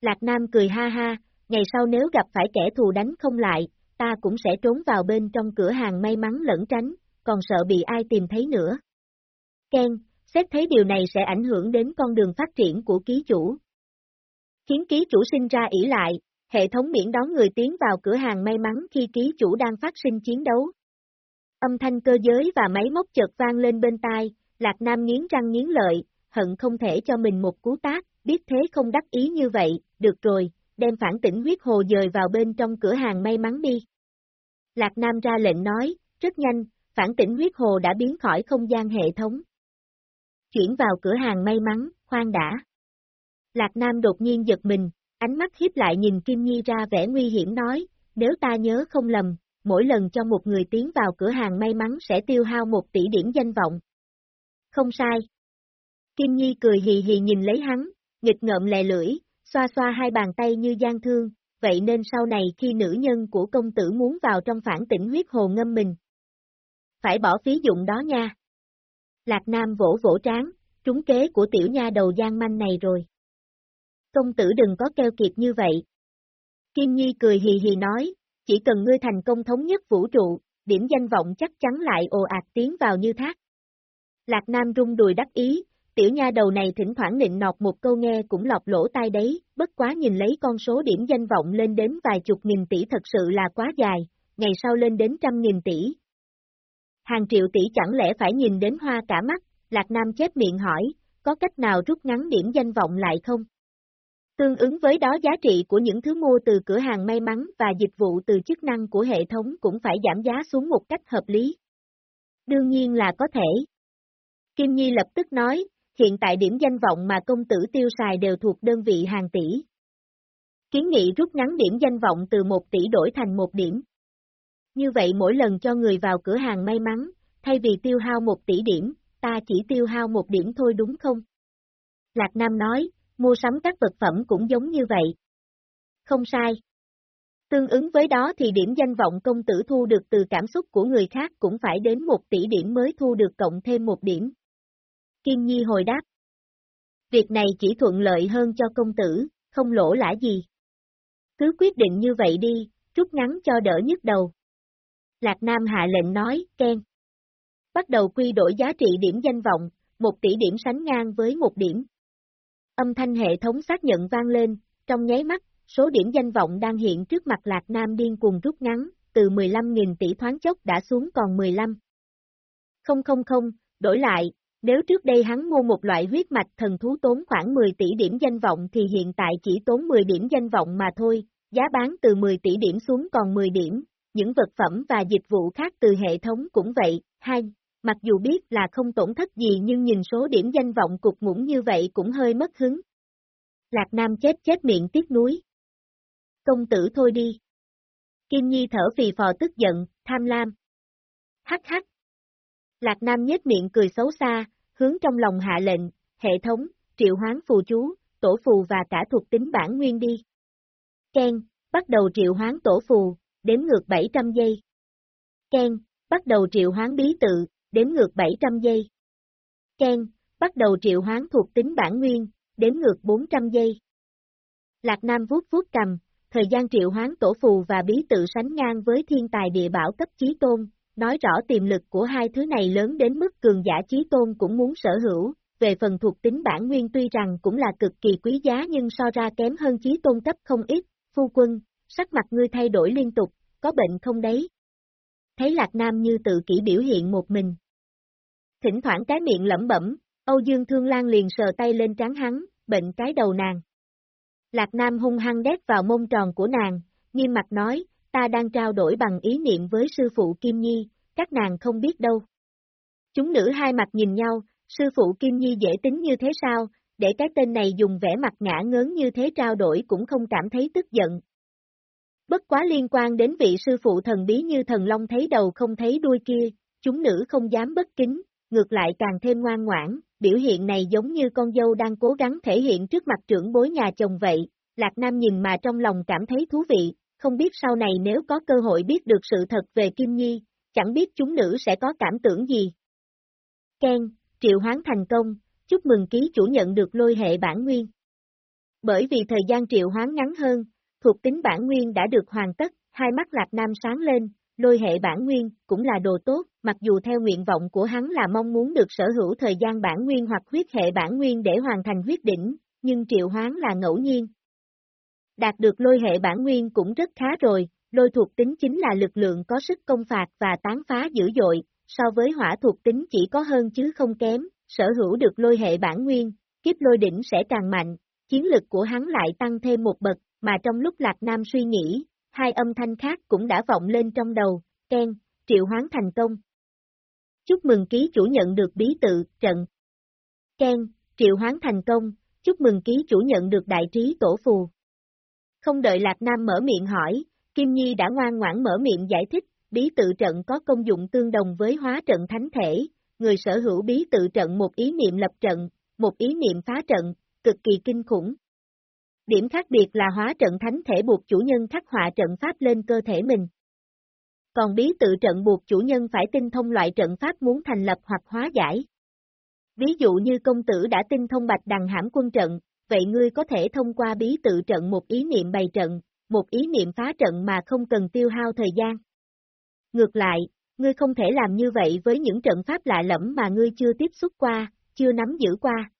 Lạc Nam cười ha ha, ngày sau nếu gặp phải kẻ thù đánh không lại, ta cũng sẽ trốn vào bên trong cửa hàng may mắn lẫn tránh, còn sợ bị ai tìm thấy nữa. Ken, xét thấy điều này sẽ ảnh hưởng đến con đường phát triển của ký chủ. Khiến ký chủ sinh ra ỷ lại, hệ thống miễn đón người tiến vào cửa hàng may mắn khi ký chủ đang phát sinh chiến đấu. Âm thanh cơ giới và máy móc chợt vang lên bên tai, Lạc Nam nghiến răng nghiến lợi, hận không thể cho mình một cú tác, biết thế không đắc ý như vậy, được rồi, đem phản tỉnh huyết hồ dời vào bên trong cửa hàng may mắn đi. Lạc Nam ra lệnh nói, rất nhanh, phản tỉnh huyết hồ đã biến khỏi không gian hệ thống. Chuyển vào cửa hàng may mắn, khoan đã. Lạc Nam đột nhiên giật mình, ánh mắt hiếp lại nhìn Kim Nhi ra vẻ nguy hiểm nói, nếu ta nhớ không lầm, mỗi lần cho một người tiến vào cửa hàng may mắn sẽ tiêu hao một tỷ điểm danh vọng. Không sai. Kim Nhi cười hì hì nhìn lấy hắn, nghịch ngợm lè lưỡi, xoa xoa hai bàn tay như gian thương, vậy nên sau này khi nữ nhân của công tử muốn vào trong phản tỉnh huyết hồ ngâm mình. Phải bỏ phí dụng đó nha. Lạc Nam vỗ vỗ trán, trúng kế của tiểu nha đầu gian manh này rồi. Công tử đừng có keo kiệt như vậy. Kim Nhi cười hì hì nói, chỉ cần ngươi thành công thống nhất vũ trụ, điểm danh vọng chắc chắn lại ồ ạt tiến vào như thác. Lạc Nam rung đùi đắc ý, tiểu nha đầu này thỉnh thoảng nịnh nọt một câu nghe cũng lọc lỗ tai đấy, bất quá nhìn lấy con số điểm danh vọng lên đến vài chục nghìn tỷ thật sự là quá dài, ngày sau lên đến trăm nghìn tỷ. Hàng triệu tỷ chẳng lẽ phải nhìn đến hoa cả mắt, Lạc Nam chép miệng hỏi, có cách nào rút ngắn điểm danh vọng lại không? Tương ứng với đó giá trị của những thứ mua từ cửa hàng may mắn và dịch vụ từ chức năng của hệ thống cũng phải giảm giá xuống một cách hợp lý. Đương nhiên là có thể. Kim Nhi lập tức nói, hiện tại điểm danh vọng mà công tử tiêu xài đều thuộc đơn vị hàng tỷ. Kiến nghị rút ngắn điểm danh vọng từ 1 tỷ đổi thành 1 điểm. Như vậy mỗi lần cho người vào cửa hàng may mắn, thay vì tiêu hao 1 tỷ điểm, ta chỉ tiêu hao 1 điểm thôi đúng không? Lạc Nam nói, mua sắm các vật phẩm cũng giống như vậy. Không sai. Tương ứng với đó thì điểm danh vọng công tử thu được từ cảm xúc của người khác cũng phải đến một tỷ điểm mới thu được cộng thêm một điểm. Kim Nhi hồi đáp. Việc này chỉ thuận lợi hơn cho công tử, không lỗ lã gì. Cứ quyết định như vậy đi, rút ngắn cho đỡ nhức đầu. Lạc Nam hạ lệnh nói, Ken. Bắt đầu quy đổi giá trị điểm danh vọng, một tỷ điểm sánh ngang với một điểm. Âm thanh hệ thống xác nhận vang lên, trong nháy mắt, số điểm danh vọng đang hiện trước mặt Lạc Nam điên cuồng rút ngắn, từ 15.000 tỷ thoáng chốc đã xuống còn 15. Không không không, đổi lại, nếu trước đây hắn mua một loại huyết mạch thần thú tốn khoảng 10 tỷ điểm danh vọng thì hiện tại chỉ tốn 10 điểm danh vọng mà thôi, giá bán từ 10 tỷ điểm xuống còn 10 điểm, những vật phẩm và dịch vụ khác từ hệ thống cũng vậy. Hai, mặc dù biết là không tổn thất gì nhưng nhìn số điểm danh vọng cục ngủng như vậy cũng hơi mất hứng. Lạc Nam chết chết miệng tiếc núi. Công tử thôi đi. Kim Nhi thở phì phò tức giận, tham lam. Hắc hắc. Lạc Nam nhếch miệng cười xấu xa, hướng trong lòng hạ lệnh, hệ thống, triệu hoán phù chú, tổ phù và cả thuộc tính bản nguyên đi. Ken, bắt đầu triệu hoán tổ phù, đếm ngược 700 giây. Ken, bắt đầu triệu hoán bí tự, đếm ngược 700 giây. Ken, bắt đầu triệu hoán thuộc tính bản nguyên, đếm ngược 400 giây. Lạc Nam vuốt vuốt cầm, thời gian triệu hoán tổ phù và bí tự sánh ngang với thiên tài địa bảo cấp chí tôn, nói rõ tiềm lực của hai thứ này lớn đến mức cường giả chí tôn cũng muốn sở hữu, về phần thuộc tính bản nguyên tuy rằng cũng là cực kỳ quý giá nhưng so ra kém hơn chí tôn cấp không ít, phu quân, sắc mặt ngươi thay đổi liên tục, có bệnh không đấy? Thấy Lạc Nam như tự kỷ biểu hiện một mình. Thỉnh thoảng cái miệng lẩm bẩm, Âu Dương Thương Lan liền sờ tay lên trán hắn, bệnh cái đầu nàng. Lạc Nam hung hăng đét vào mông tròn của nàng, nghiêm mặt nói, ta đang trao đổi bằng ý niệm với sư phụ Kim Nhi, các nàng không biết đâu. Chúng nữ hai mặt nhìn nhau, sư phụ Kim Nhi dễ tính như thế sao, để cái tên này dùng vẻ mặt ngã ngớn như thế trao đổi cũng không cảm thấy tức giận. Bất quá liên quan đến vị sư phụ thần bí như thần long thấy đầu không thấy đuôi kia, chúng nữ không dám bất kính, ngược lại càng thêm ngoan ngoãn, biểu hiện này giống như con dâu đang cố gắng thể hiện trước mặt trưởng bối nhà chồng vậy, Lạc Nam nhìn mà trong lòng cảm thấy thú vị, không biết sau này nếu có cơ hội biết được sự thật về Kim Nhi, chẳng biết chúng nữ sẽ có cảm tưởng gì. Ken, triệu hoán thành công, chúc mừng ký chủ nhận được lôi hệ bản nguyên. Bởi vì thời gian triệu hoán ngắn hơn, thuộc tính bản nguyên đã được hoàn tất, hai mắt Lạc Nam sáng lên, lôi hệ bản nguyên cũng là đồ tốt, mặc dù theo nguyện vọng của hắn là mong muốn được sở hữu thời gian bản nguyên hoặc huyết hệ bản nguyên để hoàn thành huyết đỉnh, nhưng triệu hoán là ngẫu nhiên, Đạt được lôi hệ bản nguyên cũng rất khá rồi, lôi thuộc tính chính là lực lượng có sức công phạt và tán phá dữ dội, so với hỏa thuộc tính chỉ có hơn chứ không kém, sở hữu được lôi hệ bản nguyên, kiếp lôi đỉnh sẽ càng mạnh, chiến lực của hắn lại tăng thêm một bậc, mà trong lúc Lạc Nam suy nghĩ, hai âm thanh khác cũng đã vọng lên trong đầu, Ken, triệu hoán thành công. Chúc mừng ký chủ nhận được bí tự, trận. Ken, triệu hoán thành công, chúc mừng ký chủ nhận được đại trí tổ phù. Không đợi Lạc Nam mở miệng hỏi, Kim Nhi đã ngoan ngoãn mở miệng giải thích, bí tự trận có công dụng tương đồng với hóa trận thánh thể, người sở hữu bí tự trận một ý niệm lập trận, một ý niệm phá trận, cực kỳ kinh khủng. Điểm khác biệt là hóa trận thánh thể buộc chủ nhân khắc họa trận pháp lên cơ thể mình. Còn bí tự trận buộc chủ nhân phải tinh thông loại trận pháp muốn thành lập hoặc hóa giải. Ví dụ như công tử đã tinh thông bạch đằng hãm quân trận, vậy ngươi có thể thông qua bí tự trận một ý niệm bày trận, một ý niệm phá trận mà không cần tiêu hao thời gian. Ngược lại, ngươi không thể làm như vậy với những trận pháp lạ lẫm mà ngươi chưa tiếp xúc qua, chưa nắm giữ qua,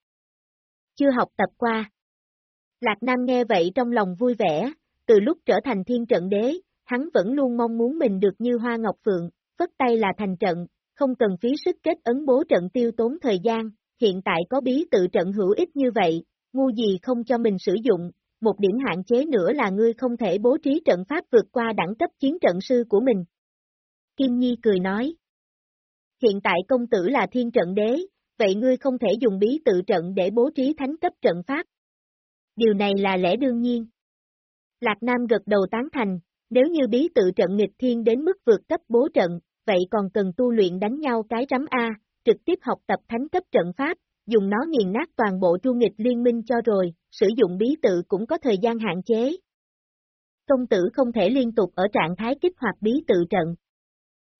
chưa học tập qua. Lạc Nam nghe vậy trong lòng vui vẻ, từ lúc trở thành thiên trận đế, hắn vẫn luôn mong muốn mình được như Hoa Ngọc Phượng, phất tay là thành trận, không cần phí sức kết ấn bố trận tiêu tốn thời gian, hiện tại có bí tự trận hữu ích như vậy, ngu gì không cho mình sử dụng, một điểm hạn chế nữa là ngươi không thể bố trí trận pháp vượt qua đẳng cấp chiến trận sư của mình. Kim Nhi cười nói. Hiện tại công tử là thiên trận đế, vậy ngươi không thể dùng bí tự trận để bố trí thánh cấp trận pháp. Điều này là lẽ đương nhiên. Lạc Nam gật đầu tán thành, nếu như bí tự trận nghịch thiên đến mức vượt cấp bố trận, vậy còn cần tu luyện đánh nhau cái rắm A, trực tiếp học tập thánh cấp trận pháp, dùng nó nghiền nát toàn bộ tru nghịch liên minh cho rồi, sử dụng bí tự cũng có thời gian hạn chế. Công tử không thể liên tục ở trạng thái kích hoạt bí tự trận.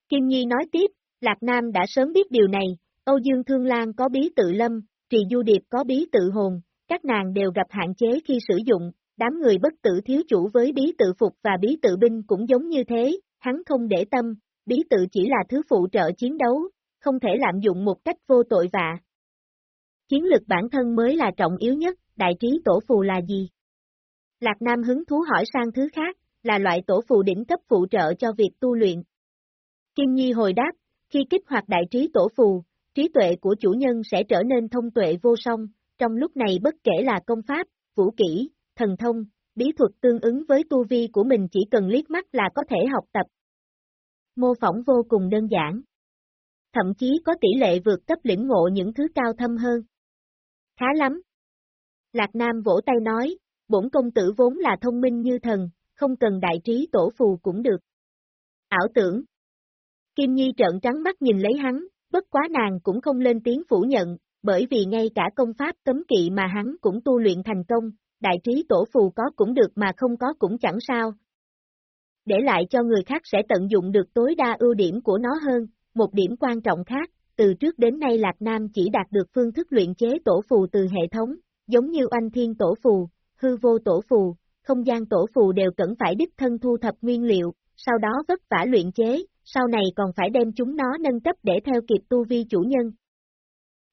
Kim Nhi nói tiếp, Lạc Nam đã sớm biết điều này, Âu Dương Thương Lan có bí tự lâm, Trì Du Điệp có bí tự hồn, các nàng đều gặp hạn chế khi sử dụng, đám người bất tử thiếu chủ với bí tự phục và bí tự binh cũng giống như thế, hắn không để tâm, bí tự chỉ là thứ phụ trợ chiến đấu, không thể lạm dụng một cách vô tội vạ. Chiến lực bản thân mới là trọng yếu nhất, đại trí tổ phù là gì? Lạc Nam hứng thú hỏi sang thứ khác, là loại tổ phù đỉnh cấp phụ trợ cho việc tu luyện. Kim Nhi hồi đáp, khi kích hoạt đại trí tổ phù, trí tuệ của chủ nhân sẽ trở nên thông tuệ vô song, trong lúc này bất kể là công pháp, vũ kỹ, thần thông, bí thuật tương ứng với tu vi của mình chỉ cần liếc mắt là có thể học tập. Mô phỏng vô cùng đơn giản. Thậm chí có tỷ lệ vượt cấp lĩnh ngộ những thứ cao thâm hơn. Khá lắm. Lạc Nam vỗ tay nói, bổn công tử vốn là thông minh như thần, không cần đại trí tổ phù cũng được. Ảo tưởng. Kim Nhi trợn trắng mắt nhìn lấy hắn, bất quá nàng cũng không lên tiếng phủ nhận, bởi vì ngay cả công pháp cấm kỵ mà hắn cũng tu luyện thành công, đại trí tổ phù có cũng được mà không có cũng chẳng sao. Để lại cho người khác sẽ tận dụng được tối đa ưu điểm của nó hơn, một điểm quan trọng khác, từ trước đến nay Lạc Nam chỉ đạt được phương thức luyện chế tổ phù từ hệ thống, giống như oanh thiên tổ phù, hư vô tổ phù, không gian tổ phù đều cần phải đích thân thu thập nguyên liệu, sau đó vất vả luyện chế, sau này còn phải đem chúng nó nâng cấp để theo kịp tu vi chủ nhân.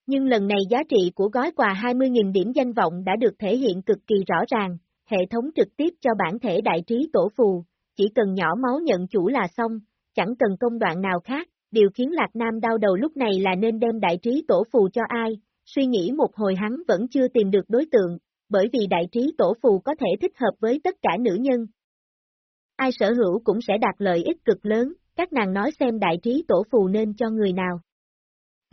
Nhưng lần này giá trị của gói quà 20.000 điểm danh vọng đã được thể hiện cực kỳ rõ ràng, hệ thống trực tiếp cho bản thể đại trí tổ phù, chỉ cần nhỏ máu nhận chủ là xong, chẳng cần công đoạn nào khác, điều khiến Lạc Nam đau đầu lúc này là nên đem đại trí tổ phù cho ai, suy nghĩ một hồi hắn vẫn chưa tìm được đối tượng, bởi vì đại trí tổ phù có thể thích hợp với tất cả nữ nhân. Ai sở hữu cũng sẽ đạt lợi ích cực lớn, các nàng nói xem đại trí tổ phù nên cho người nào.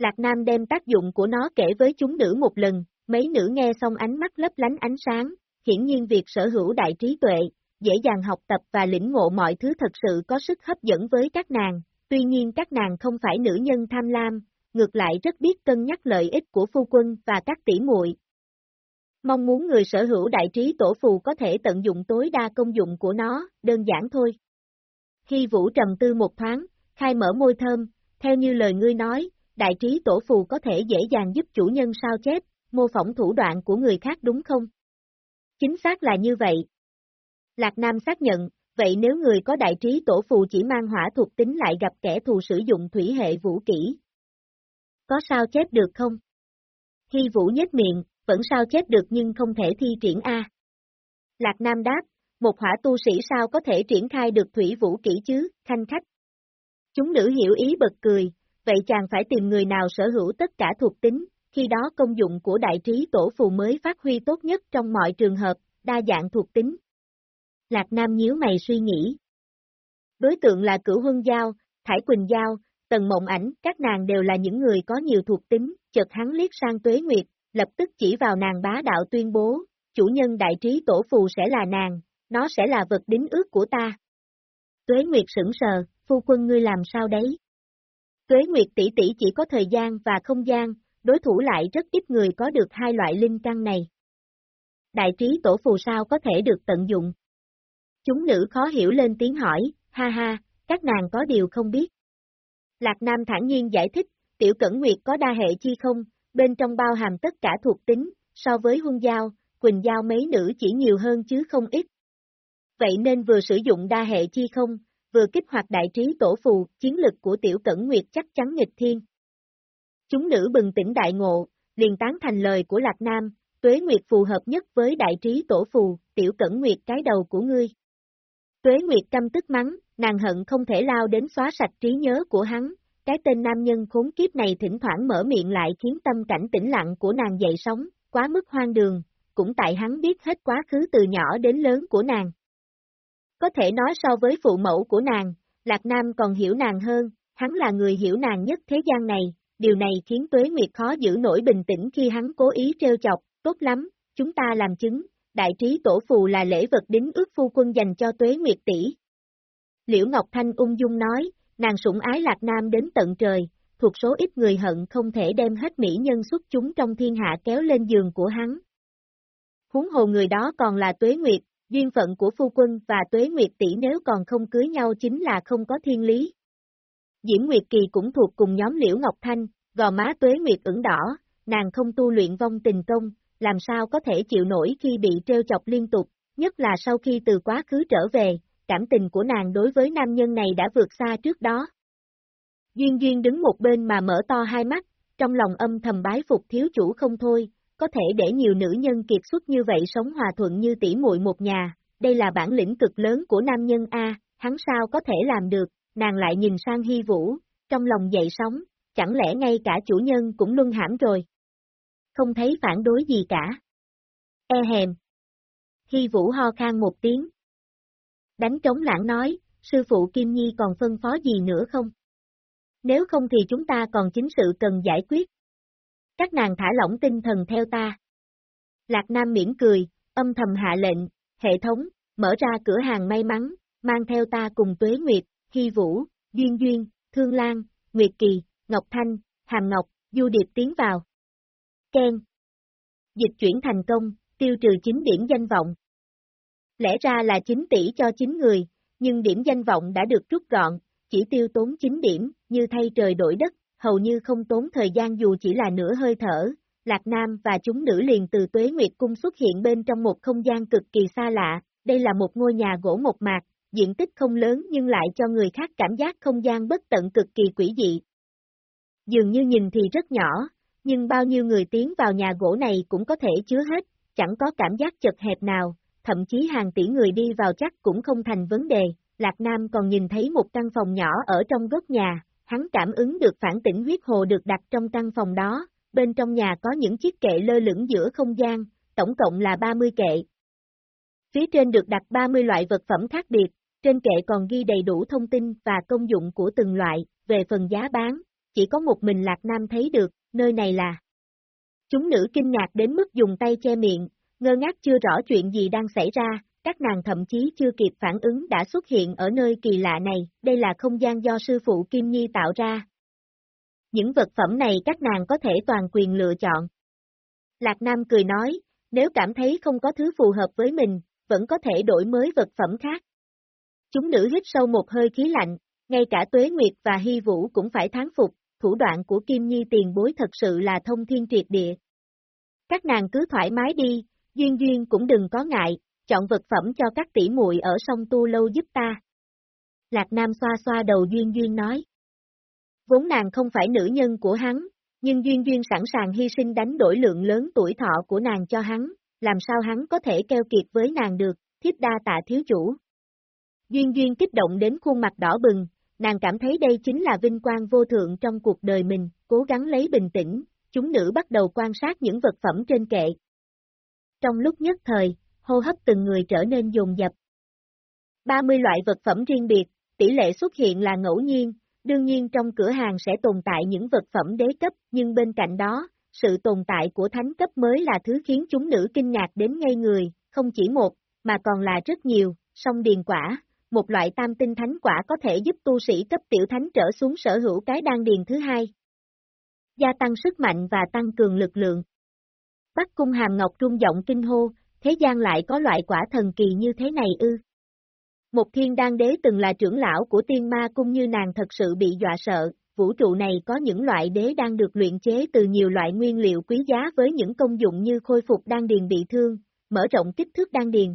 Lạc Nam đem tác dụng của nó kể với chúng nữ một lần, mấy nữ nghe xong ánh mắt lấp lánh ánh sáng, hiển nhiên việc sở hữu đại trí tuệ, dễ dàng học tập và lĩnh ngộ mọi thứ thật sự có sức hấp dẫn với các nàng, tuy nhiên các nàng không phải nữ nhân tham lam, ngược lại rất biết cân nhắc lợi ích của phu quân và các tỷ muội. Mong muốn người sở hữu đại trí tổ phù có thể tận dụng tối đa công dụng của nó, đơn giản thôi. Khi Vũ trầm tư một thoáng, khai mở môi thơm, theo như lời ngươi nói, đại trí tổ phù có thể dễ dàng giúp chủ nhân sao chép, mô phỏng thủ đoạn của người khác đúng không? Chính xác là như vậy. Lạc Nam xác nhận, vậy nếu người có đại trí tổ phù chỉ mang hỏa thuộc tính lại gặp kẻ thù sử dụng thủy hệ vũ kỹ. Có sao chép được không? Khi Vũ nhếch miệng, vẫn sao chép được nhưng không thể thi triển A. Lạc Nam đáp, một hỏa tu sĩ sao có thể triển khai được thủy vũ kỹ chứ, khanh khách. Chúng nữ hiểu ý bật cười, vậy chàng phải tìm người nào sở hữu tất cả thuộc tính, khi đó công dụng của đại trí tổ phù mới phát huy tốt nhất trong mọi trường hợp, đa dạng thuộc tính. Lạc Nam nhíu mày suy nghĩ. Đối tượng là cửu huân giao, Thải Quỳnh Giao, Tần Mộng Ảnh, các nàng đều là những người có nhiều thuộc tính, chợt hắn liếc sang Tuế Nguyệt, lập tức chỉ vào nàng bá đạo tuyên bố, chủ nhân đại trí tổ phù sẽ là nàng, nó sẽ là vật đính ước của ta. Tuế Nguyệt sững sờ, phu quân ngươi làm sao đấy? Tuế Nguyệt tỷ tỷ chỉ có thời gian và không gian, đối thủ lại rất ít người có được hai loại linh căn này. Đại trí tổ phù sao có thể được tận dụng? Chúng nữ khó hiểu lên tiếng hỏi, ha ha, các nàng có điều không biết. Lạc Nam thản nhiên giải thích, tiểu cẩn nguyệt có đa hệ chi không, bên trong bao hàm tất cả thuộc tính, so với huân giao, quỳnh giao mấy nữ chỉ nhiều hơn chứ không ít. Vậy nên vừa sử dụng đa hệ chi không, vừa kích hoạt đại trí tổ phù, chiến lực của tiểu cẩn nguyệt chắc chắn nghịch thiên. Chúng nữ bừng tỉnh đại ngộ, liền tán thành lời của Lạc Nam, tuế nguyệt phù hợp nhất với đại trí tổ phù, tiểu cẩn nguyệt cái đầu của ngươi. Tuế nguyệt căm tức mắng, nàng hận không thể lao đến xóa sạch trí nhớ của hắn, cái tên nam nhân khốn kiếp này thỉnh thoảng mở miệng lại khiến tâm cảnh tĩnh lặng của nàng dậy sóng, quá mức hoang đường, cũng tại hắn biết hết quá khứ từ nhỏ đến lớn của nàng. Có thể nói so với phụ mẫu của nàng, Lạc Nam còn hiểu nàng hơn, hắn là người hiểu nàng nhất thế gian này, điều này khiến Tuế Nguyệt khó giữ nổi bình tĩnh khi hắn cố ý trêu chọc, tốt lắm, chúng ta làm chứng, đại trí tổ phù là lễ vật đính ước phu quân dành cho Tuế Nguyệt tỷ. Liễu Ngọc Thanh ung dung nói, nàng sủng ái Lạc Nam đến tận trời, thuộc số ít người hận không thể đem hết mỹ nhân xuất chúng trong thiên hạ kéo lên giường của hắn. Huống hồ người đó còn là Tuế Nguyệt, duyên phận của phu quân và Tuế Nguyệt tỷ nếu còn không cưới nhau chính là không có thiên lý. Diễm Nguyệt Kỳ cũng thuộc cùng nhóm Liễu Ngọc Thanh, gò má Tuế Nguyệt ửng đỏ, nàng không tu luyện vong tình công, làm sao có thể chịu nổi khi bị treo chọc liên tục, nhất là sau khi từ quá khứ trở về, cảm tình của nàng đối với nam nhân này đã vượt xa trước đó. Duyên Duyên đứng một bên mà mở to hai mắt, trong lòng âm thầm bái phục thiếu chủ không thôi, có thể để nhiều nữ nhân kiệt xuất như vậy sống hòa thuận như tỷ muội một nhà, đây là bản lĩnh cực lớn của nam nhân A, hắn sao có thể làm được, nàng lại nhìn sang Hy Vũ, trong lòng dậy sóng, chẳng lẽ ngay cả chủ nhân cũng luân hãm rồi. Không thấy phản đối gì cả. E hèm. Hy Vũ ho khan một tiếng. Đánh trống lãng nói, sư phụ Kim Nhi còn phân phó gì nữa không? Nếu không thì chúng ta còn chính sự cần giải quyết. Các nàng thả lỏng tinh thần theo ta. Lạc Nam miễn cười, âm thầm hạ lệnh, hệ thống, mở ra cửa hàng may mắn, mang theo ta cùng Tuế Nguyệt, Hy Vũ, Duyên Duyên, Thương Lan, Nguyệt Kỳ, Ngọc Thanh, Hàm Ngọc, Du Điệp tiến vào. Ken. Dịch chuyển thành công, tiêu trừ 9 điểm danh vọng. Lẽ ra là 9 tỷ cho 9 người, nhưng điểm danh vọng đã được rút gọn, chỉ tiêu tốn 9 điểm, như thay trời đổi đất, hầu như không tốn thời gian dù chỉ là nửa hơi thở. Lạc Nam và chúng nữ liền từ Tuế Nguyệt Cung xuất hiện bên trong một không gian cực kỳ xa lạ, đây là một ngôi nhà gỗ một mạc, diện tích không lớn nhưng lại cho người khác cảm giác không gian bất tận cực kỳ quỷ dị. Dường như nhìn thì rất nhỏ, nhưng bao nhiêu người tiến vào nhà gỗ này cũng có thể chứa hết, chẳng có cảm giác chật hẹp nào, thậm chí hàng tỷ người đi vào chắc cũng không thành vấn đề. Lạc Nam còn nhìn thấy một căn phòng nhỏ ở trong góc nhà, hắn cảm ứng được phản tỉnh huyết hồ được đặt trong căn phòng đó, bên trong nhà có những chiếc kệ lơ lửng giữa không gian, tổng cộng là 30 kệ. Phía trên được đặt 30 loại vật phẩm khác biệt, trên kệ còn ghi đầy đủ thông tin và công dụng của từng loại, về phần giá bán, chỉ có một mình Lạc Nam thấy được, nơi này là. Chúng nữ kinh ngạc đến mức dùng tay che miệng, ngơ ngác chưa rõ chuyện gì đang xảy ra, các nàng thậm chí chưa kịp phản ứng đã xuất hiện ở nơi kỳ lạ này, đây là không gian do sư phụ Kim Nhi tạo ra. Những vật phẩm này các nàng có thể toàn quyền lựa chọn. Lạc Nam cười nói, nếu cảm thấy không có thứ phù hợp với mình, vẫn có thể đổi mới vật phẩm khác. Chúng nữ hít sâu một hơi khí lạnh, ngay cả Tuế Nguyệt và Hy Vũ cũng phải thán phục, thủ đoạn của Kim Nhi tiền bối thật sự là thông thiên triệt địa. Các nàng cứ thoải mái đi, Duyên Duyên cũng đừng có ngại, chọn vật phẩm cho các tỷ muội ở sông Tu Lâu giúp ta. Lạc Nam xoa xoa đầu Duyên Duyên nói. Vốn nàng không phải nữ nhân của hắn, nhưng Duyên Duyên sẵn sàng hy sinh đánh đổi lượng lớn tuổi thọ của nàng cho hắn, làm sao hắn có thể keo kiệt với nàng được, thiếp đa tạ thiếu chủ. Duyên Duyên kích động đến khuôn mặt đỏ bừng, nàng cảm thấy đây chính là vinh quang vô thượng trong cuộc đời mình, cố gắng lấy bình tĩnh, chúng nữ bắt đầu quan sát những vật phẩm trên kệ. Trong lúc nhất thời, hô hấp từng người trở nên dồn dập. 30 loại vật phẩm riêng biệt, tỷ lệ xuất hiện là ngẫu nhiên, đương nhiên trong cửa hàng sẽ tồn tại những vật phẩm đế cấp, nhưng bên cạnh đó, sự tồn tại của thánh cấp mới là thứ khiến chúng nữ kinh ngạc đến ngây người, không chỉ một, mà còn là rất nhiều, song điền quả, một loại tam tinh thánh quả có thể giúp tu sĩ cấp tiểu thánh trở xuống sở hữu cái đan điền thứ hai. Gia tăng sức mạnh và tăng cường lực lượng. Bắc cung hàm ngọc trung giọng kinh hô, thế gian lại có loại quả thần kỳ như thế này ư. Một thiên đan đế từng là trưởng lão của tiên ma cung như nàng thật sự bị dọa sợ, vũ trụ này có những loại đế đang được luyện chế từ nhiều loại nguyên liệu quý giá với những công dụng như khôi phục đan điền bị thương, mở rộng kích thước đan điền.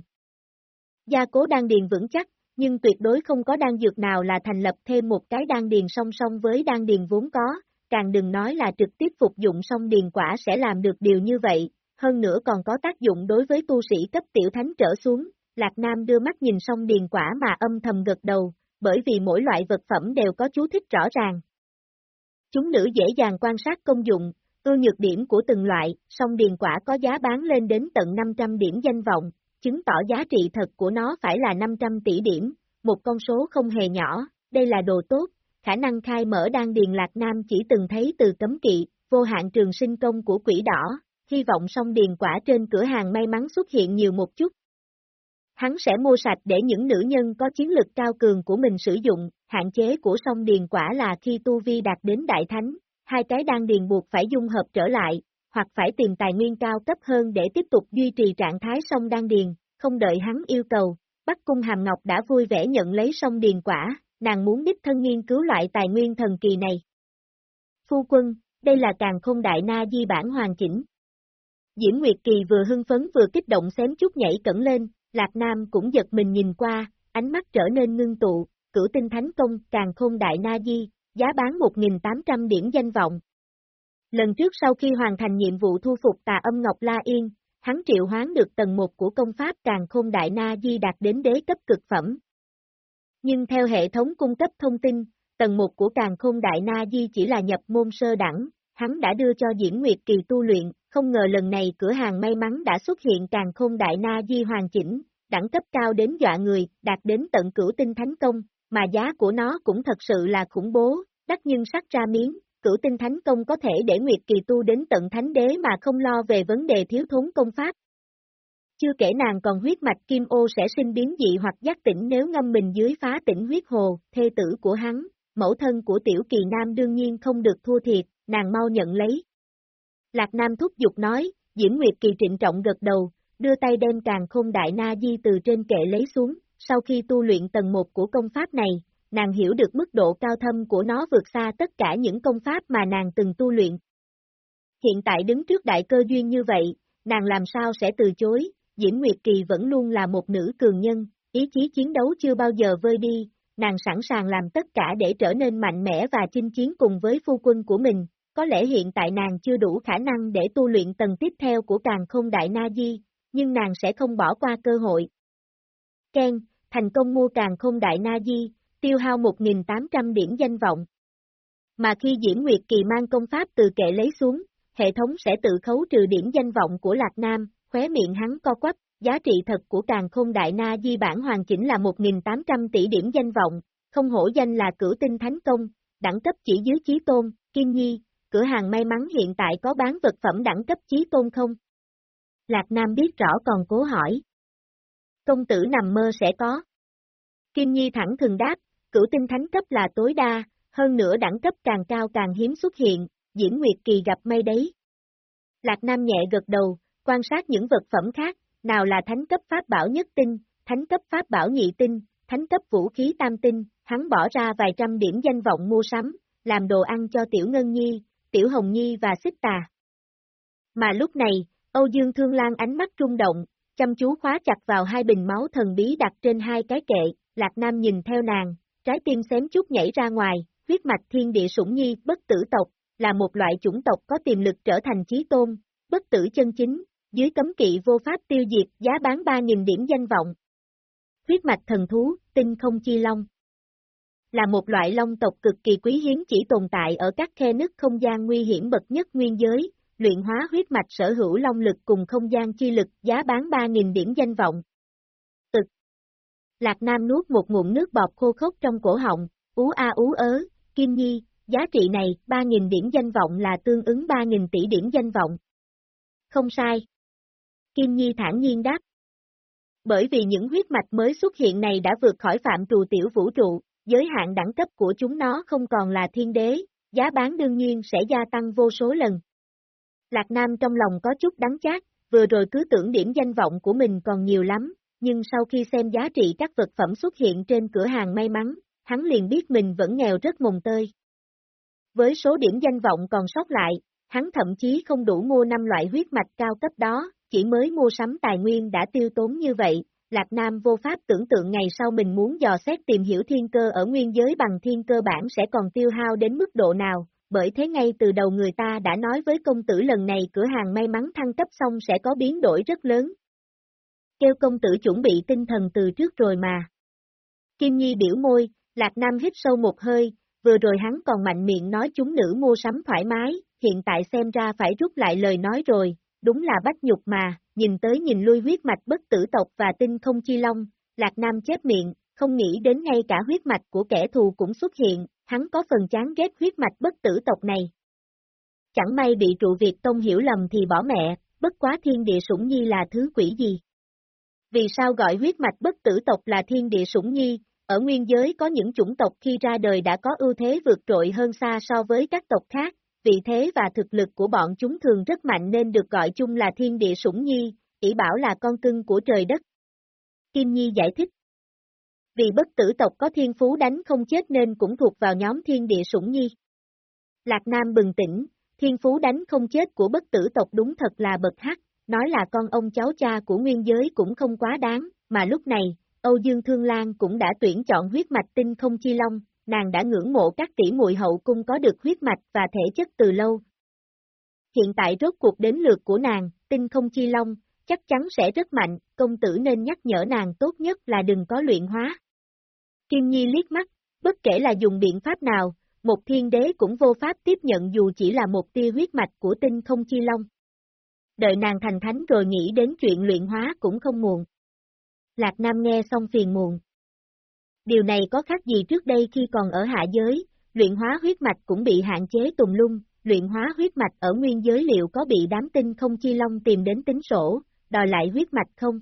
Gia cố đan điền vững chắc, nhưng tuyệt đối không có đan dược nào là thành lập thêm một cái đan điền song song với đan điền vốn có, càng đừng nói là trực tiếp phục dụng song điền quả sẽ làm được điều như vậy, hơn nữa còn có tác dụng đối với tu sĩ cấp tiểu thánh trở xuống. Lạc Nam đưa mắt nhìn song điền quả mà âm thầm gật đầu, bởi vì mỗi loại vật phẩm đều có chú thích rõ ràng. Chúng nữ dễ dàng quan sát công dụng, ưu nhược điểm của từng loại, song điền quả có giá bán lên đến tận 500 điểm danh vọng, chứng tỏ giá trị thật của nó phải là 500 tỷ điểm, một con số không hề nhỏ, đây là đồ tốt, khả năng khai mở đan điền Lạc Nam chỉ từng thấy từ cấm kỵ, vô hạn trường sinh công của quỷ đỏ, hy vọng song điền quả trên cửa hàng may mắn xuất hiện nhiều một chút. Hắn sẽ mua sạch để những nữ nhân có chiến lực cao cường của mình sử dụng, hạn chế của song điền quả là khi tu vi đạt đến đại thánh, hai cái đan điền buộc phải dung hợp trở lại, hoặc phải tìm tài nguyên cao cấp hơn để tiếp tục duy trì trạng thái song đan điền, không đợi hắn yêu cầu, Bắc Cung Hàm Ngọc đã vui vẻ nhận lấy song điền quả, nàng muốn đích thân nghiên cứu loại tài nguyên thần kỳ này. Phu quân, đây là càng không đại na di bản hoàn chỉnh. Diễm Nguyệt Kỳ vừa hưng phấn vừa kích động xém chút nhảy cẩn lên, Lạc Nam cũng giật mình nhìn qua, ánh mắt trở nên ngưng tụ, cửu tinh thánh công càng không đại na di, giá bán 1.800 điểm danh vọng. Lần trước sau khi hoàn thành nhiệm vụ thu phục tà âm Ngọc La Yên, hắn triệu hoán được tầng 1 của công pháp càng không đại na di đạt đến đế cấp cực phẩm. Nhưng theo hệ thống cung cấp thông tin, tầng 1 của càng không đại na di chỉ là nhập môn sơ đẳng, hắn đã đưa cho Diễn Nguyệt Kỳ tu luyện, không ngờ lần này cửa hàng may mắn đã xuất hiện càng khôn đại na di hoàn chỉnh, đẳng cấp cao đến dọa người, đạt đến tận cửu tinh thánh công, mà giá của nó cũng thật sự là khủng bố, đắt nhưng sắc ra miếng, cửu tinh thánh công có thể để Nguyệt Kỳ tu đến tận thánh đế mà không lo về vấn đề thiếu thốn công pháp. Chưa kể nàng còn huyết mạch kim ô sẽ sinh biến dị hoặc giác tỉnh nếu ngâm mình dưới phá tỉnh huyết hồ, thê tử của hắn, mẫu thân của tiểu kỳ nam đương nhiên không được thua thiệt, nàng mau nhận lấy. Lạc Nam thúc giục nói, Diễm Nguyệt Kỳ trịnh trọng gật đầu, đưa tay đem càng khôn đại na di từ trên kệ lấy xuống, sau khi tu luyện tầng 1 của công pháp này, nàng hiểu được mức độ cao thâm của nó vượt xa tất cả những công pháp mà nàng từng tu luyện. Hiện tại đứng trước đại cơ duyên như vậy, nàng làm sao sẽ từ chối, Diễm Nguyệt Kỳ vẫn luôn là một nữ cường nhân, ý chí chiến đấu chưa bao giờ vơi đi, nàng sẵn sàng làm tất cả để trở nên mạnh mẽ và chinh chiến cùng với phu quân của mình, có lẽ hiện tại nàng chưa đủ khả năng để tu luyện tầng tiếp theo của càng không đại na di, nhưng nàng sẽ không bỏ qua cơ hội. Ken, thành công mua càng không đại na di, tiêu hao 1.800 điểm danh vọng. Mà khi Diễm Nguyệt Kỳ mang công pháp từ kệ lấy xuống, hệ thống sẽ tự khấu trừ điểm danh vọng của Lạc Nam, khóe miệng hắn co quắp, giá trị thật của càng không đại na di bản hoàn chỉnh là 1.800 tỷ điểm danh vọng, không hổ danh là cửu tinh thánh công, đẳng cấp chỉ dưới chí tôn, kiên nhi, cửa hàng may mắn hiện tại có bán vật phẩm đẳng cấp chí tôn không? Lạc Nam biết rõ còn cố hỏi. Công tử nằm mơ sẽ có. Kim Nhi thẳng thường đáp, cửu tinh thánh cấp là tối đa, hơn nữa đẳng cấp càng cao càng hiếm xuất hiện, Diễm Nguyệt Kỳ gặp may đấy. Lạc Nam nhẹ gật đầu, quan sát những vật phẩm khác, nào là thánh cấp pháp bảo nhất tinh, thánh cấp pháp bảo nhị tinh, thánh cấp vũ khí tam tinh, hắn bỏ ra vài trăm điểm danh vọng mua sắm, làm đồ ăn cho Tiểu Ngân Nhi, Tiểu Hồng Nhi và Xích Tà. Mà lúc này, Âu Dương Thương Lan ánh mắt rung động, chăm chú khóa chặt vào hai bình máu thần bí đặt trên hai cái kệ, Lạc Nam nhìn theo nàng, trái tim xém chút nhảy ra ngoài, huyết mạch thiên địa sủng nhi, bất tử tộc, là một loại chủng tộc có tiềm lực trở thành chí tôn, bất tử chân chính, dưới cấm kỵ vô pháp tiêu diệt, giá bán 3.000 điểm danh vọng. Huyết mạch thần thú, tinh không chi long. Là một loại long tộc cực kỳ quý hiếm chỉ tồn tại ở các khe nứt không gian nguy hiểm bậc nhất nguyên giới, luyện hóa huyết mạch sở hữu long lực cùng không gian chi lực giá bán 3.000 điểm danh vọng. Tực. Lạc Nam nuốt một ngụm nước bọt khô khốc trong cổ họng, ú a ú ớ, Kim Nhi, giá trị này, 3.000 điểm danh vọng là tương ứng 3.000 tỷ điểm danh vọng. Không sai. Kim Nhi thản nhiên đáp. Bởi vì những huyết mạch mới xuất hiện này đã vượt khỏi phạm trù tiểu vũ trụ, giới hạn đẳng cấp của chúng nó không còn là thiên đế, giá bán đương nhiên sẽ gia tăng vô số lần. Lạc Nam trong lòng có chút đắng chát, vừa rồi cứ tưởng điểm danh vọng của mình còn nhiều lắm, nhưng sau khi xem giá trị các vật phẩm xuất hiện trên cửa hàng may mắn, hắn liền biết mình vẫn nghèo rất mồng tơi. Với số điểm danh vọng còn sót lại, hắn thậm chí không đủ mua năm loại huyết mạch cao cấp đó, chỉ mới mua sắm tài nguyên đã tiêu tốn như vậy, Lạc Nam vô pháp tưởng tượng ngày sau mình muốn dò xét tìm hiểu thiên cơ ở nguyên giới bằng thiên cơ bản sẽ còn tiêu hao đến mức độ nào, bởi thế ngay từ đầu người ta đã nói với công tử lần này cửa hàng may mắn thăng cấp xong sẽ có biến đổi rất lớn. Kêu công tử chuẩn bị tinh thần từ trước rồi mà. Kim Nhi biểu môi, Lạc Nam hít sâu một hơi, vừa rồi hắn còn mạnh miệng nói chúng nữ mua sắm thoải mái, hiện tại xem ra phải rút lại lời nói rồi, đúng là bách nhục mà, nhìn tới nhìn lui huyết mạch bất tử tộc và tinh không chi long, Lạc Nam chép miệng, không nghĩ đến ngay cả huyết mạch của kẻ thù cũng xuất hiện, hắn có phần chán ghét huyết mạch bất tử tộc này. Chẳng may bị trụ Việt Tông hiểu lầm thì bỏ mẹ, bất quá thiên địa sủng nhi là thứ quỷ gì. Vì sao gọi huyết mạch bất tử tộc là thiên địa sủng nhi, ở nguyên giới có những chủng tộc khi ra đời đã có ưu thế vượt trội hơn xa so với các tộc khác, vị thế và thực lực của bọn chúng thường rất mạnh nên được gọi chung là thiên địa sủng nhi, ỷ bảo là con cưng của trời đất. Kim Nhi giải thích. Vì bất tử tộc có thiên phú đánh không chết nên cũng thuộc vào nhóm thiên địa sủng nhi. Lạc Nam bừng tỉnh, thiên phú đánh không chết của bất tử tộc đúng thật là bậc hắc, nói là con ông cháu cha của nguyên giới cũng không quá đáng, mà lúc này, Âu Dương Thương Lan cũng đã tuyển chọn huyết mạch tinh không chi long, nàng đã ngưỡng mộ các tỷ muội hậu cung có được huyết mạch và thể chất từ lâu. Hiện tại rốt cuộc đến lượt của nàng, tinh không chi long, chắc chắn sẽ rất mạnh, công tử nên nhắc nhở nàng tốt nhất là đừng có luyện hóa. Kim Nhi liếc mắt, bất kể là dùng biện pháp nào, một thiên đế cũng vô pháp tiếp nhận dù chỉ là một tia huyết mạch của tinh không chi long. Đợi nàng thành thánh rồi nghĩ đến chuyện luyện hóa cũng không muộn. Lạc Nam nghe xong phiền muộn. Điều này có khác gì trước đây khi còn ở hạ giới, luyện hóa huyết mạch cũng bị hạn chế tùng lung, luyện hóa huyết mạch ở nguyên giới liệu có bị đám tinh không chi long tìm đến tính sổ, đòi lại huyết mạch không?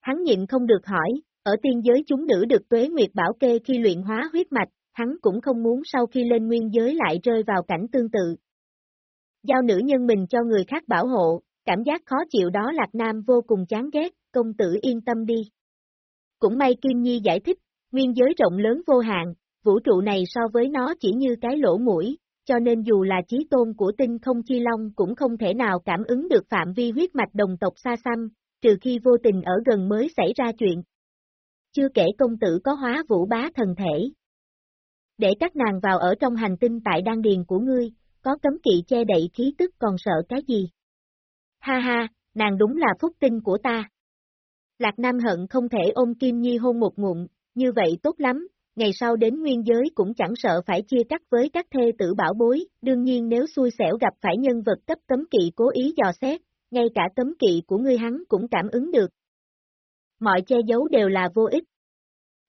Hắn nhịn không được hỏi, ở tiên giới chúng nữ được tuế nguyệt bảo kê khi luyện hóa huyết mạch, hắn cũng không muốn sau khi lên nguyên giới lại rơi vào cảnh tương tự. Giao nữ nhân mình cho người khác bảo hộ, cảm giác khó chịu đó Lạc Nam vô cùng chán ghét, công tử yên tâm đi. Cũng may Kim Nhi giải thích, nguyên giới rộng lớn vô hạn, vũ trụ này so với nó chỉ như cái lỗ mũi, cho nên dù là chí tôn của tinh không chi long cũng không thể nào cảm ứng được phạm vi huyết mạch đồng tộc xa xăm, trừ khi vô tình ở gần mới xảy ra chuyện. Chưa kể công tử có hóa vũ bá thần thể. Để các nàng vào ở trong hành tinh tại đan điền của ngươi, có cấm kỵ che đậy khí tức còn sợ cái gì? Ha ha, nàng đúng là phúc tinh của ta. Lạc Nam hận không thể ôm Kim Nhi hôn một ngụm, như vậy tốt lắm, ngày sau đến nguyên giới cũng chẳng sợ phải chia cắt với các thê tử bảo bối, đương nhiên nếu xui xẻo gặp phải nhân vật cấp cấm kỵ cố ý dò xét, ngay cả cấm kỵ của ngươi hắn cũng cảm ứng được. Mọi che giấu đều là vô ích.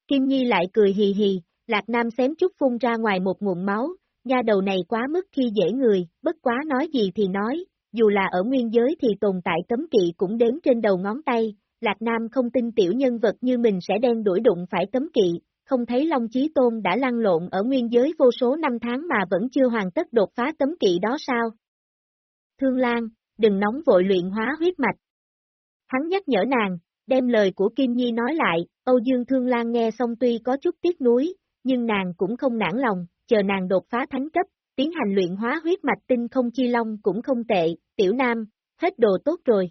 Kim Nhi lại cười hì hì, Lạc Nam xém chút phun ra ngoài một nguồn máu, nha đầu này quá mức khi dễ người, bất quá nói gì thì nói, dù là ở nguyên giới thì tồn tại cấm kỵ cũng đếm trên đầu ngón tay, Lạc Nam không tin tiểu nhân vật như mình sẽ đen đuổi đụng phải cấm kỵ, không thấy Long Chí Tôn đã lăn lộn ở nguyên giới vô số năm tháng mà vẫn chưa hoàn tất đột phá cấm kỵ đó sao? Thương Lan, đừng nóng vội luyện hóa huyết mạch. Hắn nhắc nhở nàng, đem lời của Kim Nhi nói lại, Âu Dương Thương Lan nghe xong tuy có chút tiếc nuối, nhưng nàng cũng không nản lòng, chờ nàng đột phá thánh cấp, tiến hành luyện hóa huyết mạch tinh không chi long cũng không tệ, tiểu nam, hết đồ tốt rồi.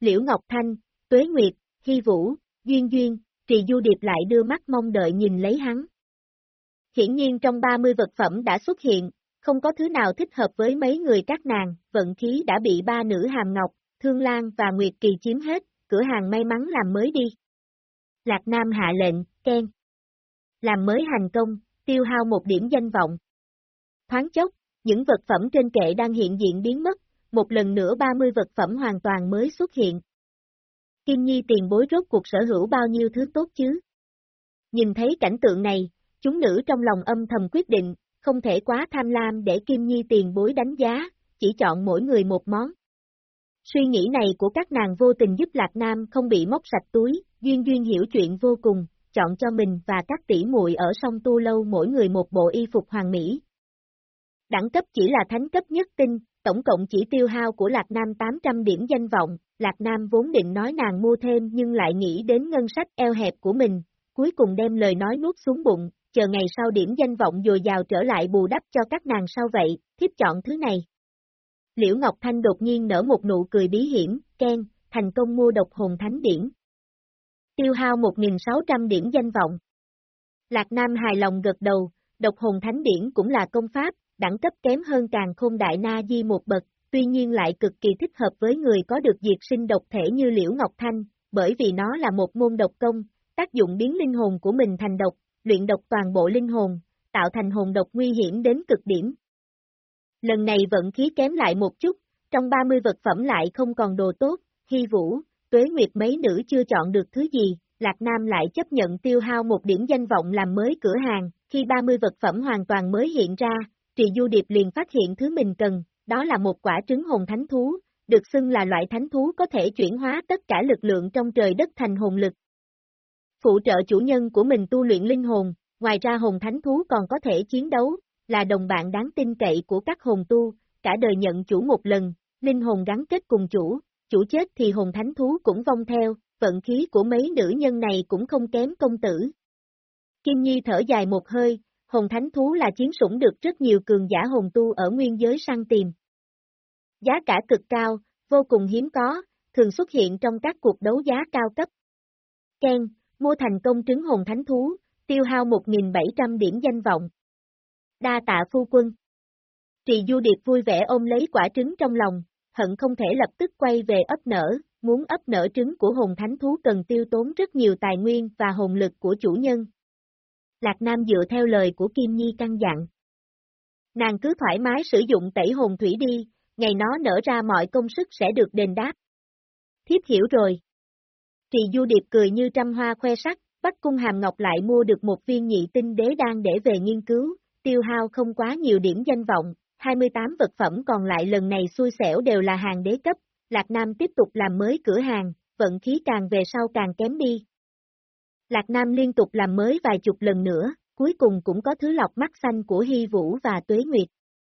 Liễu Ngọc Thanh, Tuế Nguyệt, Hy Vũ, Duyên Duyên, Trì Du Điệp lại đưa mắt mong đợi nhìn lấy hắn. Hiển nhiên trong 30 vật phẩm đã xuất hiện, không có thứ nào thích hợp với mấy người các nàng, vận khí đã bị ba nữ hàm ngọc, Thương Lan và Nguyệt Kỳ chiếm hết, cửa hàng may mắn làm mới đi. Lạc Nam hạ lệnh, khen, Làm mới hành công, tiêu hao một điểm danh vọng. Thoáng chốc, những vật phẩm trên kệ đang hiện diện biến mất, một lần nữa 30 vật phẩm hoàn toàn mới xuất hiện. Kim Nhi tiền bối rốt cuộc sở hữu bao nhiêu thứ tốt chứ? Nhìn thấy cảnh tượng này, chúng nữ trong lòng âm thầm quyết định, không thể quá tham lam để Kim Nhi tiền bối đánh giá, chỉ chọn mỗi người một món. Suy nghĩ này của các nàng vô tình giúp Lạc Nam không bị móc sạch túi, duyên duyên hiểu chuyện vô cùng, chọn cho mình và các tỷ muội ở sông Tu Lâu mỗi người một bộ y phục hoàng mỹ. Đẳng cấp chỉ là thánh cấp nhất tinh, tổng cộng chỉ tiêu hao của Lạc Nam 800 điểm danh vọng, Lạc Nam vốn định nói nàng mua thêm nhưng lại nghĩ đến ngân sách eo hẹp của mình, cuối cùng đem lời nói nuốt xuống bụng, chờ ngày sau điểm danh vọng dồi dào trở lại bù đắp cho các nàng sau vậy, thiếp chọn thứ này. Liễu Ngọc Thanh đột nhiên nở một nụ cười bí hiểm, khen, thành công mua độc hồn thánh điển. Tiêu hao 1.600 điểm danh vọng. Lạc Nam hài lòng gật đầu, độc hồn thánh điển cũng là công pháp, đẳng cấp kém hơn càng khôn đại na di một bậc, tuy nhiên lại cực kỳ thích hợp với người có được diệt sinh độc thể như Liễu Ngọc Thanh, bởi vì nó là một môn độc công, tác dụng biến linh hồn của mình thành độc, luyện độc toàn bộ linh hồn, tạo thành hồn độc nguy hiểm đến cực điểm. Lần này vận khí kém lại một chút, trong 30 vật phẩm lại không còn đồ tốt, hy vũ, tuế nguyệt mấy nữ chưa chọn được thứ gì, Lạc Nam lại chấp nhận tiêu hao một điểm danh vọng làm mới cửa hàng, khi 30 vật phẩm hoàn toàn mới hiện ra, Trì Du Điệp liền phát hiện thứ mình cần, đó là một quả trứng hồn thánh thú, được xưng là loại thánh thú có thể chuyển hóa tất cả lực lượng trong trời đất thành hồn lực. Phụ trợ chủ nhân của mình tu luyện linh hồn, ngoài ra hồn thánh thú còn có thể chiến đấu, là đồng bạn đáng tin cậy của các hồn tu, cả đời nhận chủ một lần, linh hồn gắn kết cùng chủ, chủ chết thì hồn thánh thú cũng vong theo, vận khí của mấy nữ nhân này cũng không kém công tử. Kim Nhi thở dài một hơi, Hồng thánh thú là chiến sủng được rất nhiều cường giả hồn tu ở nguyên giới săn tìm. Giá cả cực cao, vô cùng hiếm có, thường xuất hiện trong các cuộc đấu giá cao cấp. Ken, mua thành công trứng hồn thánh thú, tiêu hao 1.700 điểm danh vọng. Đa tạ phu quân. Trì Du Điệp vui vẻ ôm lấy quả trứng trong lòng, hận không thể lập tức quay về ấp nở, muốn ấp nở trứng của hồn thánh thú cần tiêu tốn rất nhiều tài nguyên và hồn lực của chủ nhân. Lạc Nam dựa theo lời của Kim Nhi căn dặn. Nàng cứ thoải mái sử dụng tẩy hồn thủy đi, ngày nó nở ra mọi công sức sẽ được đền đáp. Thiếp hiểu rồi. Trì Du Điệp cười như trăm hoa khoe sắc, bắt cung hàm ngọc lại mua được một viên nhị tinh đế đan để về nghiên cứu, tiêu hao không quá nhiều điểm danh vọng, 28 vật phẩm còn lại lần này xui xẻo đều là hàng đế cấp, Lạc Nam tiếp tục làm mới cửa hàng, vận khí càng về sau càng kém đi. Lạc Nam liên tục làm mới vài chục lần nữa, cuối cùng cũng có thứ lọc mắt xanh của Hy Vũ và Tuế Nguyệt.